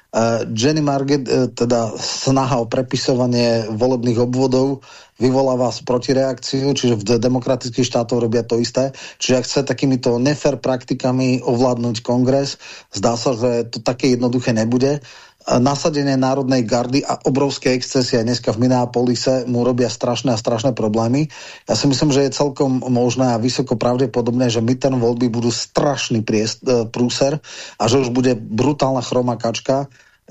J: Uh, Jenny Marget, uh, teda snaha o prepisovanie volebných obvodov vyvoláva protireakciu, čiže v demokratických štátoch robia to isté. Čiže ak chce takýmito nefer praktikami ovládnuť kongres, zdá sa, že to také jednoduché nebude. Nasadenie Národnej gardy a obrovské excesy aj dneska v Minneapolise mu robia strašné a strašné problémy. Ja si myslím, že je celkom možné a vysoko pravdepodobné, že midterm voľby budú strašný e, prúser a že už bude brutálna chroma kačka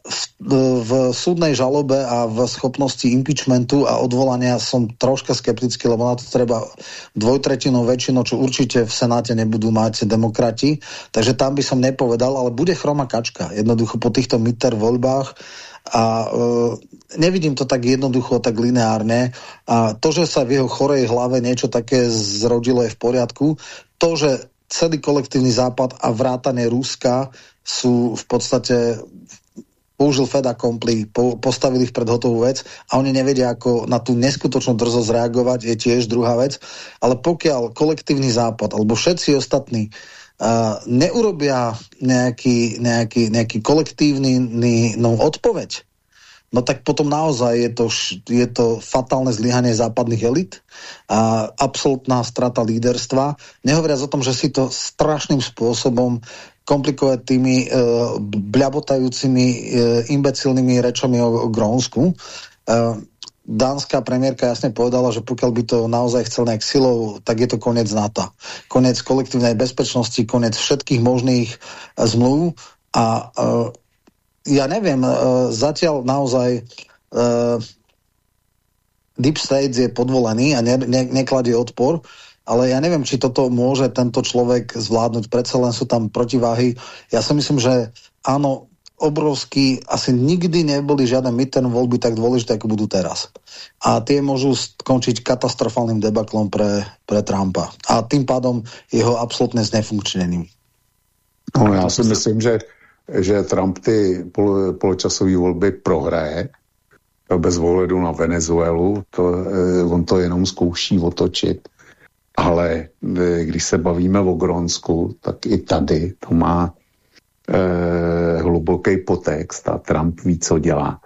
J: v, v súdnej žalobe a v schopnosti impeachmentu a odvolania som troška skeptický, lebo na to treba dvojtretinou väčšinou, čo určite v Senáte nebudú mať demokrati. Takže tam by som nepovedal, ale bude chroma kačka. Jednoducho po týchto midter voľbách a e, nevidím to tak jednoducho, tak lineárne. A to, že sa v jeho chorej hlave niečo také zrodilo je v poriadku. To, že celý kolektívny západ a vrátanie Ruska sú v podstate použil Fed Compli, po, postavili ich pred hotovú vec a oni nevedia, ako na tú neskutočnú drzosť reagovať, je tiež druhá vec. Ale pokiaľ kolektívny západ alebo všetci ostatní uh, neurobia nejaký, nejaký, nejaký kolektívny no, odpoveď, no tak potom naozaj je to, je to fatálne zlyhanie západných elit a absolútna strata líderstva. Nehovoriac o tom, že si to strašným spôsobom komplikovať tými uh, bľabotajúcimi uh, imbecilnými rečami o, o Grónsku. Uh, dánska premiérka jasne povedala, že pokiaľ by to naozaj chcel nejak silou, tak je to koniec NATO. Koniec kolektívnej bezpečnosti, koniec všetkých možných zmluv a uh, ja neviem, uh, zatiaľ naozaj uh, Deep State je podvolený a ne, ne, nekladie odpor, ale ja neviem, či toto môže tento človek zvládnuť. Predsa len sú tam protiváhy. Ja si myslím, že áno, obrovský, asi nikdy neboli žiadne midterm voľby tak dôležité, ako budú teraz. A tie môžu skončiť katastrofálnym debaklom pre, pre Trumpa. A tým pádom jeho absolútne znefunkčnením.
L: No, já si myslím, že, že Trump ty pol, poločasové volby prohraje bez ohledu na Venezuelu, to, eh, on to jenom zkouší otočit. Ale eh, když se bavíme o Gronsku, tak i tady to má eh, hluboký potext a Trump ví, co dělá.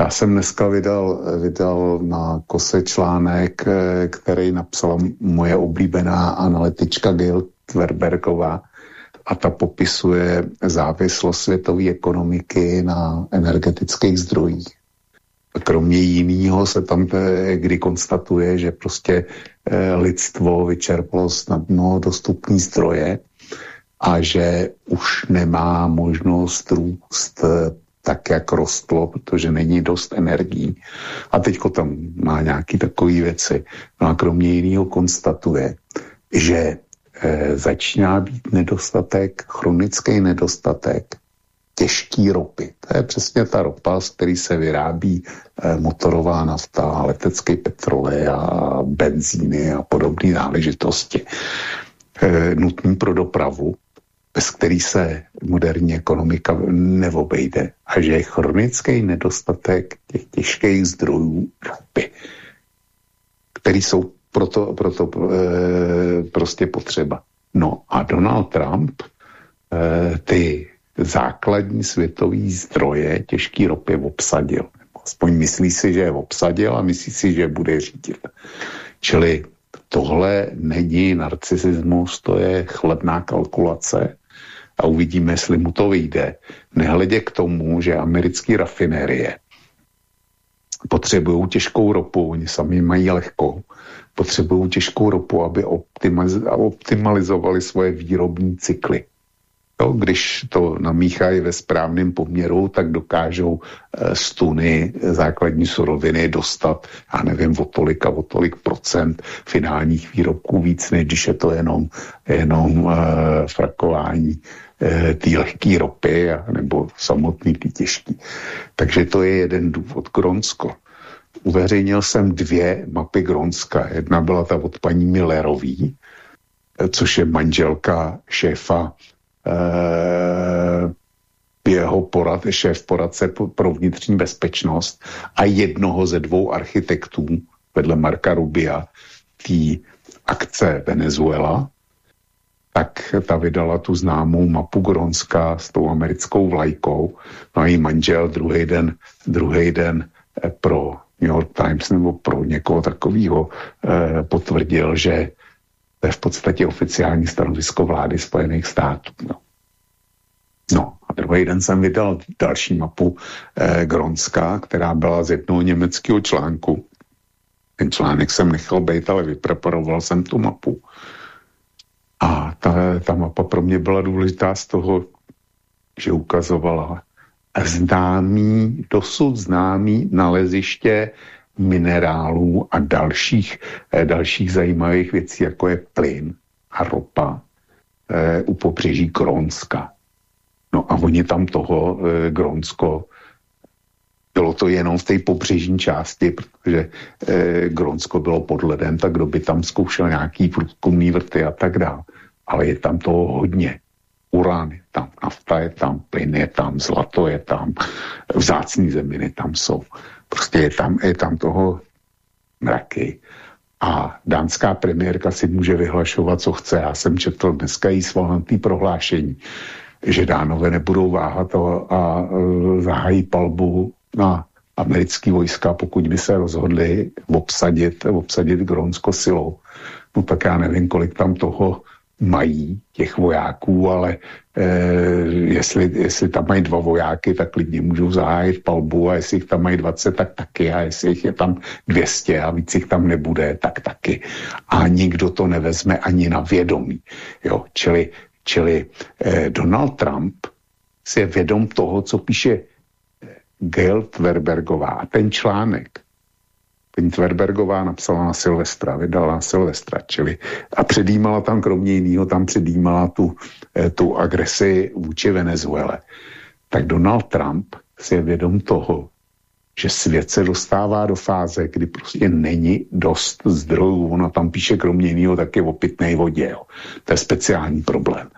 L: Já jsem dneska vydal, vydal na kose článek, eh, který napsala moje oblíbená analytička Gail Tverbergová a ta popisuje závislost světové ekonomiky na energetických zdrojích. Kromě jiného se tam eh, kdy konstatuje, že prostě eh, lidstvo vyčerpalo snadno dostupný zdroje a že už nemá možnost růst tak, jak rostlo, protože není dost energií. A teďko tam má nějaký takové věci. No a kromě jiného konstatuje, že e, začíná být nedostatek, chronický nedostatek těžký ropy. To je přesně ta ropa, z který se vyrábí e, motorová nafta, letecké petroly a benzíny a podobné záležitosti. E, nutný pro dopravu bez který se moderní ekonomika neobejde a že je chronický nedostatek těch těžkých zdrojů ropy, který jsou proto, proto e, prostě potřeba. No a Donald Trump ty základní světové zdroje těžký ropy obsadil. Aspoň myslí si, že je obsadil a myslí si, že bude řídit. Čili tohle není narcisismus, to je chlebná kalkulace a uvidíme, jestli mu to vyjde. Nehledě k tomu, že americké rafinérie potřebují těžkou ropu, oni sami mají lehkou, potřebují těžkou ropu, aby optimalizovali svoje výrobní cykly. Jo, když to namíchají ve správném poměru, tak dokážou e, stuny základní suroviny dostat, já nevím, o tolik a o tolik procent finálních výrobků víc, než když je to jenom, jenom e, frakování e, té lehké ropy a, nebo samotný ty těžký. Takže to je jeden důvod. Gronsko. Uveřejnil jsem dvě mapy Gronska. Jedna byla ta od paní Millerový, což je manželka šéfa Eh, jeho porad, šéf poradce pro vnitřní bezpečnost a jednoho ze dvou architektů vedle Marka Rubia té akce Venezuela, tak ta vydala tu známou mapu Gronska s tou americkou vlajkou. No a její manžel druhý den, druhý den eh, pro New York Times nebo pro někoho takového eh, potvrdil, že to je v podstatě oficiální stanovisko vlády Spojených států. No. no a druhý den jsem vydal další mapu eh, Gronska, která byla z jednoho německého článku. Ten článek jsem nechal být, ale vypreparoval jsem tu mapu. A ta, ta mapa pro mě byla důležitá z toho, že ukazovala známý, dosud známý naleziště minerálů a dalších, eh, dalších zajímavých věcí, jako je plyn a ropa eh, u pobřeží Grónska. No a oni tam toho eh, Grónsko bylo to jenom v té pobřežní části, protože Grónsko bylo pod ledem, tak kdo by tam zkoušel nějaký průzkumný vrty a tak dále. Ale je tam toho hodně. Urán je tam, nafta je tam, plyn je tam, zlato je tam, vzácní zeminy tam jsou. Prostě je tam, je tam toho mraky. A dánská premiérka si může vyhlašovat, co chce. Já jsem četl dneska jí svalnatý prohlášení, že dánové nebudou váhat a, a e, zahájí palbu na americké vojska, pokud by se rozhodli obsadit, obsadit Grónsko silou. No tak já nevím, kolik tam toho mají těch vojáků, ale jestli, jestli tam mají dva vojáky, tak lidi můžou zahájit palbu a jestli jich tam mají 20, tak taky a jestli jich je tam 200 a víc jich tam nebude, tak taky. A nikdo to nevezme ani na vědomí. Jo, čili čili e, Donald Trump si je vědom toho, co píše eh, Gail Tverbergová. A ten článek, Tverbergová napsala na Silvestra, vydala na Silvestra, čili a předjímala tam, kromě jiného, tam předjímala tu, eh, tu agresi vůči Venezuele. Tak Donald Trump si je vědom toho, že svět se dostává do fáze, kdy prostě není dost zdrojů. Ona tam píše kromě jiného taky o pitné vodě. Jo. To je speciální problém.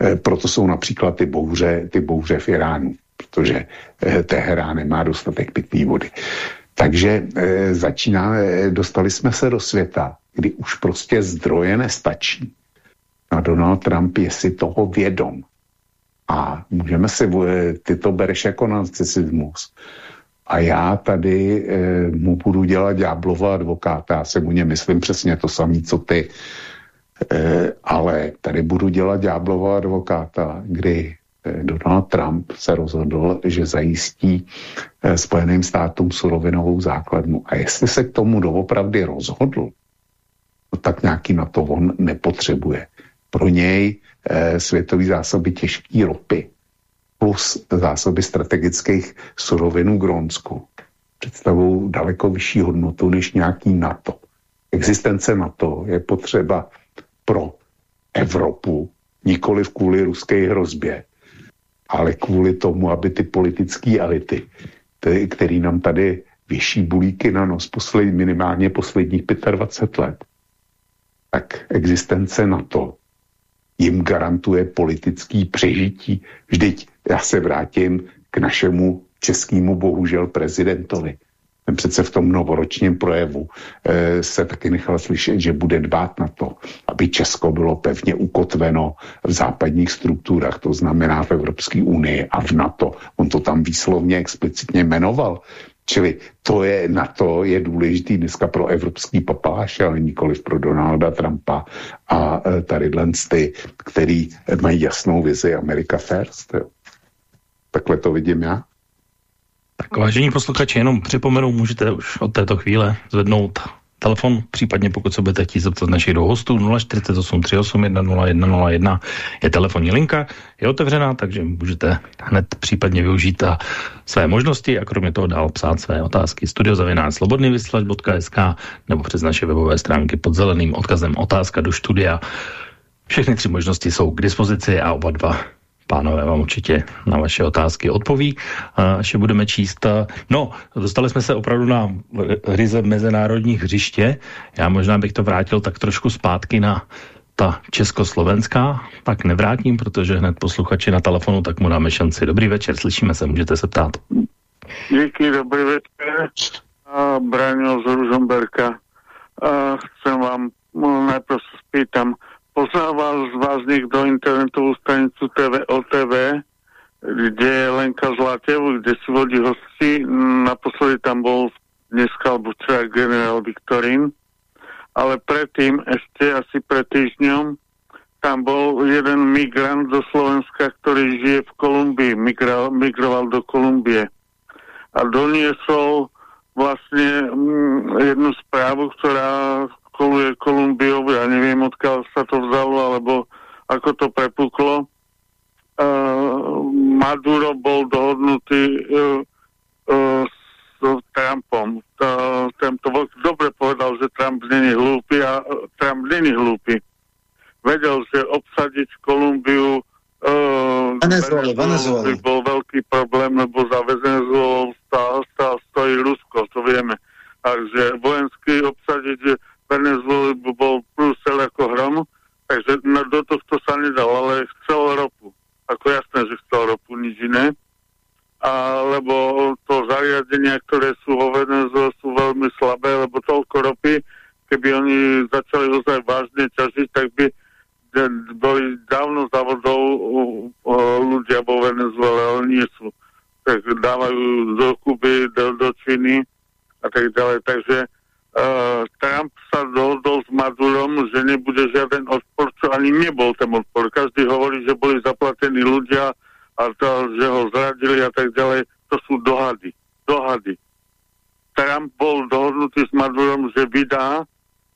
L: E, proto jsou například ty bouře, ty bouře v Iránu protože eh, Teherán nemá dostatek pitné vody. Takže e, začíná, e, dostali jsme se do světa, kdy už prostě zdroje nestačí. A Donald Trump je si toho vědom. A můžeme si, e, ty to bereš jako narcismus. A já tady e, mu budu dělat ďáblova advokáta, já se mu ně myslím přesně to samé, co ty. E, ale tady budu dělat ďáblova advokáta, kdy Eh, Donald Trump se rozhodl, že zajistí eh, Spojeným státům surovinovou základnu. A jestli se k tomu doopravdy rozhodl, no tak nějaký na to on nepotřebuje. Pro něj eh, světové zásoby těžké ropy plus zásoby strategických surovinů Grónsku představují daleko vyšší hodnotu než nějaký NATO. Existence NATO je potřeba pro Evropu, nikoli kvůli ruské hrozbě, ale kvůli tomu, aby ty politické elity, který nám tady věší bulíky na nos posled, minimálně posledních 25 let, tak existence na to jim garantuje politický přežití. Vždyť já se vrátím k našemu českému bohužel prezidentovi. Přece v tom novoročním projevu e, se taky nechal slyšet, že bude dbát na to, aby Česko bylo pevně ukotveno v západních strukturách, to znamená v Evropské unii a v NATO. On to tam výslovně explicitně jmenoval. Čili to je, na to je důležitý dneska pro evropský papáš, ale nikoli pro Donalda Trumpa a e, tady ty, který mají jasnou vizi America First. Takhle to vidím já.
K: Tak vážení posluchači, jenom připomenu, můžete už od této chvíle zvednout telefon, případně pokud se budete chtít zeptat našich do hostů 048 381 0101 je telefonní linka, je otevřená, takže můžete hned případně využít a své možnosti a kromě toho dál psát své otázky studiozavináč slobodnývysílač.sk nebo přes naše webové stránky pod zeleným odkazem otázka do studia. Všechny tři možnosti jsou k dispozici a oba dva pánové vám určitě na vaše otázky odpoví, až je budeme číst. No, dostali jsme se opravdu na ryze mezinárodních hřiště. Já možná bych to vrátil tak trošku zpátky na ta československá, tak nevrátím, protože hned posluchači na telefonu, tak mu dáme šanci. Dobrý večer, slyšíme se, můžete se ptát.
M: Díky, dobrý večer. Braňo z Ružomberka. chcem vám no, najprv spýtam, poznával z vás niekto internetovú stanicu TV OTV, kde je Lenka Zlatev, kde si vodí hosti. Naposledy tam bol dneska alebo včera generál Viktorín. Ale predtým, ešte asi pred týždňom, tam bol jeden migrant zo Slovenska, ktorý žije v Kolumbii, migra, migroval do Kolumbie. A doniesol vlastne mm, jednu správu, koluje Kolumbiou, ja neviem, odkiaľ sa to vzalo, alebo ako to prepuklo. Uh, Maduro bol dohodnutý uh, uh, s Trumpom. Uh, ten to dobre povedal, že Trump není hlúpy a uh, Trump není hlúpy. Vedel, že obsadiť Kolumbiu uh, Venezuela, Venezuela. by bol veľký problém, lebo za Venezuelou stá, stá, stojí Rusko, to vieme. Takže vojensky obsadiť Venezuely bol Brusel ako hrom, takže no, do tohto sa nedal, ale chcel ropu. Ako jasné, že chcel ropu, nič iné. A, lebo to zariadenia, ktoré sú vo Venezuele, sú veľmi slabé, lebo toľko ropy, keby oni začali ozaj vážne ťažiť, tak by boli dávno závodov ľudia vo Venezuele, ale nie sú. Tak dávajú do Kuby, do, do Číny a tak ďalej. Takže Trump sa dohodol s Madurom, že nebude žiaden odpor, čo ani nebol ten odpor. Každý hovorí, že boli zaplatení ľudia a to, že ho zradili a tak ďalej. To sú dohady. Dohady. Trump bol dohodnutý s Madurom, že vydá,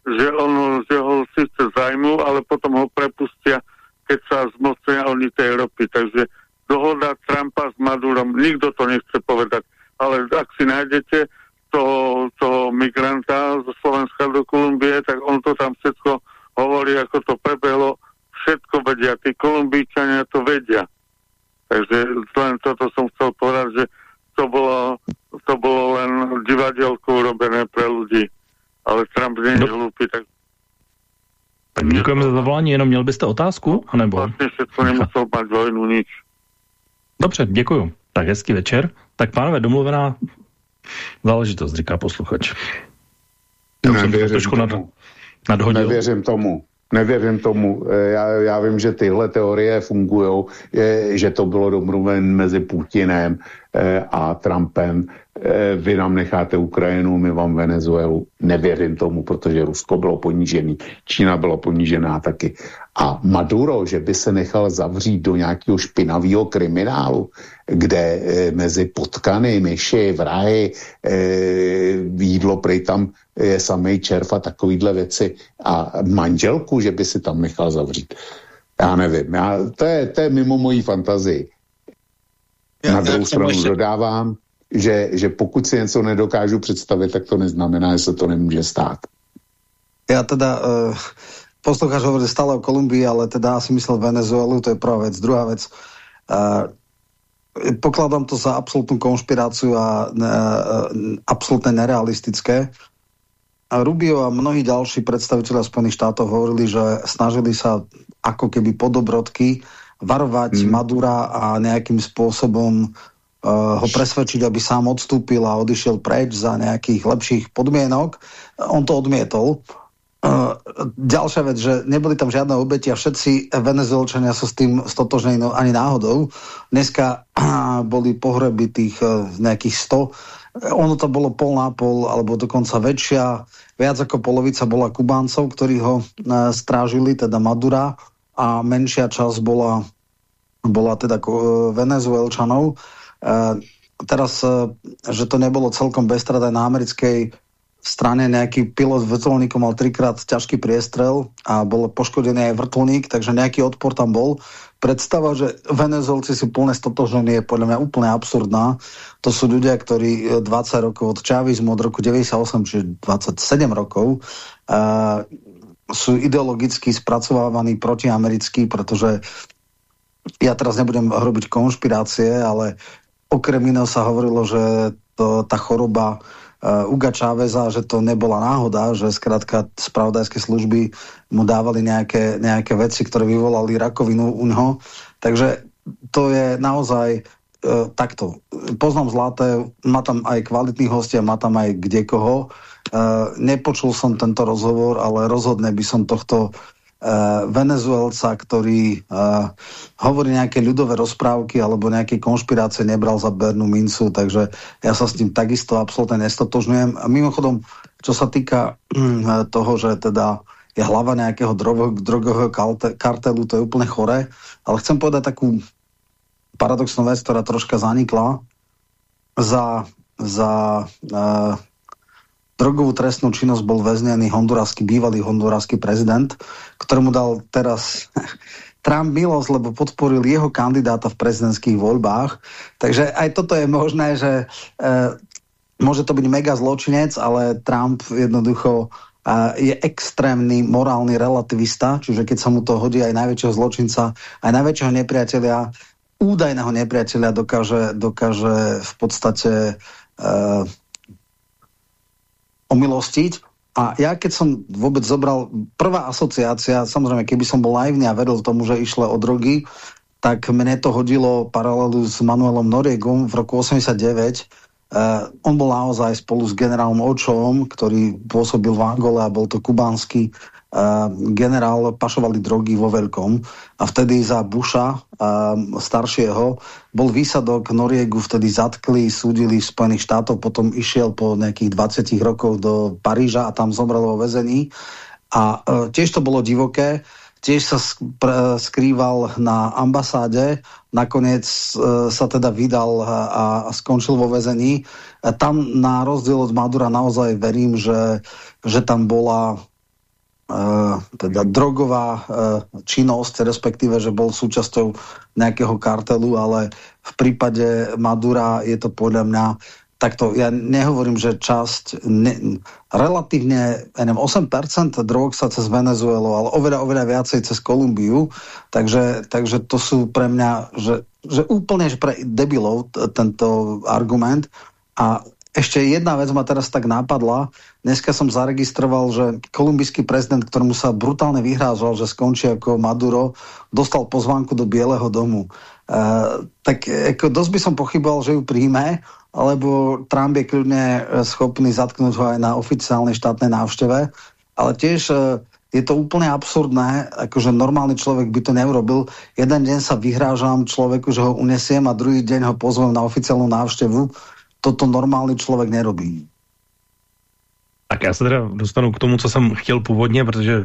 M: že, on, že ho síce zajmú, ale potom ho prepustia, keď sa zmocnia oni tej ropy. Takže dohoda Trumpa s Madurom, nikto to nechce povedať, ale ak si nájdete, toho, toho migranta zo Slovenska do Kolumbie, tak on to tam všetko hovorí, ako to prebehlo. Všetko vedia, tí Kolumbíčania to vedia. Takže len toto som chcel povedať, že to bolo, to bolo len divadielko urobené pre ľudí. Ale Trump nie je no. hlupý, tak
K: tak děkujeme za zavolání, jenom měl byste otázku? Anebo?
M: Vlastně všetko nemusel mať vojnu, nič.
K: Dobře, děkuju. Tak hezký večer. Tak pánové, domluvená záležitost, říká posluchač.
L: Já Nevěřím trošku. Nad, nadhodil. Nevěřím tomu. Nevěřím tomu. Eh, já, já vím, že tyhle teorie fungují, že to bylo domluven mezi Putinem eh, a Trumpem. Eh, vy nám necháte Ukrajinu, my vám Venezuelu. Nevěřím tomu, protože Rusko bylo ponížený, Čína byla ponížená taky. A Maduro, že by se nechal zavřít do nějakého špinavého kriminálu, kde mezi potkany, myši, vrahy, jídlo prej tam je samý červ a takovýhle věci a manželku, že by si tam nechal zavřít. Já nevím, já, to, je, to je mimo mojí fantazii. Já, Na druhou stranu ještě... dodávám, že, že pokud si něco nedokážu představit, tak to neznamená, že se to nemůže stát.
J: Já teda, uh, poslucháč hovorí stále o Kolumbii, ale teda asi myslel Venezuelu, to je prvá věc. Druhá věc, uh, pokladám to za absolútnu konšpiráciu a uh, absolútne nerealistické. Rubio a mnohí ďalší predstaviteľia Spojených štátov hovorili, že snažili sa ako keby podobrodky varovať mm. Madura a nejakým spôsobom uh, ho presvedčiť, aby sám odstúpil a odišiel preč za nejakých lepších podmienok. On to odmietol. Uh, ďalšia vec, že neboli tam žiadne obeti a všetci venezuelčania sú s tým stotožnení no, ani náhodou. Dneska uh, boli pohreby tých uh, nejakých 100 ono to bolo pol na pol, alebo dokonca väčšia, viac ako polovica bola Kubáncov, ktorí ho e, strážili, teda Madura, a menšia časť bola, bola teda e, Venezuelčanov. E, teraz, e, že to nebolo celkom bestradé na americkej strane nejaký pilot vrtulníku mal trikrát ťažký priestrel a bol poškodený aj vrtulník, takže nejaký odpor tam bol predstava, že Venezuelci si plne stotožení je podľa mňa úplne absurdná. To sú ľudia, ktorí 20 e, rokov od čavizmu, od roku 98, čiže 27 rokov, uh, sú ideologicky spracovávaní protiamerickí, pretože ja teraz nebudem robiť konšpirácie, ale okrem iného sa hovorilo, že to, tá choroba uh, Uga Čáveza, že to nebola náhoda, že zkrátka spravodajské služby mu dávali nejaké, nejaké veci, ktoré vyvolali rakovinu u neho. Takže to je naozaj uh, takto. Poznám Zlaté, má tam aj kvalitných hostia, má tam aj kde koho. Uh, nepočul som tento rozhovor, ale rozhodne by som tohto uh, Venezuelca, ktorý uh, hovorí nejaké ľudové rozprávky alebo nejaké konšpirácie, nebral za bernú mincu, takže ja sa s tým takisto absolútne nestotožňujem. A mimochodom, čo sa týka toho, že teda je hlava nejakého drogového kartelu, to je úplne chore, ale chcem povedať takú paradoxnú vec, ktorá troška zanikla. Za, za uh, drogovú trestnú činnosť bol väznený hondurský, bývalý hondurský prezident, ktorému dal teraz [laughs] Trump milosť, lebo podporil jeho kandidáta v prezidentských voľbách. Takže aj toto je možné, že uh, môže to byť mega zločinec, ale Trump jednoducho uh, je extrémny morálny relativista, čiže keď sa mu to hodí aj najväčšieho zločinca, aj najväčšieho nepriateľa, údajného nepriateľa dokáže, dokáže v podstate uh, omilostiť. A ja keď som vôbec zobral, prvá asociácia, samozrejme, keby som bol naivný a veril tomu, že išle o drogy, tak mne to hodilo paralelu s Manuelom Noriegom v roku 89. Uh, on bol naozaj spolu s generálom Očom, ktorý pôsobil v Angole a bol to kubánsky generál pašovali drogy vo veľkom a vtedy za Busha staršieho bol výsadok Noriegu, vtedy zatkli, súdili v Spojených štátoch, potom išiel po nejakých 20 rokov do Paríža a tam zomrel vo väzení. A e, tiež to bolo divoké, tiež sa skrýval na ambasáde, nakoniec sa teda vydal a, skončil vo väzení. Tam na rozdiel od Madura naozaj verím, že, že tam bola Eh, teda drogová uh, činnosť, respektíve, že bol súčasťou nejakého kartelu, ale v prípade Madura je to podľa mňa takto, ja nehovorím, že časť, ne, relatívne, ja neviem, 8% drog sa cez Venezuelu, ale oveľa, oveľa viacej cez Kolumbiu, takže, takže to sú pre mňa, že, že úplne že pre debilov tento argument a ešte jedna vec ma teraz tak nápadla. Dneska som zaregistroval, že kolumbijský prezident, ktorému sa brutálne vyhrázal, že skončí ako Maduro, dostal pozvánku do Bieleho domu. Uh, tak ako dosť by som pochyboval, že ju príjme, alebo Trump je kľudne schopný zatknúť ho aj na oficiálnej štátnej návšteve. Ale tiež uh, je to úplne absurdné, akože normálny človek by to neurobil. Jeden deň sa vyhrážam človeku, že ho unesiem a druhý deň ho pozvem na oficiálnu návštevu. Toto normálny člověk nerobí.
K: Tak já se teda dostanu k tomu, co jsem chtěl původně, protože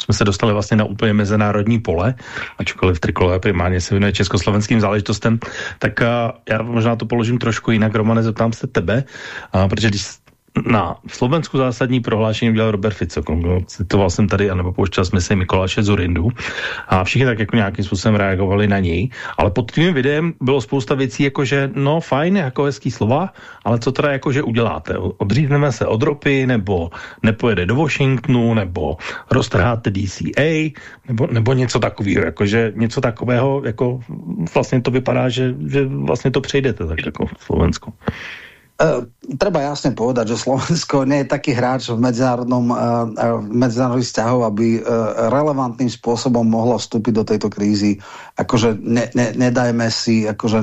K: jsme se dostali vlastně na úplně mezinárodní pole, ačkoliv Trikolové primárně se věnuje československým záležitostem, tak já možná to položím trošku jinak, Romane, zeptám se tebe, protože když na Slovensku zásadní prohlášení udělal Robert Fico. Citoval jsem tady, anebo pouštěl jsme si Mikoláše Zurindu a všichni tak jako nějakým způsobem reagovali na něj, ale pod tím videem bylo spousta věcí, jako že no fajn, jako hezký slova, ale co teda jako že uděláte? Odřízneme se od ropy, nebo nepojede do Washingtonu, nebo roztrháte DCA, nebo, nebo něco takového, jakože něco takového, jako vlastně to vypadá, že, že vlastně to přejdete tak jako v Slovensku.
J: Uh, treba jasne povedať, že Slovensko nie je taký hráč v medzinárodnom uh, v medzinárodných vzťahov, aby relevantným spôsobom mohlo vstúpiť do tejto krízy. Akože ne, ne, nedajme si, akože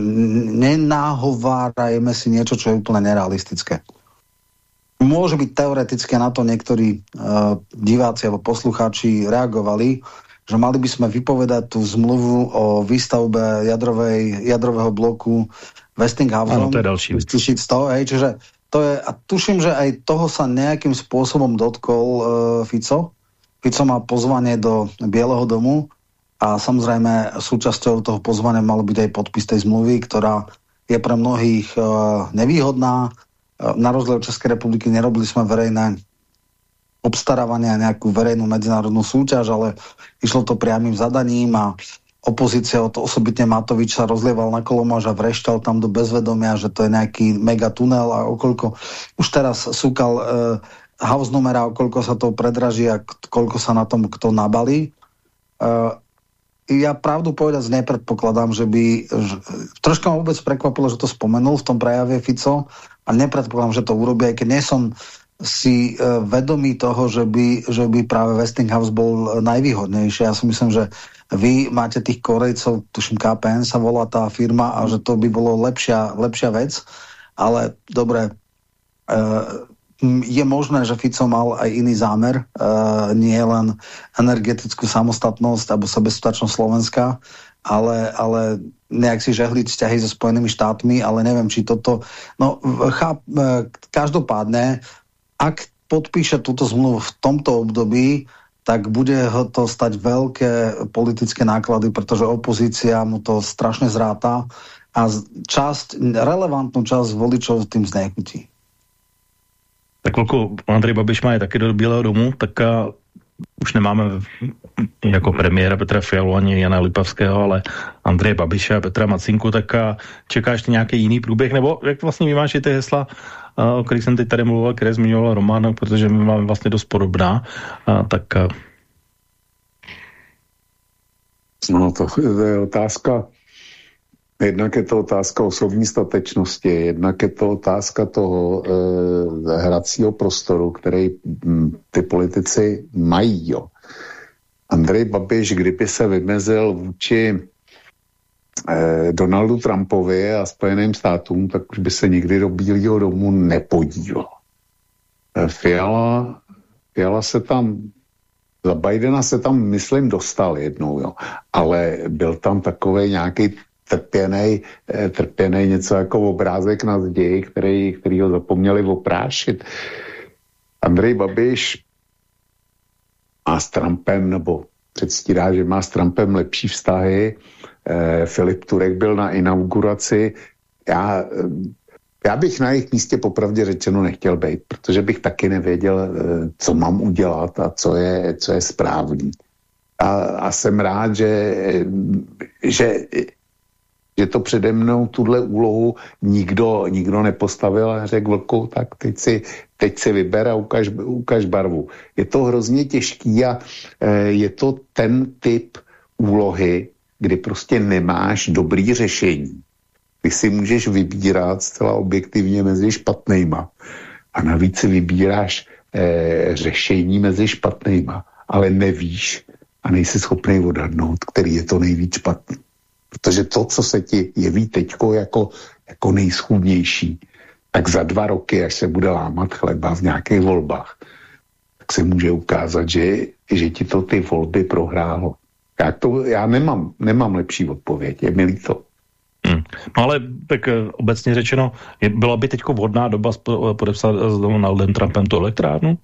J: nenáhovárajme si niečo, čo je úplne nerealistické. Môže byť teoreticky na to niektorí uh, diváci alebo poslucháči reagovali, že mali by sme vypovedať tú zmluvu o výstavbe jadrovej, jadrového bloku Westinghouse.
K: Ano, to je další
J: věc. z toho, hej, čiže to je, a tuším, že aj toho sa nejakým spôsobom dotkol uh, Fico. Fico má pozvanie do Bieleho domu a samozrejme súčasťou toho pozvania mal byť aj podpis tej zmluvy, ktorá je pre mnohých uh, nevýhodná. Uh, na rozdiel od Českej republiky nerobili sme verejné obstarávanie a nejakú verejnú medzinárodnú súťaž, ale išlo to priamým zadaním a opozícia, to osobitne Matovič sa rozlieval na Kolomáž a vrešťal tam do bezvedomia, že to je nejaký mega tunel a okolko už teraz súkal uh, house numera, okolko sa to predraží a koľko sa na tom kto nabalí. Uh, ja pravdu povedať nepredpokladám, že by... Že, troška ma vôbec prekvapilo, že to spomenul v tom prejave Fico a nepredpokladám, že to urobí, aj keď nie som si uh, vedomý toho, že by, že by práve Westinghouse bol najvýhodnejší. Ja si myslím, že vy máte tých Korejcov, tuším KPN sa volá tá firma a že to by bolo lepšia, lepšia vec, ale dobre, e, je možné, že Fico mal aj iný zámer, e, nie len energetickú samostatnosť alebo sebestačnosť Slovenska, ale, ale nejak si žehliť vzťahy so Spojenými štátmi, ale neviem, či toto... No, cháp, e, každopádne, ak podpíše túto zmluvu v tomto období, tak bude ho to stať veľké politické náklady, protože opozícia mu to strašne zráta a časť, relevantnú časť voličov tým znechutí.
K: Tak chvilku Andrej Babiš má je taky do Bílého domu, tak a už nemáme jako premiéra Petra Fialu ani Jana Lipavského, ale Andreje Babiše a Petra Macinku, tak a čekáš ty nějaký jiný průběh, nebo jak vlastně vymáš ty hesla o kterých jsem teď tady mluvil, které zmiňoval Román, protože my máme vlastně dost podobná, tak...
L: No to je otázka, jednak je to otázka osobní statečnosti, jednak je to otázka toho e, hracího prostoru, který m, ty politici mají. Jo. Andrej Babiš, kdyby se vymezil vůči Donaldu Trumpovi a Spojeným státům, tak už by se nikdy do Bílého domu nepodíval. Eh, Fiala, Fiala se tam, za Bidena se tam, myslím, dostal jednou, jo. ale byl tam takový nějaký trpěnej, eh, něco jako obrázek na zdi, který, který ho zapomněli oprášit. Andrej Babiš má s Trumpem, nebo předstírá, že má s Trumpem lepší vztahy, eh, Filip Turek byl na inauguraci. Já, eh, já bych na jejich místě popravdě řečeno nechtěl být, protože bych taky nevěděl, eh, co mám udělat a co je, co je správný. A, a jsem rád, že, že, že to přede mnou tuhle úlohu nikdo, nikdo nepostavil a řekl vlku, tak teď si, teď si vyber a ukaž, ukaž barvu. Je to hrozně těžký a je to ten typ úlohy, kdy prostě nemáš dobrý řešení. Ty si můžeš vybírat zcela objektivně mezi špatnejma a navíc si vybíráš eh, řešení mezi špatnejma, ale nevíš a nejsi schopný odhadnout, který je to nejvíc špatný. Protože to, co se ti jeví teďko jako, jako nejschůdnější, tak za dva roky, až se bude lámat chleba v nějakých volbách, tak se může ukázat, že, že ti to ty volby prohrálo. Já, to, já nemám, nemám lepší odpověď, je mi líto.
K: Hmm. No ale tak eh, obecně řečeno, je, byla by teď vhodná doba podepsat s Donaldem Trumpem tu elektrárnu?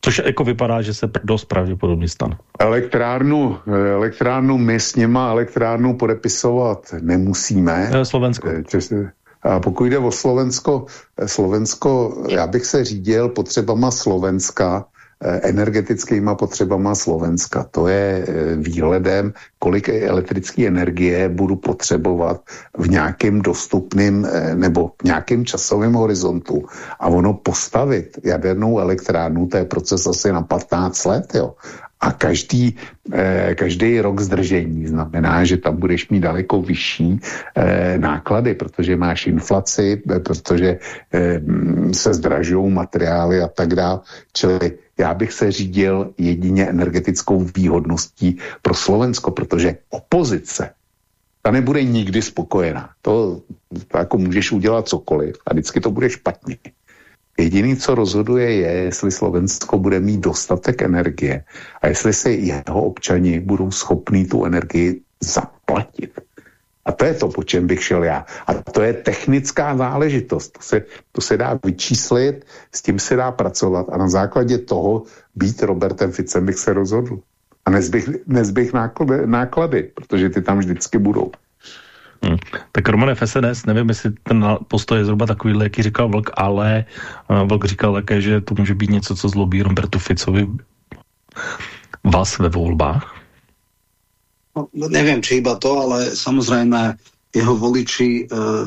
K: Což jako vypadá, že se dost pravděpodobně stane.
L: Elektrárnu, eh, elektrárnu my s něma elektrárnu podepisovat nemusíme.
K: Eh, Slovensko.
L: A pokud jde o Slovensko, Slovensko, já bych se řídil potřebama Slovenska, Eh, energetickýma potřebama Slovenska. To je eh, výhledem, kolik elektrické energie budu potřebovat v nějakém dostupném eh, nebo v nějakém časovém horizontu. A ono postavit jadernou elektrárnu, to je proces asi na 15 let. Jo. A každý, eh, každý rok zdržení znamená, že tam budeš mít daleko vyšší eh, náklady, protože máš inflaci, protože eh, se zdražují materiály a tak dále. Čili já bych se řídil jedině energetickou výhodností pro Slovensko, protože opozice ta nebude nikdy spokojená. To, to jako můžeš udělat cokoliv a vždycky to bude špatně. Jediný, co rozhoduje, je, jestli Slovensko bude mít dostatek energie a jestli se jeho občani budou schopní tu energii zaplatit. A to je to, po čem bych šel já. A to je technická záležitost. To se, to se dá vyčíslit, s tím se dá pracovat a na základě toho být Robertem Ficem bych se rozhodl. A nezbych, nezbych náklady, náklady, protože ty tam vždycky budou.
K: Hmm. Tak Roman FSNS, nevím, jestli ten postoj je zhruba takový, jaký říkal Vlk, ale uh, Vlk říkal také, že to může být něco, co zlobí Robertu Ficovi vás ve volbách.
J: No, neviem, či iba to, ale samozrejme jeho voliči uh,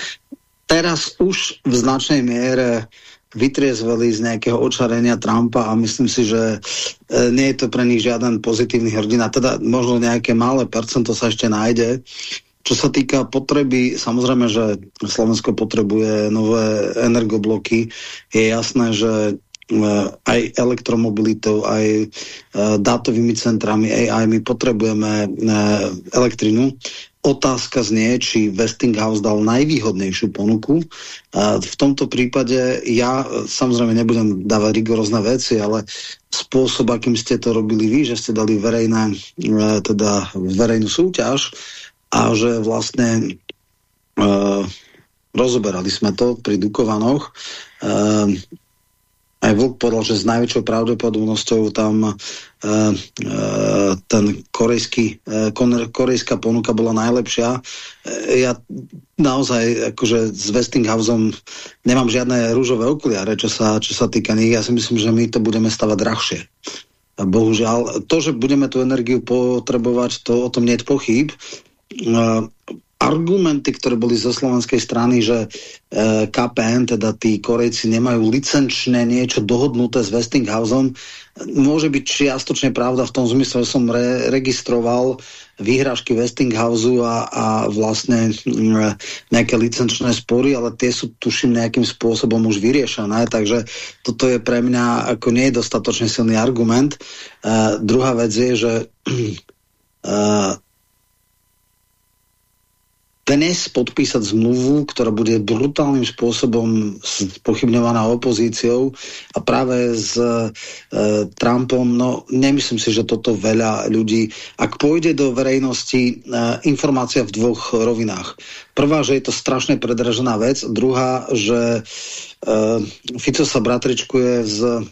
J: [laughs] teraz už v značnej miere vytriezveli z nejakého očarenia Trumpa a myslím si, že uh, nie je to pre nich žiaden pozitívny hrdina. Teda možno nejaké malé percento sa ešte nájde, čo sa týka potreby, samozrejme, že Slovensko potrebuje nové energobloky. Je jasné, že e, aj elektromobilitou, aj e, dátovými centrami AI my potrebujeme e, elektrinu. Otázka znie, či Westinghouse dal najvýhodnejšiu ponuku. V tomto prípade ja samozrejme nebudem dávať rigorózne veci, ale spôsob, akým ste to robili vy, že ste dali verejné, teda verejnú súťaž, a že vlastne uh, rozoberali sme to pri Dukovanoch. Uh, aj Vlk povedal, že s najväčšou pravdepodobnosťou tam uh, uh, ten korejský, uh, korejská ponuka bola najlepšia. Uh, ja naozaj akože s Westinghouseom nemám žiadne rúžové okuliare, čo sa, čo sa týka nich. Ja si myslím, že my to budeme stavať drahšie. Bohužiaľ, to, že budeme tú energiu potrebovať, to o tom nie je pochyb. Eh, argumenty, ktoré boli zo slovenskej strany, že eh, KPN, teda tí Korejci nemajú licenčné niečo dohodnuté s Westinghouseom, môže byť čiastočne pravda v tom zmysle, že som re registroval výhražky Westinghouse a, a vlastne mm, nejaké licenčné spory, ale tie sú tuším nejakým spôsobom už vyriešené, takže toto je pre mňa ako nie je dostatočne silný argument. Uh, druhá vec je, že uh, dnes podpísať zmluvu, ktorá bude brutálnym spôsobom pochybňovaná opozíciou a práve s e, Trumpom, no nemyslím si, že toto veľa ľudí, ak pôjde do verejnosti e, informácia v dvoch rovinách. Prvá, že je to strašne predražená vec, druhá, že Fico sa bratričkuje s uh,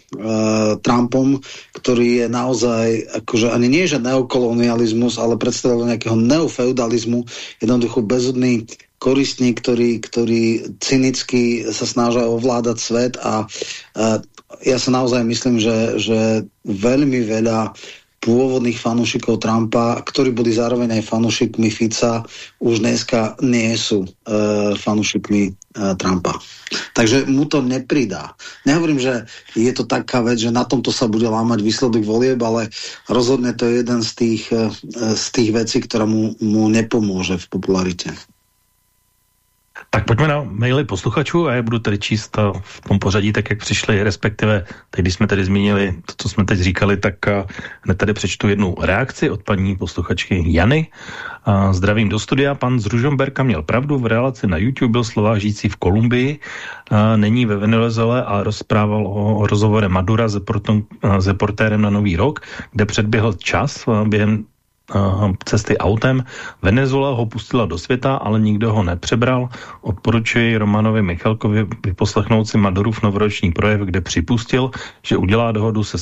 J: Trumpom, ktorý je naozaj, akože ani nie že neokolonializmus, ale predstavuje nejakého neofeudalizmu, jednoducho bezudný koristník, ktorý, ktorý cynicky sa snažia ovládať svet a uh, ja sa naozaj myslím, že, že veľmi veľa pôvodných fanúšikov Trumpa, ktorí boli zároveň aj fanúšikmi Fica, už dneska nie sú e, fanúšikmi e, Trumpa. Takže mu to nepridá. Nehovorím, že je to taká vec, že na tomto sa bude lámať výsledok volieb, ale rozhodne to je jeden z tých, e, z tých vecí, ktorá mu, mu nepomôže v popularite.
K: Tak pojďme na maily posluchačů a já budu tady číst v tom pořadí, tak jak přišli, respektive, teď když jsme tady zmínili to, co jsme teď říkali, tak hned tady přečtu jednu reakci od paní posluchačky Jany. Zdravím do studia, pan z Ružomberka měl pravdu, v relaci na YouTube byl Slovák žijící v Kolumbii, není ve Venezuele a rozprával o rozhovore Madura s reportérem na Nový rok, kde předběhl čas během cesty autem. Venezuela ho pustila do světa, ale nikdo ho nepřebral. Odporučuji Romanovi Michalkovi vyposlechnout si Madurův novoroční projev, kde připustil, že udělá dohodu se,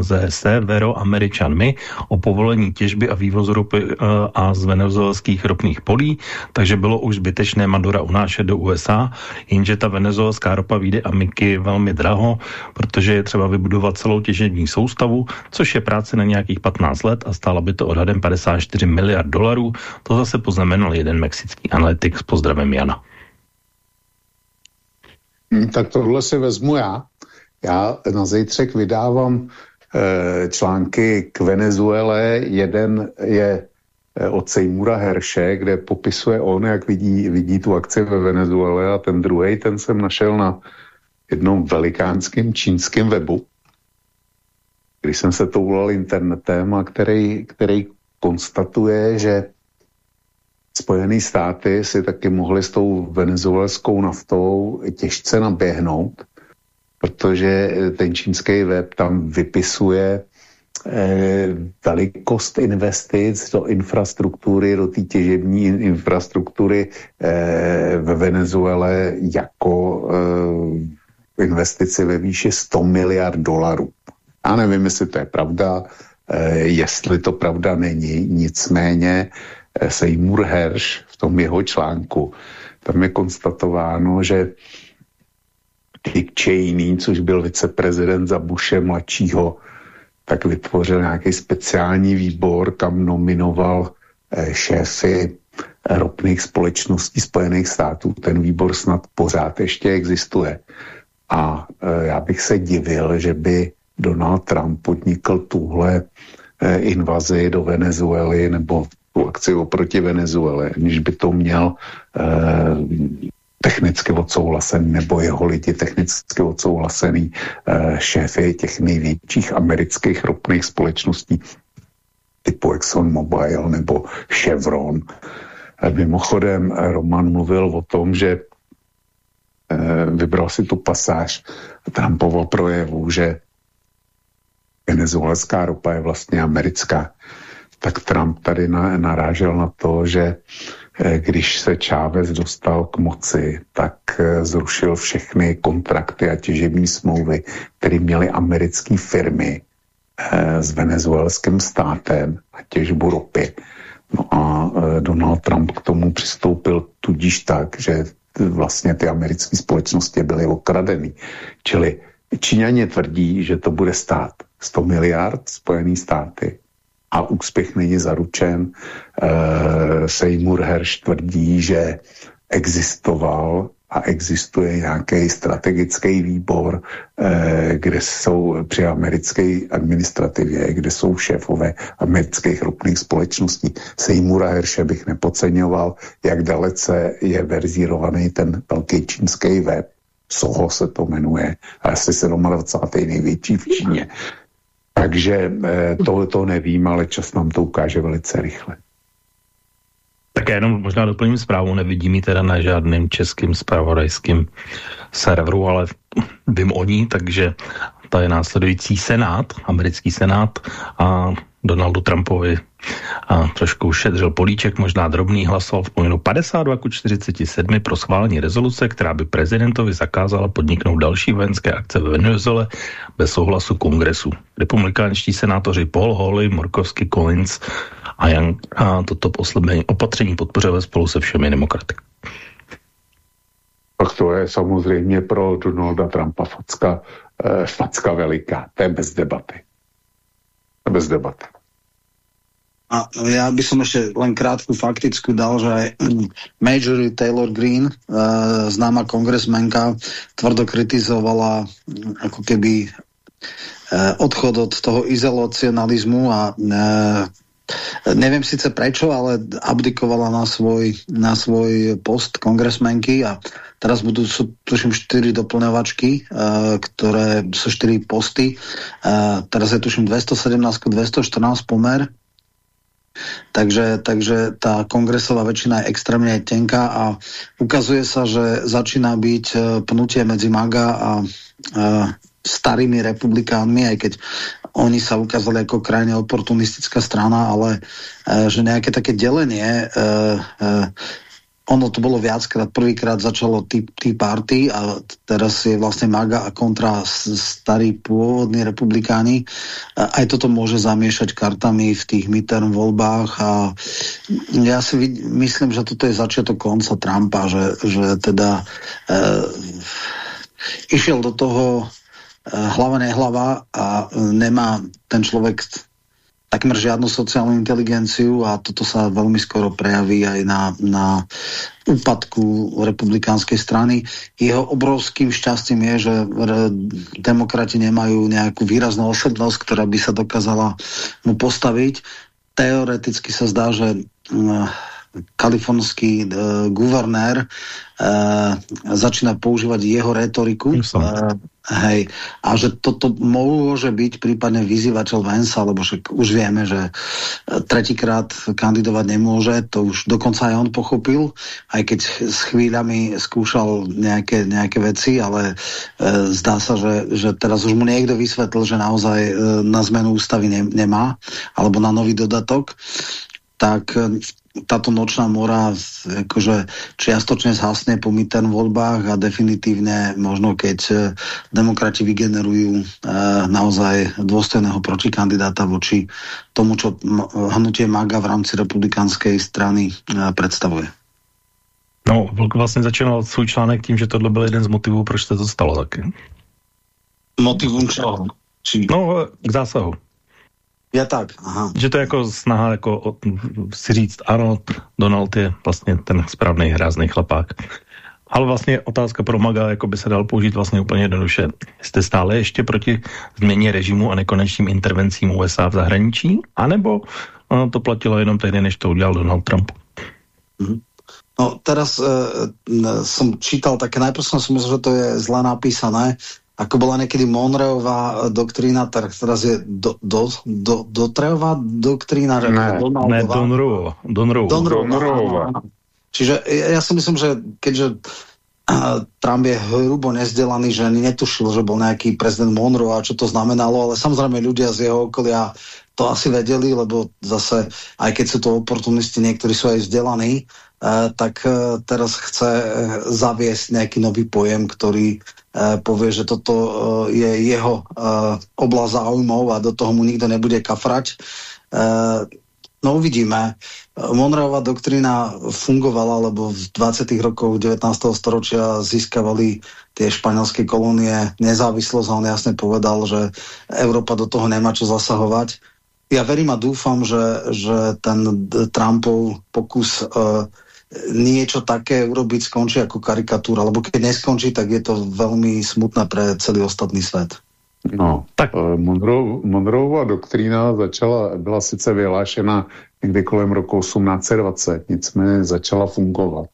K: se severoameričanmi o povolení těžby a vývozu ropy e, a z venezuelských ropných polí, takže bylo už zbytečné Madura unášet do USA, jenže ta venezuelská ropa vyjde a Miky velmi draho, protože je třeba vybudovat celou těžební soustavu, což je práce na nějakých 15 let a stála by to odhadem 54 miliard dolarů. To zase poznamenal jeden mexický analytik s pozdravem Jana.
L: Hmm, tak tohle si vezmu já. Já na zítřek vydávám e, články k Venezuele. Jeden je e, od Seymoura Herše, kde popisuje on, jak vidí, vidí tu akci ve Venezuele a ten druhý, ten jsem našel na jednom velikánském čínském webu když jsem se toulal internetem a který, který konstatuje, že Spojené státy si taky mohly s tou venezuelskou naftou těžce naběhnout, protože ten čínský web tam vypisuje eh, velikost investic do infrastruktury, do té těžební infrastruktury eh, ve Venezuele jako eh, investici ve výši 100 miliard dolarů. Já nevím, jestli to je pravda, jestli to pravda není, nicméně eh, Seymour Hersh v tom jeho článku, tam je konstatováno, že Dick Cheney, což byl viceprezident za Bushe mladšího, tak vytvořil nějaký speciální výbor, kam nominoval eh, šéfy ropných společností Spojených států. Ten výbor snad pořád ještě existuje. A já bych se divil, že by Donald Trump podnikl tuhle eh, invazi do Venezuely nebo tu akci oproti Venezuele, aniž by to měl eh, technicky odsouhlasený nebo jeho lidi technicky odsouhlasený eh, šéfy těch největších amerických ropných společností typu Exxon Mobil nebo Chevron. Eh, mimochodem Roman mluvil o tom, že eh, vybral si tu pasáž Trumpovo projevu, že venezuelská ropa je vlastně americká. Tak Trump tady na, narážel na to, že eh, když se Chávez dostal k moci, tak eh, zrušil všechny kontrakty a těžební smlouvy, které měly americké firmy eh, s venezuelským státem a těžbu ropy. No a Donald Trump k tomu přistoupil tudíž tak, že vlastně ty americké společnosti byly okradeny. Čili Číňané tvrdí, že to bude stát 100 miliard Spojený státy a úspěch není zaručen. E, Seymour Hersh tvrdí, že existoval a existuje nějaký strategický výbor, e, kde jsou při americké administrativě, kde jsou šéfové amerických ropných společností. Seymoura Hershe bych nepodceňoval, jak dalece je verzírovaný ten velký čínský web. Soho se to jmenuje, asi 27. největší v Číně. Takže eh, to, to nevím, ale čas nám to ukáže velice rychle.
K: Tak já jenom možná doplním zprávu, nevidím ji teda na žádném českým spravodajským serveru, ale vím o ní, takže ta je následující senát, americký senát a Donaldu Trumpovi a trošku šetřil políček, možná drobný, hlasoval v poměru 52 ku 47 pro schválení rezoluce, která by prezidentovi zakázala podniknout další vojenské akce ve Venezuele bez souhlasu kongresu. Republikánští senátoři Paul Hawley, Morkovsky, Collins a Young a toto poslední opatření podpořili spolu se všemi demokraty.
L: Tak to je samozřejmě pro Donalda Trumpa facka, facka veliká. To je bez debaty. Bez debaty.
J: A ja by som ešte len krátku faktickú dal, že aj Taylor Green, uh, známa kongresmenka, tvrdo kritizovala ako keby uh, odchod od toho izolacionalizmu a neviem síce prečo, ale abdikovala na svoj, na svoj post kongresmenky a teraz budú, sú tuším 4 doplňovačky, uh, ktoré sú 4 posty. Uh, teraz je tuším 217-214 pomer Takže, takže tá kongresová väčšina je extrémne tenká a ukazuje sa, že začína byť e, pnutie medzi MAGA a, a starými republikánmi, aj keď oni sa ukázali ako krajne oportunistická strana, ale e, že nejaké také delenie e, e, ono to bolo viackrát. Prvýkrát začalo tea Party a teraz je vlastne MAGA a kontra starí pôvodní republikáni. Aj toto môže zamiešať kartami v tých midterm voľbách a ja si myslím, že toto je začiatok konca Trumpa, že, že teda e, išiel do toho e, hlava nehlava a nemá ten človek takmer žiadnu sociálnu inteligenciu a toto sa veľmi skoro prejaví aj na, na úpadku republikánskej strany. Jeho obrovským šťastím je, že demokrati nemajú nejakú výraznú osobnosť, ktorá by sa dokázala mu postaviť. Teoreticky sa zdá, že kalifornský uh, guvernér uh, začína používať jeho retoriku. Uh, hej, a že toto môže byť prípadne vyzývateľ Vensa, lebo však už vieme, že tretíkrát kandidovať nemôže, to už dokonca aj on pochopil, aj keď s chvíľami skúšal nejaké, nejaké veci, ale uh, zdá sa, že, že teraz už mu niekto vysvetlil, že naozaj uh, na zmenu ústavy ne, nemá, alebo na nový dodatok. Tak táto nočná mora akože čiastočne zhasne po midterm voľbách a definitívne možno keď e, demokrati vygenerujú e, naozaj dôstojného protikandidáta voči tomu, čo hnutie MAGA v rámci republikánskej strany e, představuje.
K: No, Vlk vlastně začínal svůj článek tím, že tohle byl jeden z motivů, proč se to stalo taky.
J: Motivum čeho?
K: Či... No, k zásahu.
J: Je tak, aha.
K: Že to je jako snaha jako si říct, ano, Donald je vlastně ten správný hrázný chlapák. Ale vlastně otázka pro Maga jako by se dal použít vlastně úplně jednoduše. Jste stále ještě proti změně režimu a nekonečným intervencím USA v zahraničí? A nebo no, to platilo jenom tehdy, než to udělal Donald Trump?
J: Mm No teraz e, som čítal také, najprv som si myslel, že to je zle napísané, ako bola niekedy Monreová eh, doktrína, tak teraz je do, do, do, Dotreová doktrína.
K: Ne, ne Donrová. Donrová.
J: Donrová. Čiže ja, ja si myslím, že keďže uh, Trump je hrubo nezdelaný, že ani netušil, že bol nejaký prezident Monroe a čo to znamenalo, ale samozrejme ľudia z jeho okolia to asi vedeli, lebo zase, aj keď sú to oportunisti, niektorí sú aj vzdelaní, uh, tak uh, teraz chce uh, zaviesť nejaký nový pojem, ktorý Eh, povie, že toto eh, je jeho eh, oblasť záujmov a do toho mu nikto nebude kafrať. No uvidíme. Monreová doktrína fungovala, lebo v 20. rokoch 19. storočia získavali tie španielské kolónie nezávislosť a on jasne povedal, že Európa do toho nemá čo zasahovať. Ja verím a dúfam, že, že ten Trumpov pokus uh, niečo také urobiť skončí ako karikatúra, lebo keď neskončí, tak je to veľmi smutné pre celý ostatný svet.
L: No, tak. Eh, Monroe, Monroeova doktrína začala, byla sice vyhlášena někdy kolem roku 1820, nicméně začala fungovat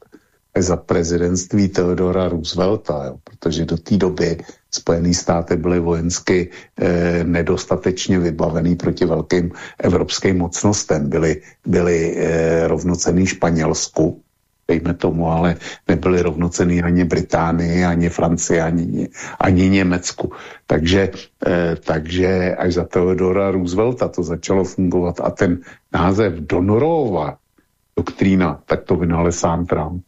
L: za prezidentství Theodora Roosevelta, jo, protože do té doby Spojené státy byly vojensky eh, nedostatečně vybavený proti velkým evropským mocnostem. Byly, byly eh, rovnocený Španělsku, dejme tomu, ale nebyly rovnocený ani Británii, ani Francii, ani, ani Německu. Takže, eh, takže až za Theodora Roosevelta to začalo fungovat a ten název Donorova doktrína, tak to vynalez sám Trump.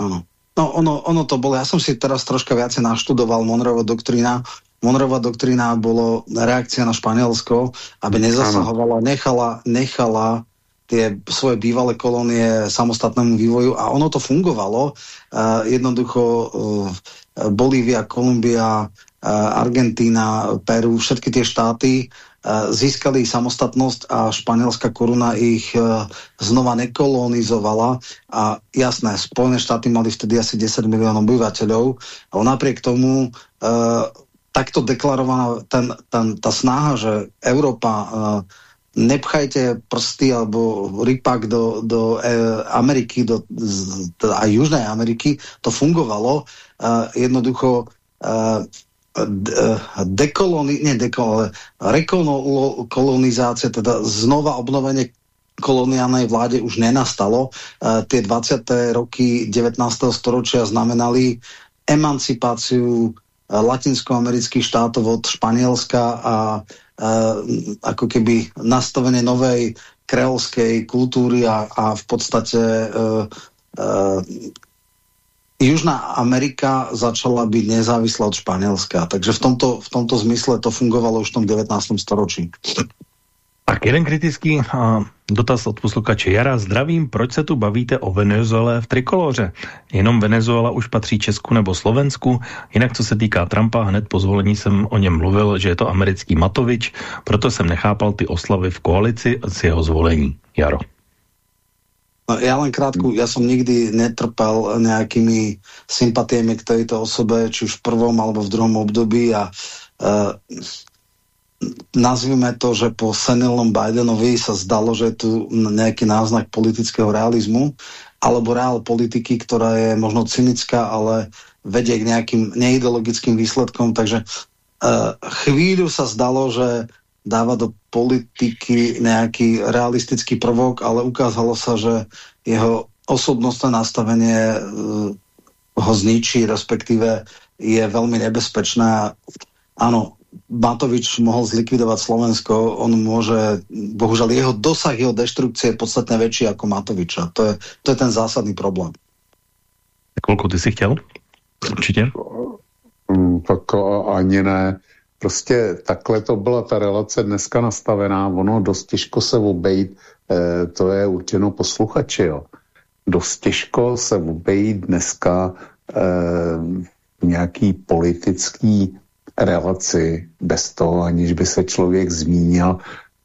J: Ano. No ono, ono to bolo, ja som si teraz troška viacej naštudoval Monroeva doktrína. Monroeva doktrína bolo reakcia na Španielsko, aby nezasahovala, nechala, nechala tie svoje bývalé kolónie samostatnému vývoju a ono to fungovalo. Uh, jednoducho uh, Bolívia, Kolumbia, uh, Argentína, Peru, všetky tie štáty získali samostatnosť a španielská koruna ich znova nekolonizovala a jasné, Spojené štáty mali vtedy asi 10 miliónov obyvateľov, ale napriek tomu takto deklarovaná ten, ten, tá snaha, že Európa nepchajte prsty alebo rypak do, do e, Ameriky, do, z, aj Južnej Ameriky, to fungovalo. Uh, jednoducho uh, dekoloni, nie dekoloni, teda znova obnovenie koloniálnej vláde už nenastalo. Uh, tie 20. roky 19. storočia znamenali emancipáciu latinskoamerických štátov od Španielska a ako keby nastavenie novej kreolskej kultúry a, a v podstate uh, uh, Južná Amerika začala byť nezávislá od Španielska. Takže v tomto, v tomto zmysle to fungovalo už v tom 19. storočí.
K: Tak jeden kritický a, dotaz od posluchače Jara. Zdravím, proč se tu bavíte o Venezuele v trikoloře? Jenom Venezuela už patří Česku nebo Slovensku? Jinak co se týká Trumpa, hned po zvolení jsem o něm mluvil, že je to americký Matovič, proto jsem nechápal ty oslavy v koalici s jeho zvolení. Jaro.
J: No, ja len krátku, ja som nikdy netrpel nejakými sympatiemi k tejto osobe, či už v prvom alebo v druhom období a uh, nazvime to, že po senilnom Bidenovi sa zdalo, že je tu nejaký náznak politického realizmu alebo reál politiky, ktorá je možno cynická, ale vedie k nejakým neideologickým výsledkom. Takže uh, chvíľu sa zdalo, že dáva do politiky nejaký realistický prvok, ale ukázalo sa, že jeho osobnostné nastavenie uh, ho zničí, respektíve je veľmi nebezpečná. Áno, Matovič mohol zlikvidovať Slovensko, on môže, bohužiaľ jeho dosah, jeho deštrukcie je podstatne väčší ako Matoviča. To je, to je ten zásadný problém.
K: Koľko ty si chtěl? Určitě.
L: Mm, tak ani ne. Prostě takhle to byla ta relace dneska nastavená. Ono dost těžko se obejít, eh, to je určeno posluchači. Jo. Dost těžko se obejít dneska eh, nějaký politický relaci bez toho, aniž by se člověk zmínil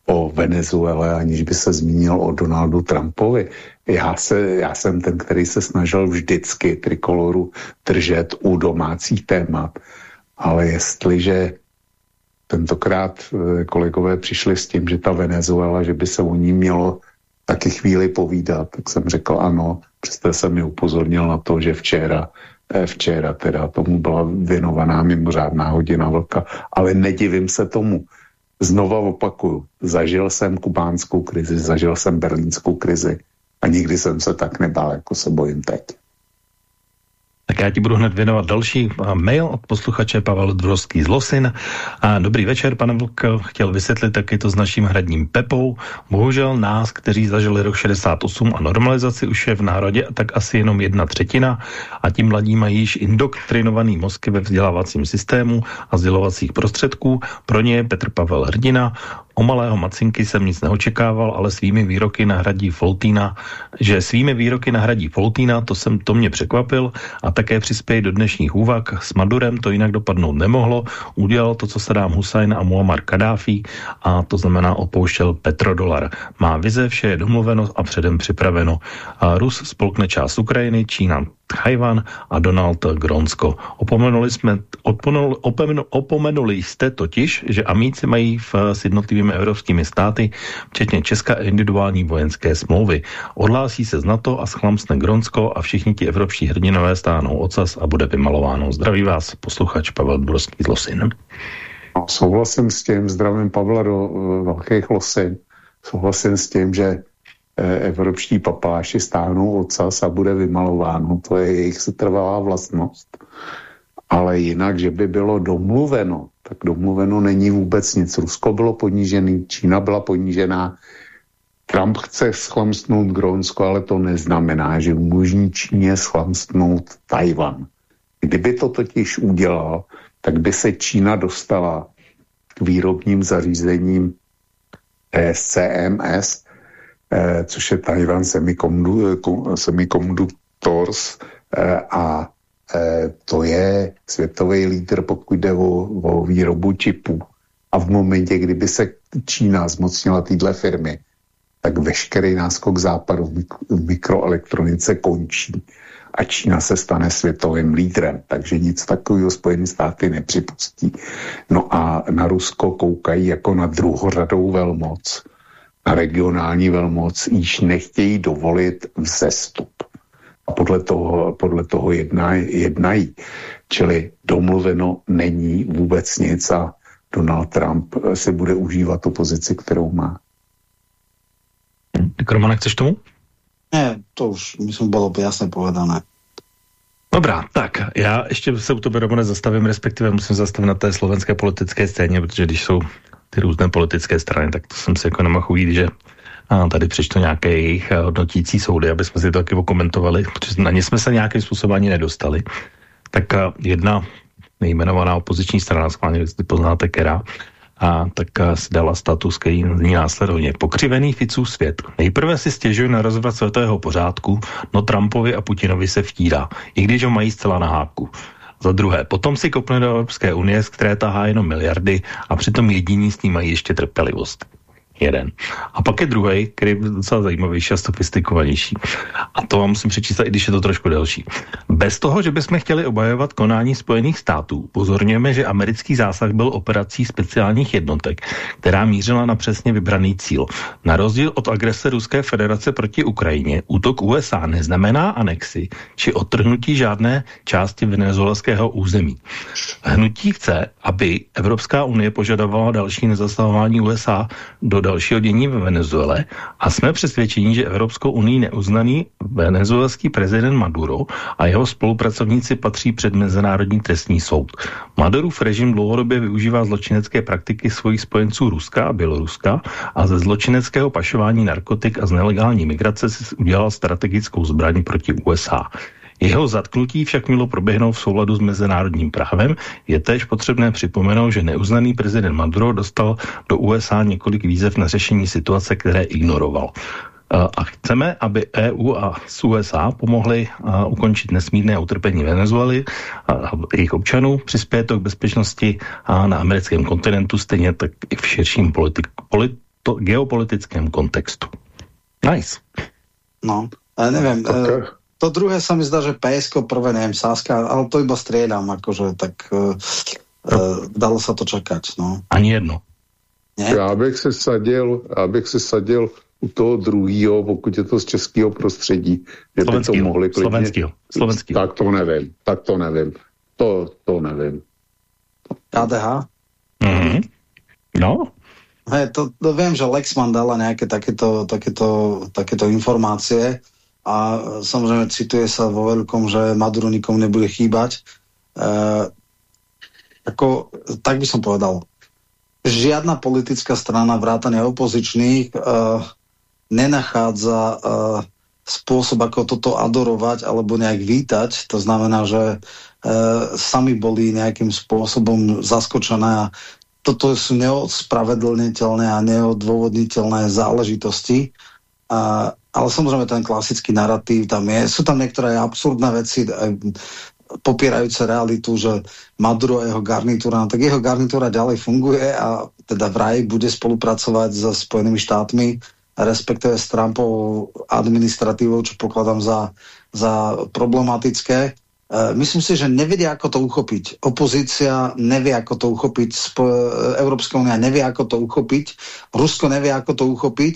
L: o Venezuele, aniž by se zmínil o Donaldu Trumpovi. Já, se, já jsem ten, který se snažil vždycky trikoloru držet u domácích témat, ale jestliže tentokrát eh, kolegové přišli s tím, že ta Venezuela, že by se o ní mělo taky chvíli povídat, tak jsem řekl ano, přesto jsem mi upozornil na to, že včera včera teda tomu byla věnovaná mimořádná hodina vlka, ale nedivím se tomu. Znova opakuju, zažil jsem kubánskou krizi, zažil jsem berlínskou krizi a nikdy jsem se tak nebál, jako se bojím teď.
K: Tak já ti budu hned věnovat další mail od posluchače Pavel Dvorovský z Losin. A dobrý večer, pane Vlk. Chtěl vysvětlit, je to s naším hradním Pepou. Bohužel nás, kteří zažili rok 68 a normalizaci už je v národě, tak asi jenom jedna třetina a tím mladí mají již indoktrinovaný mozky ve vzdělávacím systému a sdělovacích prostředků. Pro ně je Petr Pavel hrdina, O malého Macinky jsem nic neočekával, ale svými výroky nahradí Foltína, že svými výroky nahradí Foltína, to jsem to mě překvapil a také přispěje do dnešních úvah. S Madurem to jinak dopadnout nemohlo. Udělal to, co Saddam Hussein a Muammar Kadáfi a to znamená opouštěl petrodolar. Má vize, vše je domluveno a předem připraveno. A Rus spolkne část Ukrajiny, Čína Tchajvan a Donald Gronsko. Opomenuli, jsme, opomenuli, opomenuli jste totiž, že Amíci mají v, s jednotlivými evropskými státy, včetně Česka, individuální vojenské smlouvy. Odhlásí se z NATO a schlamsne Gronsko a všichni ti evropští hrdinové stáhnou ocas a bude vymalováno. Zdraví vás, posluchač Pavel Dvorský z Losin.
L: Souhlasím s tím, zdravím Pavla do uh, Velkých Losin. Souhlasím s tím, že Eh, evropští papáši stáhnou ocas a bude vymalováno. To je jejich setrvalá vlastnost. Ale jinak, že by bylo domluveno, tak domluveno není vůbec nic. Rusko bylo ponížený, Čína byla ponížená, Trump chce schlamstnout Grónsko, ale to neznamená, že umožní Číně schlamstnout Tajvan. Kdyby to totiž udělal, tak by se Čína dostala k výrobním zařízením SCMS, Eh, což je Taiwan Semiconductors eh, a eh, to je světový lídr, pokud jde o, o výrobu čipů. A v momentě, kdyby se Čína zmocnila téhle firmy, tak veškerý náskok západu v mikroelektronice končí a Čína se stane světovým lídrem. Takže nic takového Spojené státy nepřipustí. No a na Rusko koukají jako na druhořadou velmoc regionální velmoc již nechtějí dovolit vzestup. A podle toho, podle toho jednaj, jednají. Čili domluveno není vůbec nic a Donald Trump si bude užívat tu pozici, kterou má.
K: Romane, chceš tomu?
J: Ne, to už myslím bylo jasně povedané.
K: Dobrá, tak já ještě se u tebe, Romane, zastavím, respektive musím zastavit na té slovenské politické scéně, protože když jsou ty různé politické strany, tak to jsem si jako nemohl ujít, že a tady přečtu nějaké jejich eh, hodnotící soudy, aby jsme si to taky okomentovali, protože na ně jsme se nějakým způsobem ani nedostali. Tak eh, jedna nejmenovaná opoziční strana, schválně, jestli poznáte, Kera, a tak eh, si dala status, který zní následovně. Pokřivený Ficův svět. Nejprve si stěžuje na rozvrat světového pořádku, no Trumpovi a Putinovi se vtírá, i když ho mají zcela na háku. Za druhé, potom si kopne do Evropské unie, z které tahá jenom miliardy a přitom jediní s ním mají ještě trpělivost jeden. A pak je druhý, který je docela zajímavější a sofistikovanější. A to vám musím přečíst, i když je to trošku delší. Bez toho, že bychom chtěli obajovat konání Spojených států, pozorňujeme, že americký zásah byl operací speciálních jednotek, která mířila na přesně vybraný cíl. Na rozdíl od agrese Ruské federace proti Ukrajině, útok USA neznamená anexi či odtrhnutí žádné části venezuelského území. Hnutí chce, aby Evropská unie požadovala další nezasahování USA do dalšího dění ve Venezuele a jsme přesvědčeni, že Evropskou unii neuznaný venezuelský prezident Maduro a jeho spolupracovníci patří před Mezinárodní trestní soud. Madurův režim dlouhodobě využívá zločinecké praktiky svojich spojenců Ruska a Běloruska a ze zločineckého pašování narkotik a z nelegální migrace si udělal strategickou zbraň proti USA. Jeho zatknutí však mělo proběhnout v souladu s mezinárodním právem. Je též potřebné připomenout, že neuznaný prezident Maduro dostal do USA několik výzev na řešení situace, které ignoroval. A chceme, aby EU a USA pomohli ukončit nesmírné utrpení Venezuely a jejich občanů, přispěje to k bezpečnosti a na americkém kontinentu, stejně tak i v širším politik, polito, geopolitickém kontextu. Nice.
J: No, ale nevím. Uh to druhé sa mi zdá, že PSK, prvé neviem, Saska, ale to iba striedam, akože tak uh, uh, dalo sa to čakať, no.
K: Ani jedno.
L: Ne? Já bych se sadil, já bych se sadil u toho druhého, pokud je to z českého prostředí, že by to mohli klidně...
K: Slovenského. Slovenského.
L: Tak to nevím, tak to nevím. To, to nevím.
J: KDH?
K: Mm-hmm. No.
J: Hej, to, to viem, že Lexman dala nejaké takéto, takéto, takéto informácie, a samozrejme cituje sa vo veľkom, že Maduro nikomu nebude chýbať. E, ako, tak by som povedal, žiadna politická strana vrátane opozičných e, nenachádza e, spôsob, ako toto adorovať alebo nejak vítať. To znamená, že e, sami boli nejakým spôsobom zaskočené a toto sú neodspravedlniteľné a neodôvodniteľné záležitosti. A ale samozrejme ten klasický narratív tam je. Sú tam niektoré absurdné veci, popierajúce realitu, že Maduro a jeho garnitúra, no tak jeho garnitúra ďalej funguje a teda vraj bude spolupracovať so Spojenými štátmi, respektíve s Trumpovou administratívou, čo pokladám za, za problematické. E, myslím si, že nevedia, ako to uchopiť. Opozícia nevie, ako to uchopiť. Spo Európska únia nevie, ako to uchopiť. Rusko nevie, ako to uchopiť.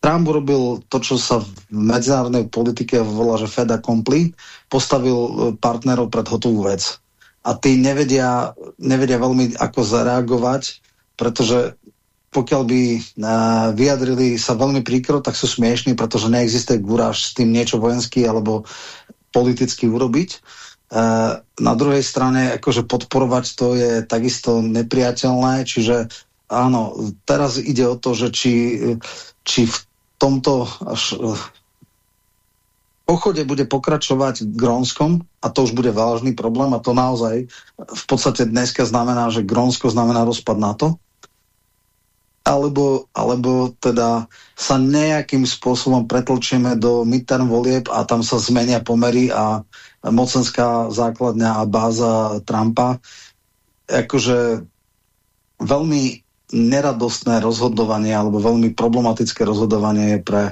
J: E, e, Trump urobil to, čo sa v medzinárodnej politike volá, že Fed accompli, postavil e, partnerov pred hotovú vec. A tí nevedia, nevedia veľmi ako zareagovať, pretože pokiaľ by uh, vyjadrili sa veľmi príkro, tak sú smiešní, pretože neexistuje gúraž s tým niečo vojenský alebo politicky urobiť. Uh, na druhej strane, akože podporovať to je takisto nepriateľné, čiže áno, teraz ide o to, že či, či v tomto až eh, pochode bude pokračovať Grónskom a to už bude vážný problém a to naozaj v podstate dneska znamená, že Grónsko znamená rozpad NATO alebo, alebo teda sa nejakým spôsobom pretlčíme do midterm volieb a tam sa zmenia pomery a mocenská základňa a báza Trumpa. Akože veľmi neradostné rozhodovanie alebo veľmi problematické rozhodovanie je pre,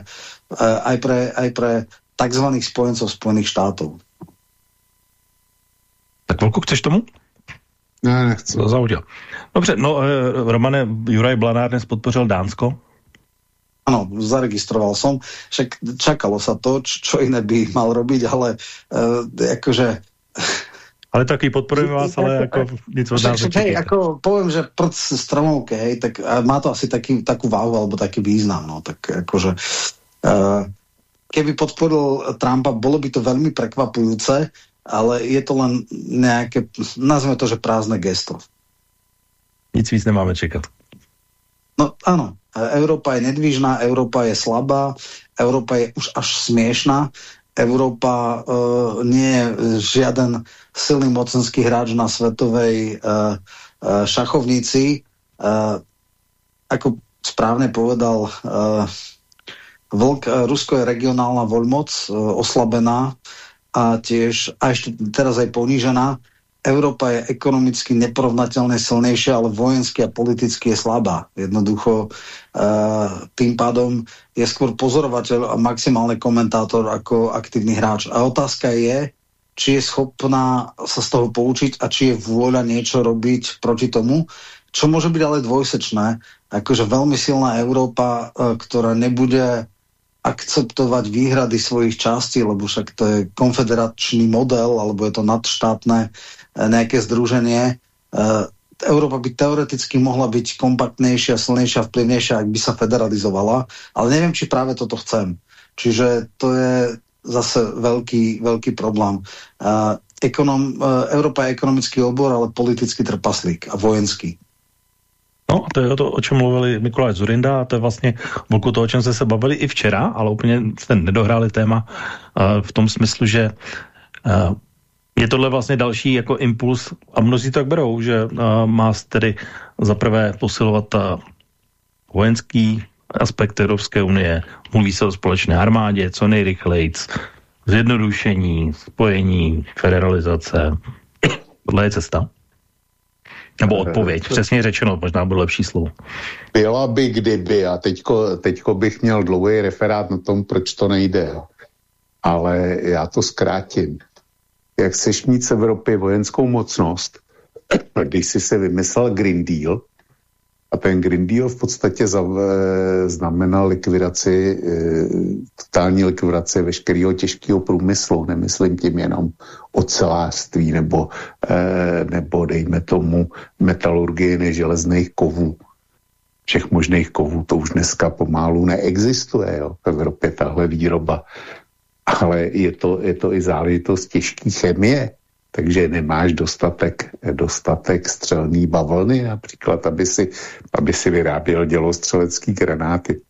J: eh, aj, pre, aj pre tzv. spojencov Spojených štátov.
K: Tak Volku, chceš tomu?
L: Ne, nechci.
K: To zaudil. Dobře, no, eh, Romane, Juraj Blanár dnes podpořil Dánsko.
J: Áno, zaregistroval som. Však čakalo sa to, čo iné by mal robiť, ale uh, akože...
K: Ale taky podporujem vás, ale [laughs] ako nic od nás
J: však, hej, ako poviem, že prd stromovke, hej, tak má to asi taký, takú váhu alebo taký význam, no, tak akože uh, keby podporil Trumpa, bolo by to veľmi prekvapujúce, ale je to len nejaké, nazveme to, že prázdne gesto.
K: Nic víc nemáme čekat.
J: No áno, Európa je nedvížná, Európa je slabá, Európa je už až smiešná, Európa uh, nie je žiaden silný mocenský hráč na svetovej uh, uh, šachovnici. Uh, ako správne povedal uh, Vlk, uh, Rusko je regionálna voľmoc, uh, oslabená a tiež, a ešte teraz aj ponížená. Európa je ekonomicky neporovnateľne silnejšia, ale vojensky a politicky je slabá. Jednoducho uh, tým pádom je skôr pozorovateľ a maximálny komentátor ako aktívny hráč. A otázka je, či je schopná sa z toho poučiť a či je vôľa niečo robiť proti tomu, čo môže byť ale dvojsečné. Akože veľmi silná Európa, uh, ktorá nebude akceptovať výhrady svojich častí, lebo však to je konfederačný model, alebo je to nadštátne nejaké združenie. Európa by teoreticky mohla byť kompaktnejšia, silnejšia, vplyvnejšia, ak by sa federalizovala, ale neviem, či práve toto chcem. Čiže to je zase veľký, veľký problém. Uh, ekonom, uh, Európa je ekonomický obor, ale politický trpaslík a vojenský.
K: No, to je to, o čem mluvili Mikuláš Zurinda, a to je vlastně volku toho, o čem jsme se bavili i včera, ale úplně jste nedohráli téma uh, v tom smyslu, že je tohle vlastně další jako impuls a mnozí tak berou, že uh, má tedy zaprvé posilovat uh, vojenský aspekt Evropské unie, mluví se o společné armádě, co nejrychleji, zjednodušení, spojení, federalizace. [coughs] Tohle je cesta. Nebo odpověď, přesně řečeno, možná bylo lepší slovo.
L: Byla by kdyby a teďko, teďko bych měl dlouhý referát na tom, proč to nejde. Ale já to zkrátím jak chceš mít z Evropy vojenskou mocnost, když si se vymyslel Green Deal, a ten Green Deal v podstatě znamenal likvidaci, e, totální likvidaci veškerého těžkého průmyslu. Nemyslím tím jenom ocelářství nebo, e, nebo dejme tomu metalurgii neželezných kovů. Všech možných kovů to už dneska pomalu neexistuje jo, v Evropě tahle výroba ale je to, je to i záležitost těžké chemie, takže nemáš dostatek, dostatek střelný bavlny například, aby si, aby si vyráběl dělostřelecký granáty.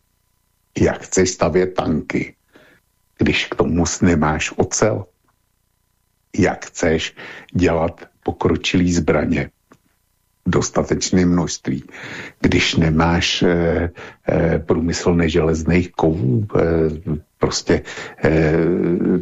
L: Jak chceš stavět tanky, když k tomu nemáš ocel? Jak chceš dělat pokročilý zbraně? dostatečné množství. Když nemáš e, e, průmysl neželezných kovů, e, prostě e,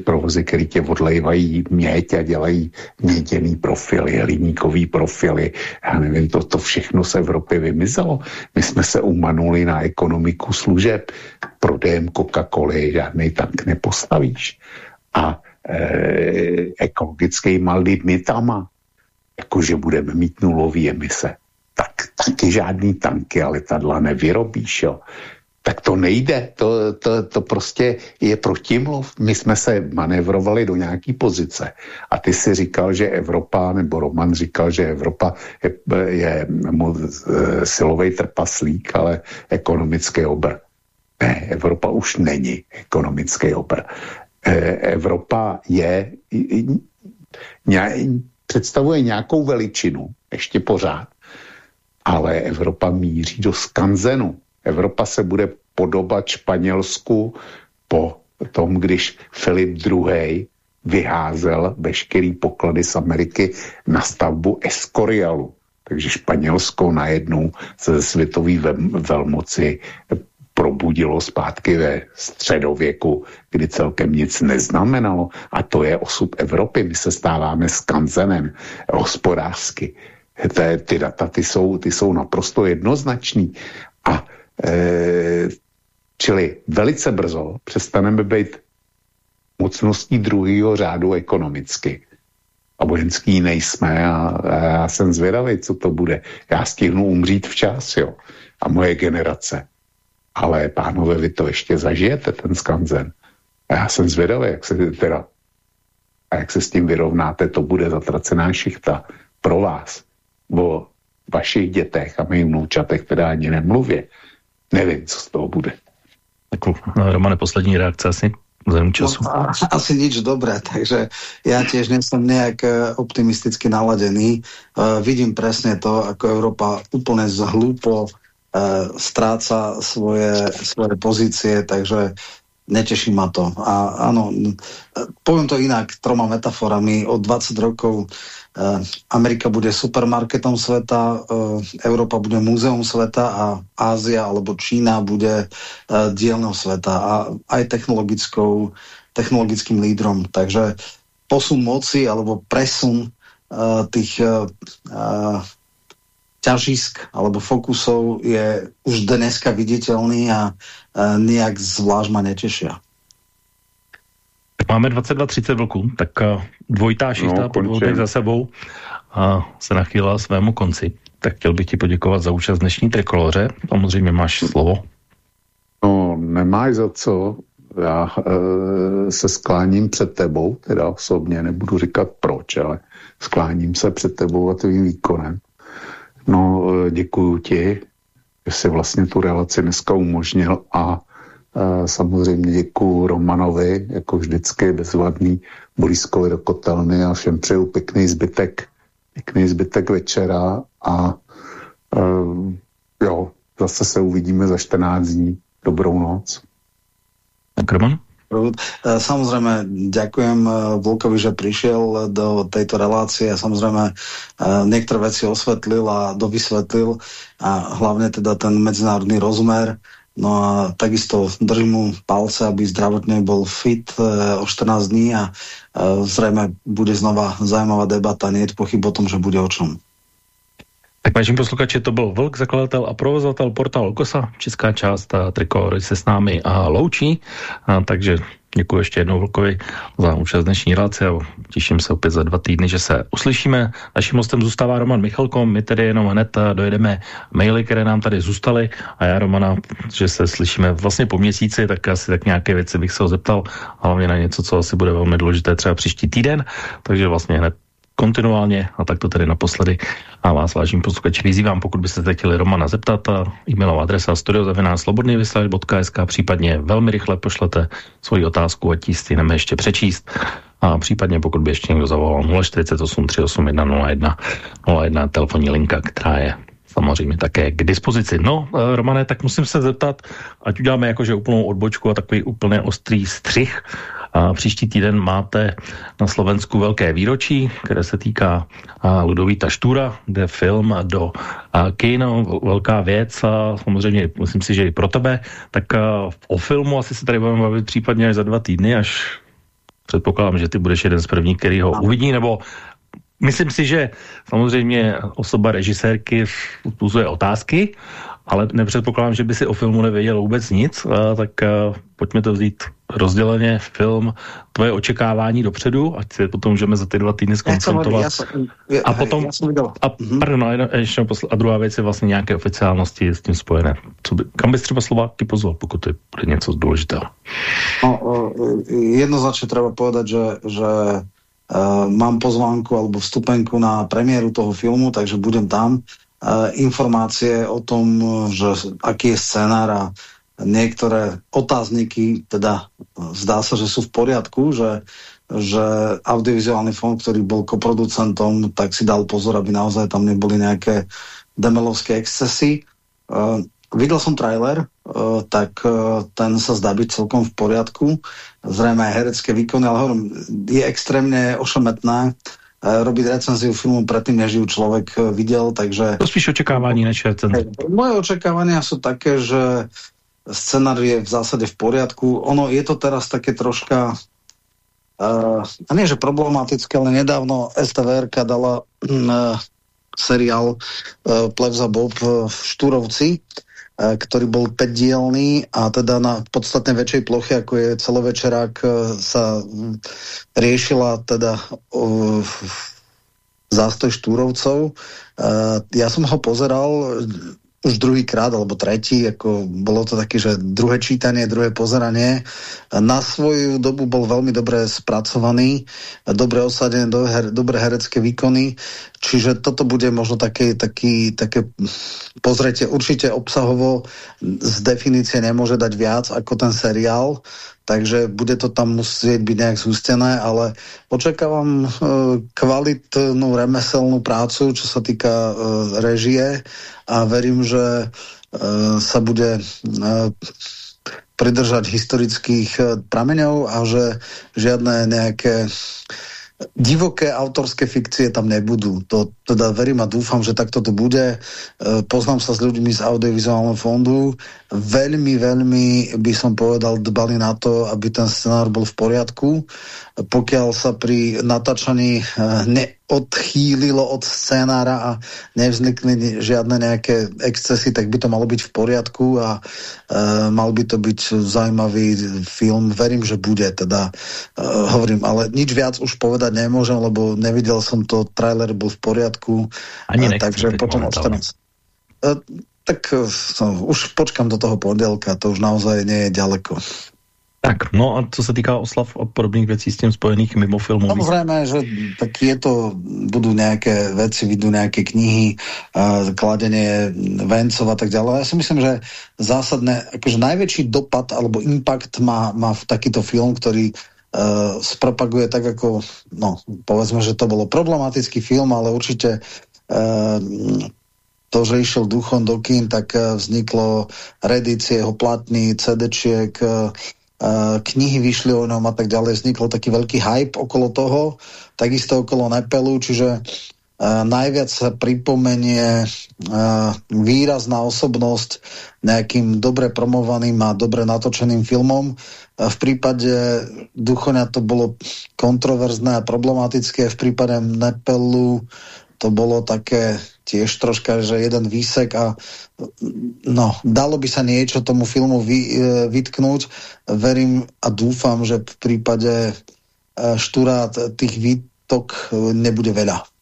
L: provozy, které tě odlejvají měď a dělají měděný profily, hliníkový profily. Já nevím, to, to všechno z Evropy vymizelo. My jsme se umanuli na ekonomiku služeb. Prodejem Coca-Coly žádný tank nepostavíš. A e, ekologickýma limitama jakože budeme mít nulový emise. Tak taky žádný tanky a letadla nevyrobíš, jo. Tak to nejde, to, to, to prostě je protimluv. My jsme se manevrovali do nějaký pozice a ty si říkal, že Evropa, nebo Roman říkal, že Evropa je, je silový trpaslík, ale ekonomický obr. Ne, Evropa už není ekonomický obr. E, Evropa je představuje nějakou veličinu, ještě pořád, ale Evropa míří do skanzenu. Evropa se bude podobat Španělsku po tom, když Filip II. vyházel veškerý poklady z Ameriky na stavbu Escorialu. Takže Španělsko najednou ze světové velmoci probudilo zpátky ve středověku, kdy celkem nic neznamenalo. A to je osud Evropy. My se stáváme skanzenem hospodářsky. Ty data ty jsou, ty jsou naprosto jednoznační. A e, čili velice brzo přestaneme být mocností druhého řádu ekonomicky. a vojenský nejsme a, a já jsem zvědavý, co to bude. Já stihnu umřít včas, jo. A moje generace. Ale pánové, vy to ještě zažijete, ten skanzen. A já jsem zvědavý, jak se teda a jak se s tím vyrovnáte, to bude zatracená šichta pro vás. O vašich dětech a mých vnoučatech teda ani nemluvě. Nevím, co z toho bude.
K: Tak, Romane, poslední reakce asi vzhledem času?
J: No, asi nič dobré, [laughs] takže ja tiež nesom nejak e, optimisticky naladený. Uh, vidím presne to, ako Európa úplne zhlúpo uh, stráca svoje, svoje pozície, takže neteší ma to. A áno, poviem to inak, troma metaforami. Od 20 rokov uh, Amerika bude supermarketom sveta, Európa bude múzeum sveta a Ázia alebo Čína bude uh, dielnou sveta a aj technologickou, technologickým lídrom. Takže posun moci alebo presun tých ťažisk alebo fokusov je už dneska viditeľný a nejak zvlášť ma netešia.
K: Máme 22-30 vlků, tak uh, dvojitá šichta no, po dvou za sebou a se nachýlila svému konci. Tak chtěl bych ti poděkovat za účast dnešní trikoloře. Samozřejmě máš slovo.
L: No, nemáš za co. Já e, se skláním před tebou, teda osobně, nebudu říkat proč, ale skláním se před tebou a tvým výkonem. No, e, děkuju ti, že jsi vlastně tu relaci dneska umožnil a samozřejmě děkuju Romanovi, jako vždycky bezvadný, Borískovi do kotelny a všem přeju pěkný zbytek, pěkný zbytek večera a e, jo, zase se uvidíme za 14 dní. Dobrou noc.
K: Tak Roman?
J: E, samozrejme, ďakujem e, Volkovi, že prišiel do tejto relácie a samozrejme niektoré veci osvetlil a dovysvetlil a hlavne teda ten medzinárodný rozmer. No a takisto držím mu palce, aby zdravotne bol fit o 14 dní a zrejme bude znova zaujímavá debata, nie je pochyb o tom, že bude o čom.
K: Tak vážení posluchači, to byl Vlk, zakladatel a provozatel portálu Kosa. Česká část a Trikolory se s námi a loučí. A, takže děkuji ještě jednou Vlkovi za účast dnešní relace a těším se opět za dva týdny, že se uslyšíme. Naším hostem zůstává Roman Michalko, my tedy jenom hned dojedeme maily, které nám tady zůstaly a já Romana, že se slyšíme vlastně po měsíci, tak asi tak nějaké věci bych se ho zeptal, hlavně na něco, co asi bude velmi důležité třeba příští týden, takže vlastně hned kontinuálně a tak to tedy naposledy. A vás, vážím posluchači, vyzývám, pokud byste se chtěli Romana zeptat, e-mailová adresa studiozavináslobodnývyslač.sk případně velmi rychle pošlete svoji otázku, ať ji stíneme ještě přečíst. A případně pokud by ještě někdo zavolal 048 381 01 01 telefonní linka, která je samozřejmě také k dispozici. No, eh, Romane, tak musím se zeptat, ať uděláme jakože úplnou odbočku a takový úplně ostrý střih a příští týden máte na Slovensku velké výročí, které se týká Ludovíta Štúra, kde film do kin, velká věc a samozřejmě myslím si, že i pro tebe. Tak o filmu asi se tady budeme bavit případně až za dva týdny, až předpokládám, že ty budeš jeden z prvních, který ho uvidí, nebo Myslím si, že samozřejmě osoba režisérky způsobuje otázky, ale nepředpokládám, že by si o filmu nevěděl vůbec nic, a tak a pojďme to vzít rozděleně film, tvoje očekávání dopředu, ať si potom můžeme za ty dva týdny skonfrontovat. A potom, a, mhm. pardon, a, ještě a druhá věc je vlastně nějaké oficiálnosti s tím spojené. Co by, kam bys třeba Slováky pozval, pokud to bude něco důležitého?
J: No, jednoznačně treba povedať, že, že uh, mám pozvánku alebo vstupenku na premiéru toho filmu, takže budem tam. Uh, informácie o tom, že aký je scenár a niektoré otázniky, teda zdá sa, že sú v poriadku, že, že audiovizuálny fond, ktorý bol koproducentom, tak si dal pozor, aby naozaj tam neboli nejaké demelovské excesy. Uh, videl som trailer, tak uh, ten sa zdá byť celkom v poriadku. Zrejme aj herecké výkony, ale hovorím, je extrémne ošemetná uh, robiť recenziu filmu predtým, než ju človek videl, takže...
K: To spíš očekávání než recenzie.
J: Moje očakávania sú také, že scenár je v zásade v poriadku. Ono je to teraz také troška uh, a nie, že problematické, ale nedávno STVR dala uh, seriál uh, Plevza Bob v Štúrovci ktorý bol 5-dielný a teda na podstatne väčšej ploche, ako je celovečerák, sa riešila teda zástoj štúrovcov. Uh, ja som ho pozeral už druhýkrát alebo tretí, ako bolo to také, že druhé čítanie, druhé pozeranie. Na svoju dobu bol veľmi dobre spracovaný, dobre osadené, dobre herecké výkony, čiže toto bude možno také, také, také pozrite, určite obsahovo z definície nemôže dať viac ako ten seriál, takže bude to tam musieť byť nejak zústené, ale očakávam e, kvalitnú remeselnú prácu, čo sa týka e, režie a verím, že e, sa bude pridržať historických prameňov a že žiadne nejaké divoké autorské fikcie tam nebudú. To teda verím a dúfam, že takto to bude. E, poznám sa s ľuďmi z audiovizuálneho fondu. Veľmi, veľmi by som povedal, dbali na to, aby ten scenár bol v poriadku. Pokiaľ sa pri natáčaní e, ne, odchýlilo od scénára a nevznikli žiadne nejaké excesy, tak by to malo byť v poriadku a e, mal by to byť zaujímavý film. Verím, že bude, teda e, hovorím, ale nič viac už povedať nemôžem, lebo nevidel som to, trailer byl v poriadku,
K: Ani e,
J: takže potom ostanem. E, tak no, už počkám do toho pondelka, to už naozaj nie je ďaleko.
K: Tak, no a co se týká oslav a podobných věcí s tím spojených mimo filmů?
J: Samozrejme, že tak je to, budú nejaké veci, vidú nejaké knihy, uh, kladenie vencov a tak ďalej. Ja si myslím, že zásadné, akože najväčší dopad alebo impact má, má v takýto film, ktorý uh, spropaguje tak ako, no, povedzme, že to bolo problematický film, ale určite uh, to, že išiel duchom do kín, tak vzniklo redície jeho platný, CD-čiek, knihy vyšli o ňom a tak ďalej, vznikol taký veľký hype okolo toho, takisto okolo Nepelu, čiže Uh, najviac sa pripomenie uh, výrazná osobnosť nejakým dobre promovaným a dobre natočeným filmom. Uh, v prípade Duchoňa to bolo kontroverzné a problematické, v prípade Nepelu to bolo také tiež troška, že jeden výsek a no, dalo by sa niečo tomu filmu vy, e, vytknúť. Verím a dúfam, že v prípade e, Štúra tých výtok e, nebude veľa.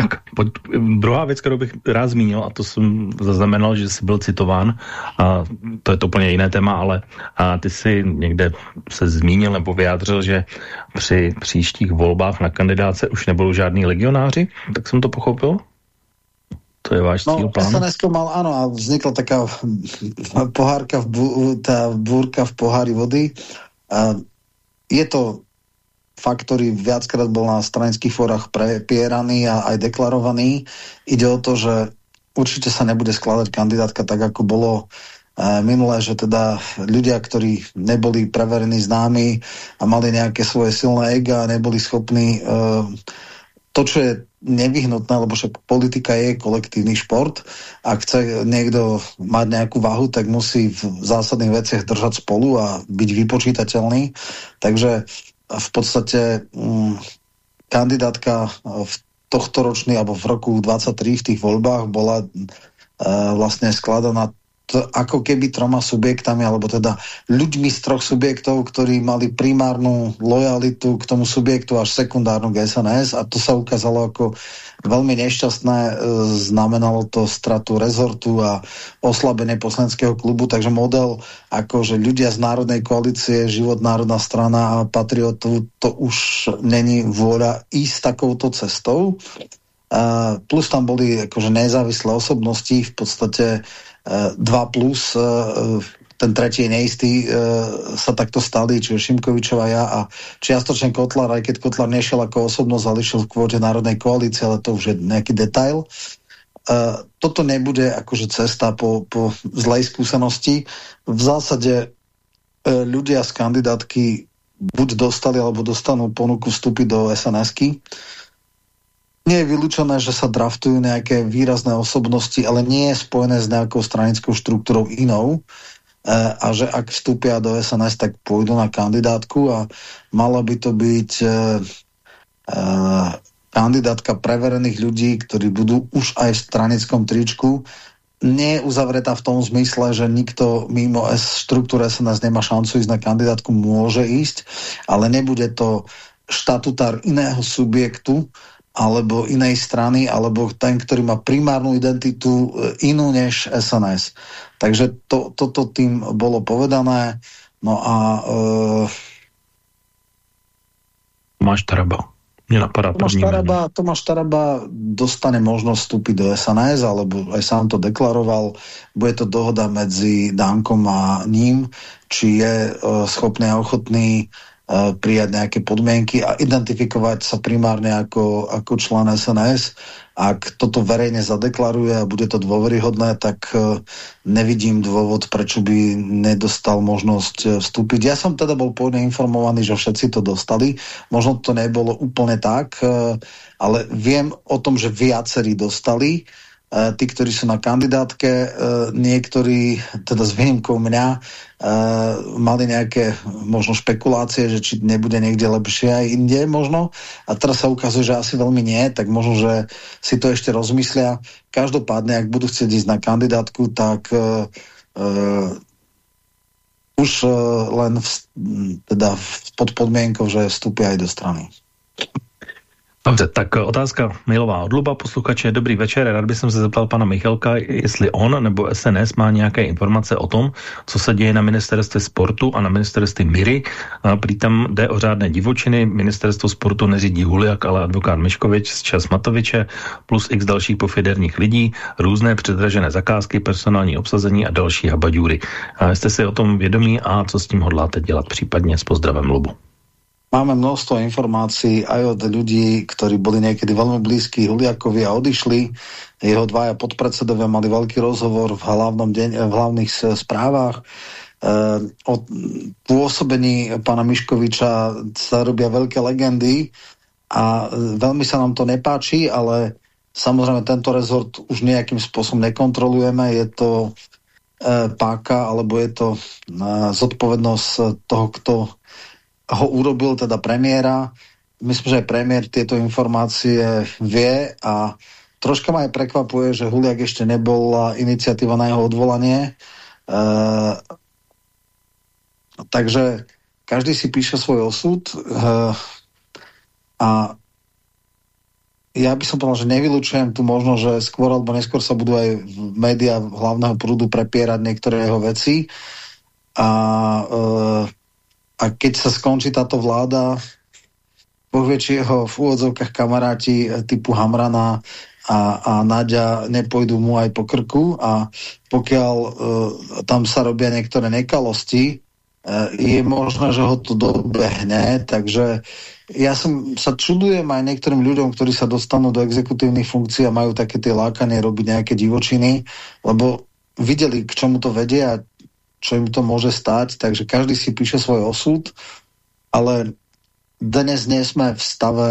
K: Tak, pojď, druhá věc, kterou bych rád zmínil, a to jsem zaznamenal, že jsi byl citován, a to je to úplně jiné téma, ale a ty jsi někde se zmínil nebo vyjádřil, že při příštích volbách na kandidáce už nebudou žádní legionáři, tak jsem to pochopil? To je váš
J: no,
K: cíl, plán?
J: SNS mal, áno, a vznikla taká pohárka, v bu, tá búrka v pohári vody. A je to fakt, ktorý viackrát bol na stranických fórach prepieraný a aj deklarovaný. Ide o to, že určite sa nebude skladať kandidátka tak, ako bolo e, minulé, že teda ľudia, ktorí neboli preverení známi a mali nejaké svoje silné ega a neboli schopní e, to, čo je nevyhnutné, lebo však politika je kolektívny šport. Ak chce niekto mať nejakú váhu, tak musí v zásadných veciach držať spolu a byť vypočítateľný. Takže v podstate um, kandidátka v tohto ročný alebo v roku 23 v tých voľbách bola uh, vlastne skladaná ako keby troma subjektami, alebo teda ľuďmi z troch subjektov, ktorí mali primárnu lojalitu k tomu subjektu až sekundárnu k SNS a to sa ukázalo ako veľmi nešťastné, e, znamenalo to stratu rezortu a oslabenie poslaneckého klubu, takže model ako, že ľudia z Národnej koalície, Život Národná strana a Patriotu, to už není vôľa ísť takouto cestou. Uh, plus tam boli akože nezávislé osobnosti, v podstate 2 plus, e, ten tretí neistý, sa takto stali, čiže Šimkovičová ja a čiastočne Kotlar, aj keď Kotlar nešiel ako osobnosť, ale išiel v kvôte Národnej koalície, ale to už je nejaký detail. Toto nebude akože cesta po, po zlej skúsenosti. V zásade ľudia z kandidátky buď dostali, alebo dostanú ponuku vstúpiť do SNS-ky. Uh, nie je vylúčené, že sa draftujú nejaké výrazné osobnosti, ale nie je spojené s nejakou stranickou štruktúrou inou. E, a že ak vstúpia do SNS, tak pôjdu na kandidátku a mala by to byť e, e, kandidátka preverených ľudí, ktorí budú už aj v stranickom tričku. Nie je uzavretá v tom zmysle, že nikto mimo S, štruktúra SNS nemá šancu ísť na kandidátku, môže ísť, ale nebude to štatutár iného subjektu alebo inej strany, alebo ten, ktorý má primárnu identitu e, inú než SNS. Takže to, toto tým bolo povedané. No a... Uh,
K: Máš Taraba. Napadá
J: Tomáš Taraba, Tomáš Taraba dostane možnosť vstúpiť do SNS, alebo aj sám to deklaroval. Bude to dohoda medzi Dankom a ním, či je uh, schopný a ochotný uh, prijať nejaké podmienky a identifikovať sa primárne ako, ako člen SNS ak toto verejne zadeklaruje a bude to dôveryhodné, tak e, nevidím dôvod, prečo by nedostal možnosť e, vstúpiť. Ja som teda bol pôvodne informovaný, že všetci to dostali. Možno to nebolo úplne tak, e, ale viem o tom, že viacerí dostali tí, ktorí sú na kandidátke, eh, niektorí, teda s výnimkou mňa, eh, mali nejaké možno špekulácie, že či nebude niekde lepšie aj inde možno. A teraz sa ukazuje, že asi veľmi nie, tak možno, že si to ešte rozmyslia. Každopádne, ak budú chcieť ísť na kandidátku, tak uh, už len v, teda pod podmienkou, že vstúpia aj do strany.
K: Dobře, tak eh, otázka mailová od Luba posluchače. Dobrý večer, rád bych se zeptal pana Michalka, jestli on nebo SNS má nějaké informace o tom, co se děje na ministerstve sportu a na ministerstve Miry. Prý tam jde o řádné divočiny, ministerstvo sportu neřídí Huliak, ale advokát Miškovič z Čas Matoviče, plus x dalších pofiderních lidí, různé předražené zakázky, personální obsazení a další habaďůry. A jste si o tom vědomí a co s tím hodláte dělat případně s pozdravem Lubu?
J: Máme množstvo informácií aj od ľudí, ktorí boli niekedy veľmi blízki Huliakovi a odišli. Jeho dvaja podpredsedovia mali veľký rozhovor v, hlavnom deň, v hlavných správach. E, o pôsobení pána Miškoviča sa robia veľké legendy a veľmi sa nám to nepáči, ale samozrejme tento rezort už nejakým spôsobom nekontrolujeme. Je to e, páka, alebo je to e, zodpovednosť toho, kto ho urobil teda premiéra. Myslím, že premiér tieto informácie vie a troška ma aj prekvapuje, že Huliak ešte nebola iniciatíva na jeho odvolanie. E, takže každý si píše svoj osud e, a ja by som povedal, že nevylučujem tu možno, že skôr alebo neskôr sa budú aj médiá hlavného prúdu prepierať niektoré jeho veci a e, a keď sa skončí táto vláda, jeho v úvodzovkách kamaráti eh, typu Hamrana a, a Nadia nepôjdu mu aj po krku. A pokiaľ uh, tam sa robia niektoré nekalosti, uh, je možné, že ho to dobehne, takže ja sa čudujem aj niektorým ľuďom, ktorí sa dostanú do exekutívnych funkcií a majú také tie lákanie robiť nejaké divočiny, lebo videli, k čomu to vedie a čo im to môže stať, takže každý si píše svoj osud, ale dnes nie sme v stave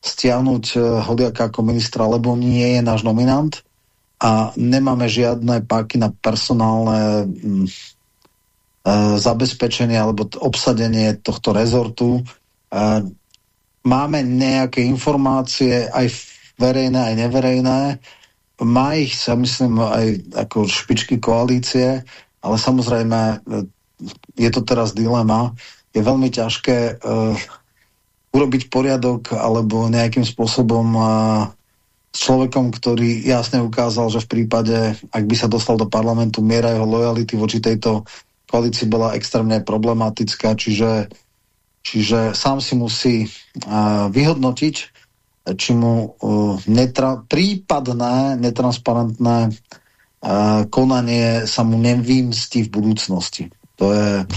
J: stiahnuť eh, Holiaka ako ministra, lebo nie je náš nominant a nemáme žiadne páky na personálne mm, e, zabezpečenie alebo obsadenie tohto rezortu. E, máme nejaké informácie aj verejné, aj neverejné. Má ich, sa myslím, aj ako špičky koalície, ale samozrejme e, je to teraz dilema. Je veľmi ťažké uh, urobiť poriadok alebo nejakým spôsobom uh, s človekom, ktorý jasne ukázal, že v prípade, ak by sa dostal do parlamentu, miera jeho lojality voči tejto koalícii bola extrémne problematická, čiže, čiže sám si musí uh, vyhodnotiť, či mu uh, netra prípadné netransparentné konanie sa mu nevymstí v budúcnosti. To je,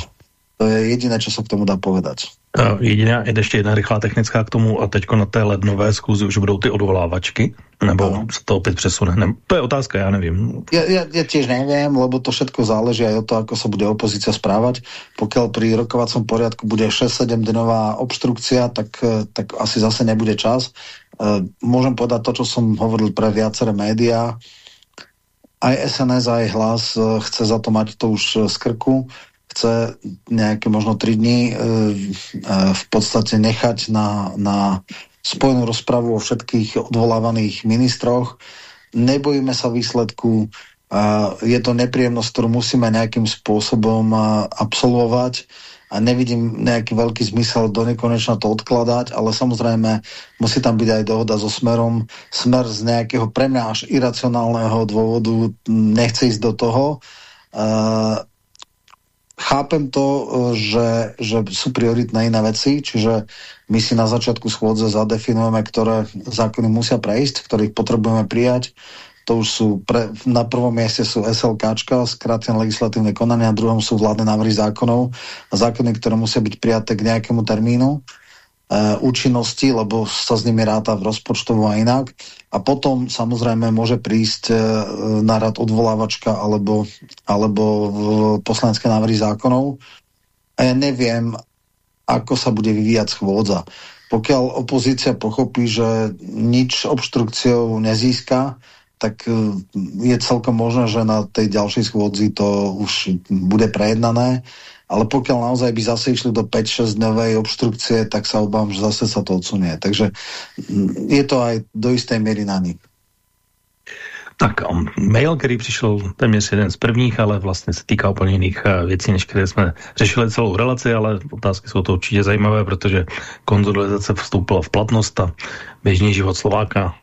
J: to je jediné, čo sa k tomu dá povedať.
K: Jediná, ještě jedna rychlá technická k tomu a teďko na té lednové skluzi už budou ty odvolávačky? Nebo ano. se to opět přesune? Ne, to je otázka, já nevím.
J: Ja, ja, ja tiež neviem, lebo to všetko záleží aj od toho, ako sa bude opozícia správať. Pokiaľ pri rokovacom poriadku bude 6-7 dňová obštrukcia, tak, tak asi zase nebude čas. E, môžem povedať to, čo som hovoril pre viaceré médiá aj SNS, aj hlas e, chce za to mať to už e, z krku, chce nejaké možno 3 dní e, v podstate nechať na, na spojenú rozpravu o všetkých odvolávaných ministroch. Nebojíme sa výsledku, je to nepríjemnosť, ktorú musíme nejakým spôsobom absolvovať a nevidím nejaký veľký zmysel do nekonečna to odkladať, ale samozrejme musí tam byť aj dohoda so Smerom. Smer z nejakého pre mňa až iracionálneho dôvodu nechce ísť do toho. Uh, chápem to, že, že sú prioritné iné veci, čiže my si na začiatku schôdze zadefinujeme, ktoré zákony musia prejsť, ktorých potrebujeme prijať to už sú pre, na prvom mieste sú SLKčka, skrátené legislatívne konania, na druhom sú vládne návrhy zákonov a zákony, ktoré musia byť prijaté k nejakému termínu e, účinnosti, lebo sa s nimi ráta v rozpočtovu a inak. A potom samozrejme môže prísť e, na rad odvolávačka alebo, alebo poslanecké návrhy zákonov. A ja neviem, ako sa bude vyvíjať schôdza. Pokiaľ opozícia pochopí, že nič obštrukciou nezíska, tak e, je celkom možné, že na tej ďalšej schôdzi to už bude prejednané, ale pokiaľ naozaj by zase išli do 5-6 dňovej obštrukcie, tak sa obávam, že zase sa to odsunie. Takže je to aj do istej míry na nich.
K: Tak um, mail, který přišel téměř jeden z prvních, ale vlastně se týká úplně jiných uh, věcí, než které jsme řešili celou relaci, ale otázky jsou to určitě zajímavé, protože konzolizace vstoupila v platnost a běžný život Slováka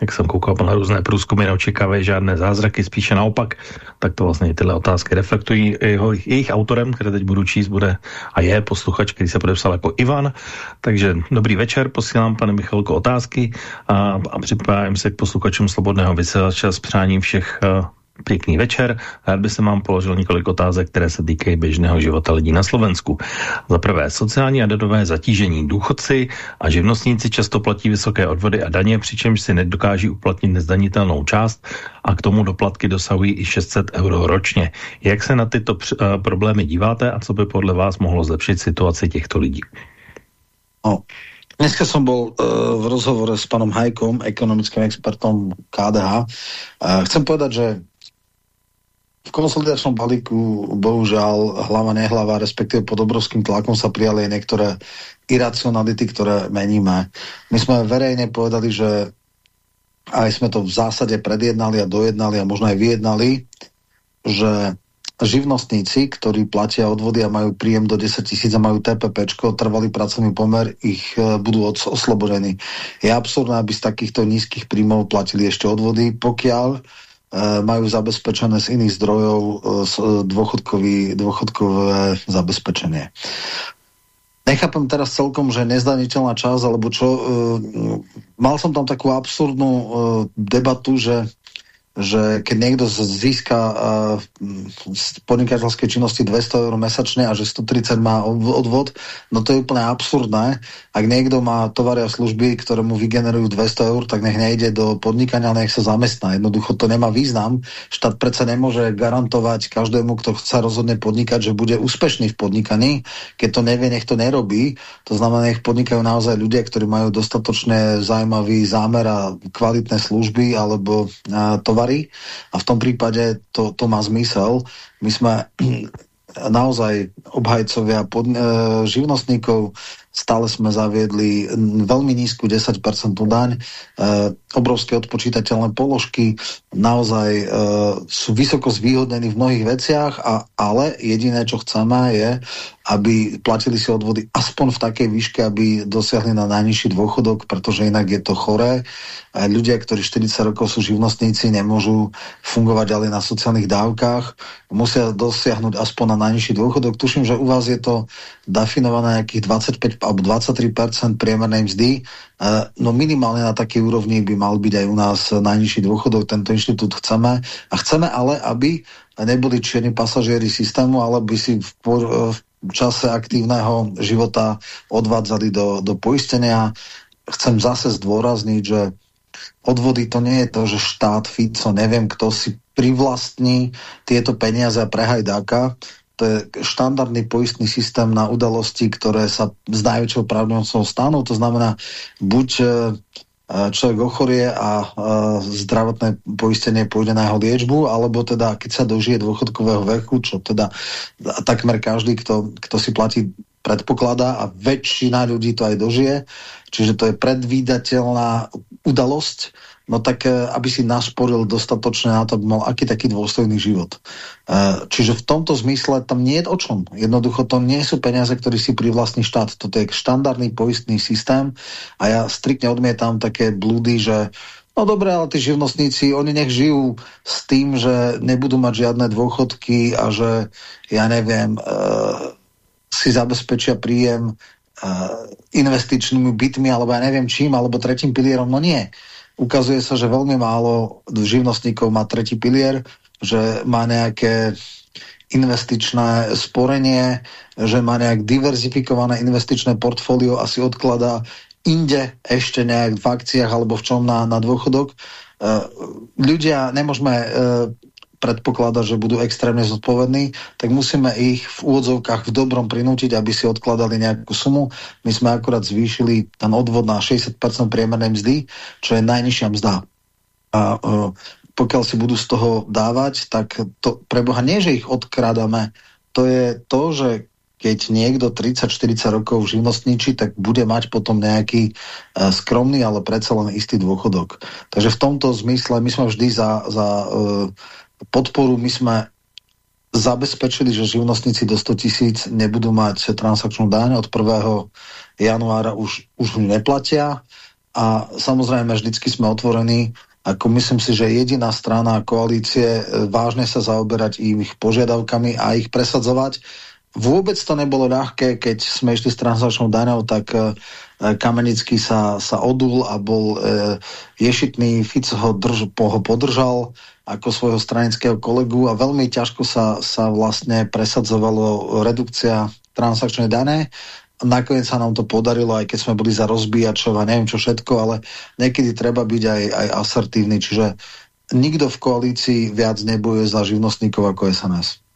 K: jak jsem koukal na různé průzkumy, neočekávají žádné zázraky, spíše naopak, tak to vlastně tyhle otázky reflektují. Jeho, jejich autorem, které teď budu číst, bude a je posluchač, který se podepsal jako Ivan. Takže dobrý večer, posílám pane Michalko otázky a, a připájím se k posluchačům Slobodného vysílače s přáním všech uh, Pěkný večer. Rád bych se vám položil několik otázek, které se týkají běžného života lidí na Slovensku. Za prvé, sociální a dadové zatížení. Důchodci a živnostníci často platí vysoké odvody a daně, přičemž si nedokáží uplatnit nezdanitelnou část a k tomu doplatky dosahují i 600 euro ročně. Jak se na tyto uh, problémy díváte a co by podle vás mohlo zlepšit situaci těchto lidí?
J: No, Dneska som bol uh, v rozhovore s panom Hajkom, ekonomickým expertom KDH. Uh, chcem povedať, že v konsolidačnom balíku bohužiaľ hlava nehlava, respektíve pod obrovským tlakom sa prijali niektoré iracionality, ktoré meníme. My sme verejne povedali, že aj sme to v zásade predjednali a dojednali a možno aj vyjednali, že živnostníci, ktorí platia odvody a majú príjem do 10 tisíc a majú TPP, trvalý pracovný pomer, ich e, budú oslobodení. Je absurdné, aby z takýchto nízkych príjmov platili ešte odvody, pokiaľ Eh, majú zabezpečené z iných zdrojov eh, eh, dôchodkový, dôchodkové zabezpečenie. Nechápem teraz celkom, že nezdaniteľná časť, alebo čo, mal som tam takú absurdnú debatu, že že keď niekto získa z podnikateľskej činnosti 200 eur mesačne a že 130 má odvod, no to je úplne absurdné. Ak niekto má tovary a služby, ktoré mu vygenerujú 200 eur, tak nech nejde do podnikania, nech sa zamestná. Jednoducho to nemá význam. Štát predsa nemôže garantovať každému, kto chce rozhodne podnikať, že bude úspešný v podnikaní. Keď to nevie, nech to nerobí. To znamená, nech podnikajú naozaj ľudia, ktorí majú dostatočne zaujímavý zámer a kvalitné služby alebo tovary tovary a v tom prípade to, to má zmysel. My sme [clears throat] naozaj obhajcovia pod, e, živnostníkov, stále sme zaviedli veľmi nízku 10% daň, e, obrovské odpočítateľné položky, naozaj e, sú vysoko zvýhodnení v mnohých veciach, a, ale jediné, čo chceme je, aby platili si odvody aspoň v takej výške, aby dosiahli na najnižší dôchodok, pretože inak je to choré. A ľudia, ktorí 40 rokov sú živnostníci, nemôžu fungovať ďalej na sociálnych dávkach, musia dosiahnuť aspoň na najnižší dôchodok. Tuším, že u vás je to definované nejakých 25 alebo 23% priemernej mzdy. E, no minimálne na takej úrovni by mal byť aj u nás najnižší dôchodok. Tento inštitút chceme. A chceme ale, aby neboli čierni pasažieri systému, ale by si v, v čase aktívneho života odvádzali do, do poistenia. Chcem zase zdôrazniť, že odvody to nie je to, že štát, Fico, neviem kto si privlastní tieto peniaze a prehajdáka. To je štandardný poistný systém na udalosti, ktoré sa s najväčšou pravdivosťou stanú. To znamená, buď e, človek ochorie a zdravotné poistenie pôjde na jeho liečbu, alebo teda keď sa dožije dôchodkového veku, čo teda takmer každý, kto, kto si platí predpokladá a väčšina ľudí to aj dožije, čiže to je predvídateľná udalosť, no tak e, aby si nasporil dostatočne na to, aby mal aký taký dôstojný život. E, čiže v tomto zmysle tam nie je o čom. Jednoducho to nie sú peniaze, ktoré si privlastní štát. Toto je štandardný poistný systém a ja striktne odmietam také blúdy, že No dobré, ale tí živnostníci, oni nech žijú s tým, že nebudú mať žiadne dôchodky a že, ja neviem, e, si zabezpečia príjem investičnými bytmi, alebo ja neviem čím, alebo tretím pilierom. No nie. Ukazuje sa, že veľmi málo živnostníkov má tretí pilier, že má nejaké investičné sporenie, že má nejak diverzifikované investičné portfólio a si odkladá inde ešte nejak v akciách alebo v čom na, na dôchodok. Uh, ľudia, nemôžeme uh, predpokladať, že budú extrémne zodpovední, tak musíme ich v úvodzovkách v dobrom prinútiť, aby si odkladali nejakú sumu. My sme akurát zvýšili ten odvod na 60% priemernej mzdy, čo je najnižšia mzda. A uh, pokiaľ si budú z toho dávať, tak to preboha nie, že ich odkrádame, to je to, že keď niekto 30-40 rokov živnostníči, tak bude mať potom nejaký uh, skromný, ale predsa len istý dôchodok. Takže v tomto zmysle my sme vždy za, za uh, podporu my sme zabezpečili, že živnostníci do 100 tisíc nebudú mať transakčnú daň od 1. januára už, už neplatia a samozrejme vždycky sme otvorení ako myslím si, že jediná strana koalície e, vážne sa zaoberať ich požiadavkami a ich presadzovať. Vôbec to nebolo ľahké, keď sme išli s transakčnou daňou, tak e, Kamenický sa, sa odul a bol e, ješitný, Fico ho, drž, ho podržal ako svojho stranického kolegu a veľmi ťažko sa, sa vlastne presadzovalo redukcia transakčnej dane. Nakoniec sa nám to podarilo, aj keď sme boli za rozbíjačov a neviem čo všetko, ale niekedy treba byť aj, aj asertívny, čiže nikto v koalícii viac nebojuje za živnostníkov ako SNS.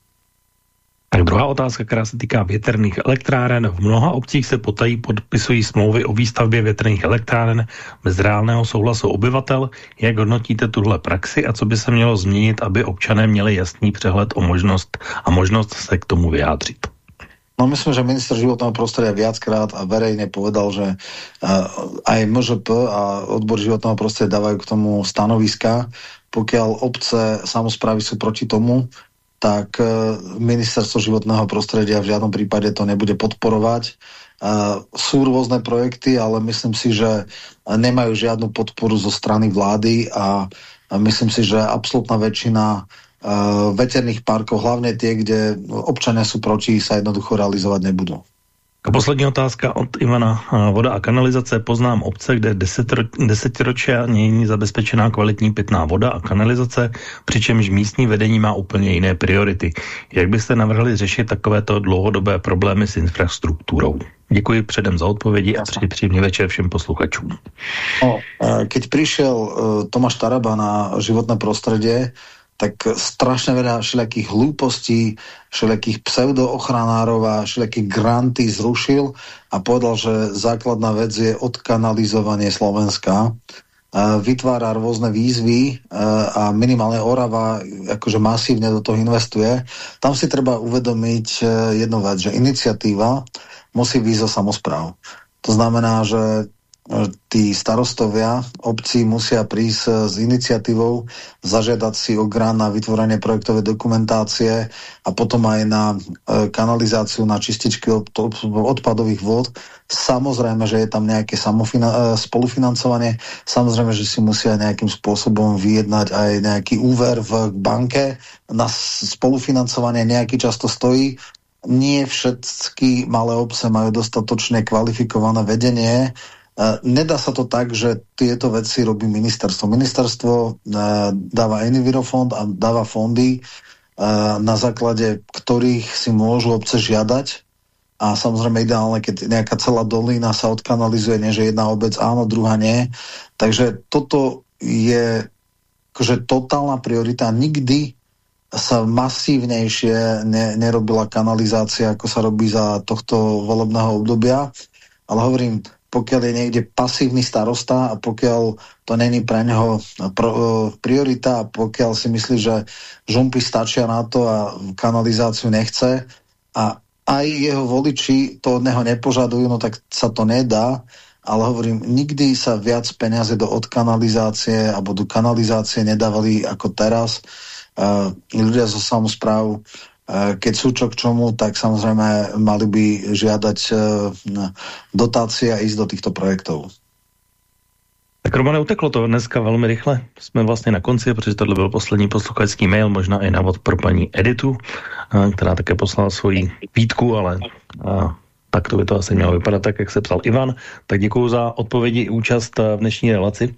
K: Tak druhá otázka, která se týká větrných elektráren. V mnoha obcích se potají podpisují smlouvy o výstavbě větrných elektráren bez reálného souhlasu obyvatel. Jak hodnotíte tuhle praxi a co by se mělo změnit, aby občané měli jasný přehled o možnost a možnost se k tomu vyjádřit?
J: No myslím, že minister životného prostredia viackrát a verejne povedal, že uh, aj MŽP a odbor životného prostredia dávajú k tomu stanoviska. Pokiaľ obce, samozprávy sú proti tomu, tak e, ministerstvo životného prostredia v žiadnom prípade to nebude podporovať. E, sú rôzne projekty, ale myslím si, že nemajú žiadnu podporu zo strany vlády a myslím si, že absolútna väčšina e, veterných parkov, hlavne tie, kde občania sú proti, sa jednoducho realizovať nebudú.
K: A poslední otázka od Ivana. Voda a kanalizace. Poznám obce, kde desetiročí není zabezpečená kvalitní pitná voda a kanalizace, přičemž místní vedení má úplně jiné priority. Jak byste navrhli řešit takovéto dlouhodobé problémy s infrastrukturou? Děkuji předem za odpovědi a přeji příjemný večer všem posluchačům.
J: No, keď přišel e, Tomáš Taraba na životné prostředí, tak strašne veľa všelijakých hlúpostí, všelijakých pseudoochranárov a všelijakých granty zrušil a povedal, že základná vec je odkanalizovanie Slovenska. Vytvára rôzne výzvy a minimálne Orava akože masívne do toho investuje. Tam si treba uvedomiť e, jednu vec, že iniciatíva musí výjsť zo samozpráv. To znamená, že tí starostovia obcí musia prísť eh, s iniciatívou, zažiadať si o grán na vytvorenie projektovej dokumentácie a potom aj na eh, kanalizáciu, na čističky odpadových vod. Samozrejme, že je tam nejaké spolufinancovanie, samozrejme, že si musia nejakým spôsobom vyjednať aj nejaký úver v banke. Na spolufinancovanie, nejaký často stojí, nie všetky malé obce majú dostatočne kvalifikované vedenie, Nedá sa to tak, že tieto veci robí ministerstvo. Ministerstvo e, dáva Envirofond a dáva fondy, e, na základe ktorých si môžu obce žiadať a samozrejme ideálne, keď nejaká celá dolina sa odkanalizuje, nie že jedna obec áno, druhá nie. Takže toto je akože totálna priorita. Nikdy sa masívnejšie ne, nerobila kanalizácia, ako sa robí za tohto volebného obdobia. Ale hovorím, pokiaľ je niekde pasívny starosta a pokiaľ to není pre neho pro, e, priorita a pokiaľ si myslí, že žumpy stačia na to a kanalizáciu nechce a aj jeho voliči to od neho nepožadujú, no tak sa to nedá, ale hovorím, nikdy sa viac peniaze do odkanalizácie alebo do kanalizácie nedávali ako teraz. Uh, ľudia zo samozpráv, uh, keď sú čo k čomu, tak samozrejme mali by žiadať uh, dotácie a ísť do týchto projektov.
K: Tak Romane, uteklo to dneska velmi rychle. Jsme vlastně na konci, protože tohle byl poslední posluchačský mail, možná i návod pro paní Editu, která také poslala svoji výtku, ale a, tak to by to asi mělo vypadat tak, jak se psal Ivan. Tak děkuji za odpovědi i účast v dnešní relaci.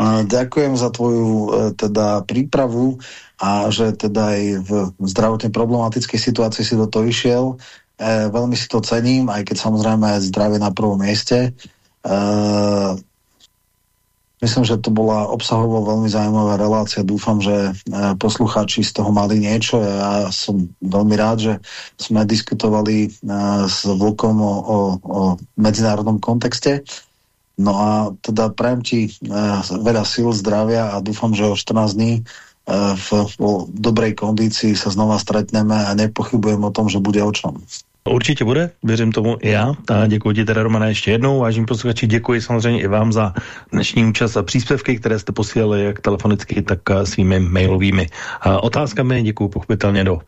J: Ďakujem za tvoju e, teda prípravu a že teda aj v zdravotne problematickej situácii si do toho išiel. E, veľmi si to cením, aj keď samozrejme zdravie na prvom mieste. E, Myslím, že to bola obsahovo veľmi zaujímavá relácia. Dúfam, že e, poslucháči z toho mali niečo. Ja som veľmi rád, že sme diskutovali e, s Vlkom o, o, o medzinárodnom kontexte. No a teda prajem ti e, veľa síl, zdravia a dúfam, že o 14 dní v, v dobrej kondícii sa znova stretneme a nepochybujem o tom, že bude o čom.
K: Určitě bude, věřím tomu i já. A děkuji ti teda, Romana, ještě jednou. Vážím posluchači, děkuji samozřejmě i vám za dnešní účast a příspěvky, které jste posílali jak telefonicky, tak svými mailovými otázkami. Děkuji pochopitelně do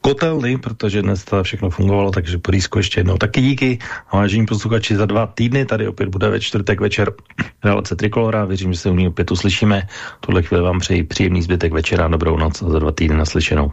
K: kotelny, protože dnes to všechno fungovalo, takže porízko ještě jednou taky díky. A vážení posluchači, za dva týdny tady opět bude ve čtvrtek večer relace Trikolora. Věřím, že se u ní opět uslyšíme. Tohle chvíli vám přeji příjemný zbytek večera, dobrou noc a za dva týdny naslyšenou.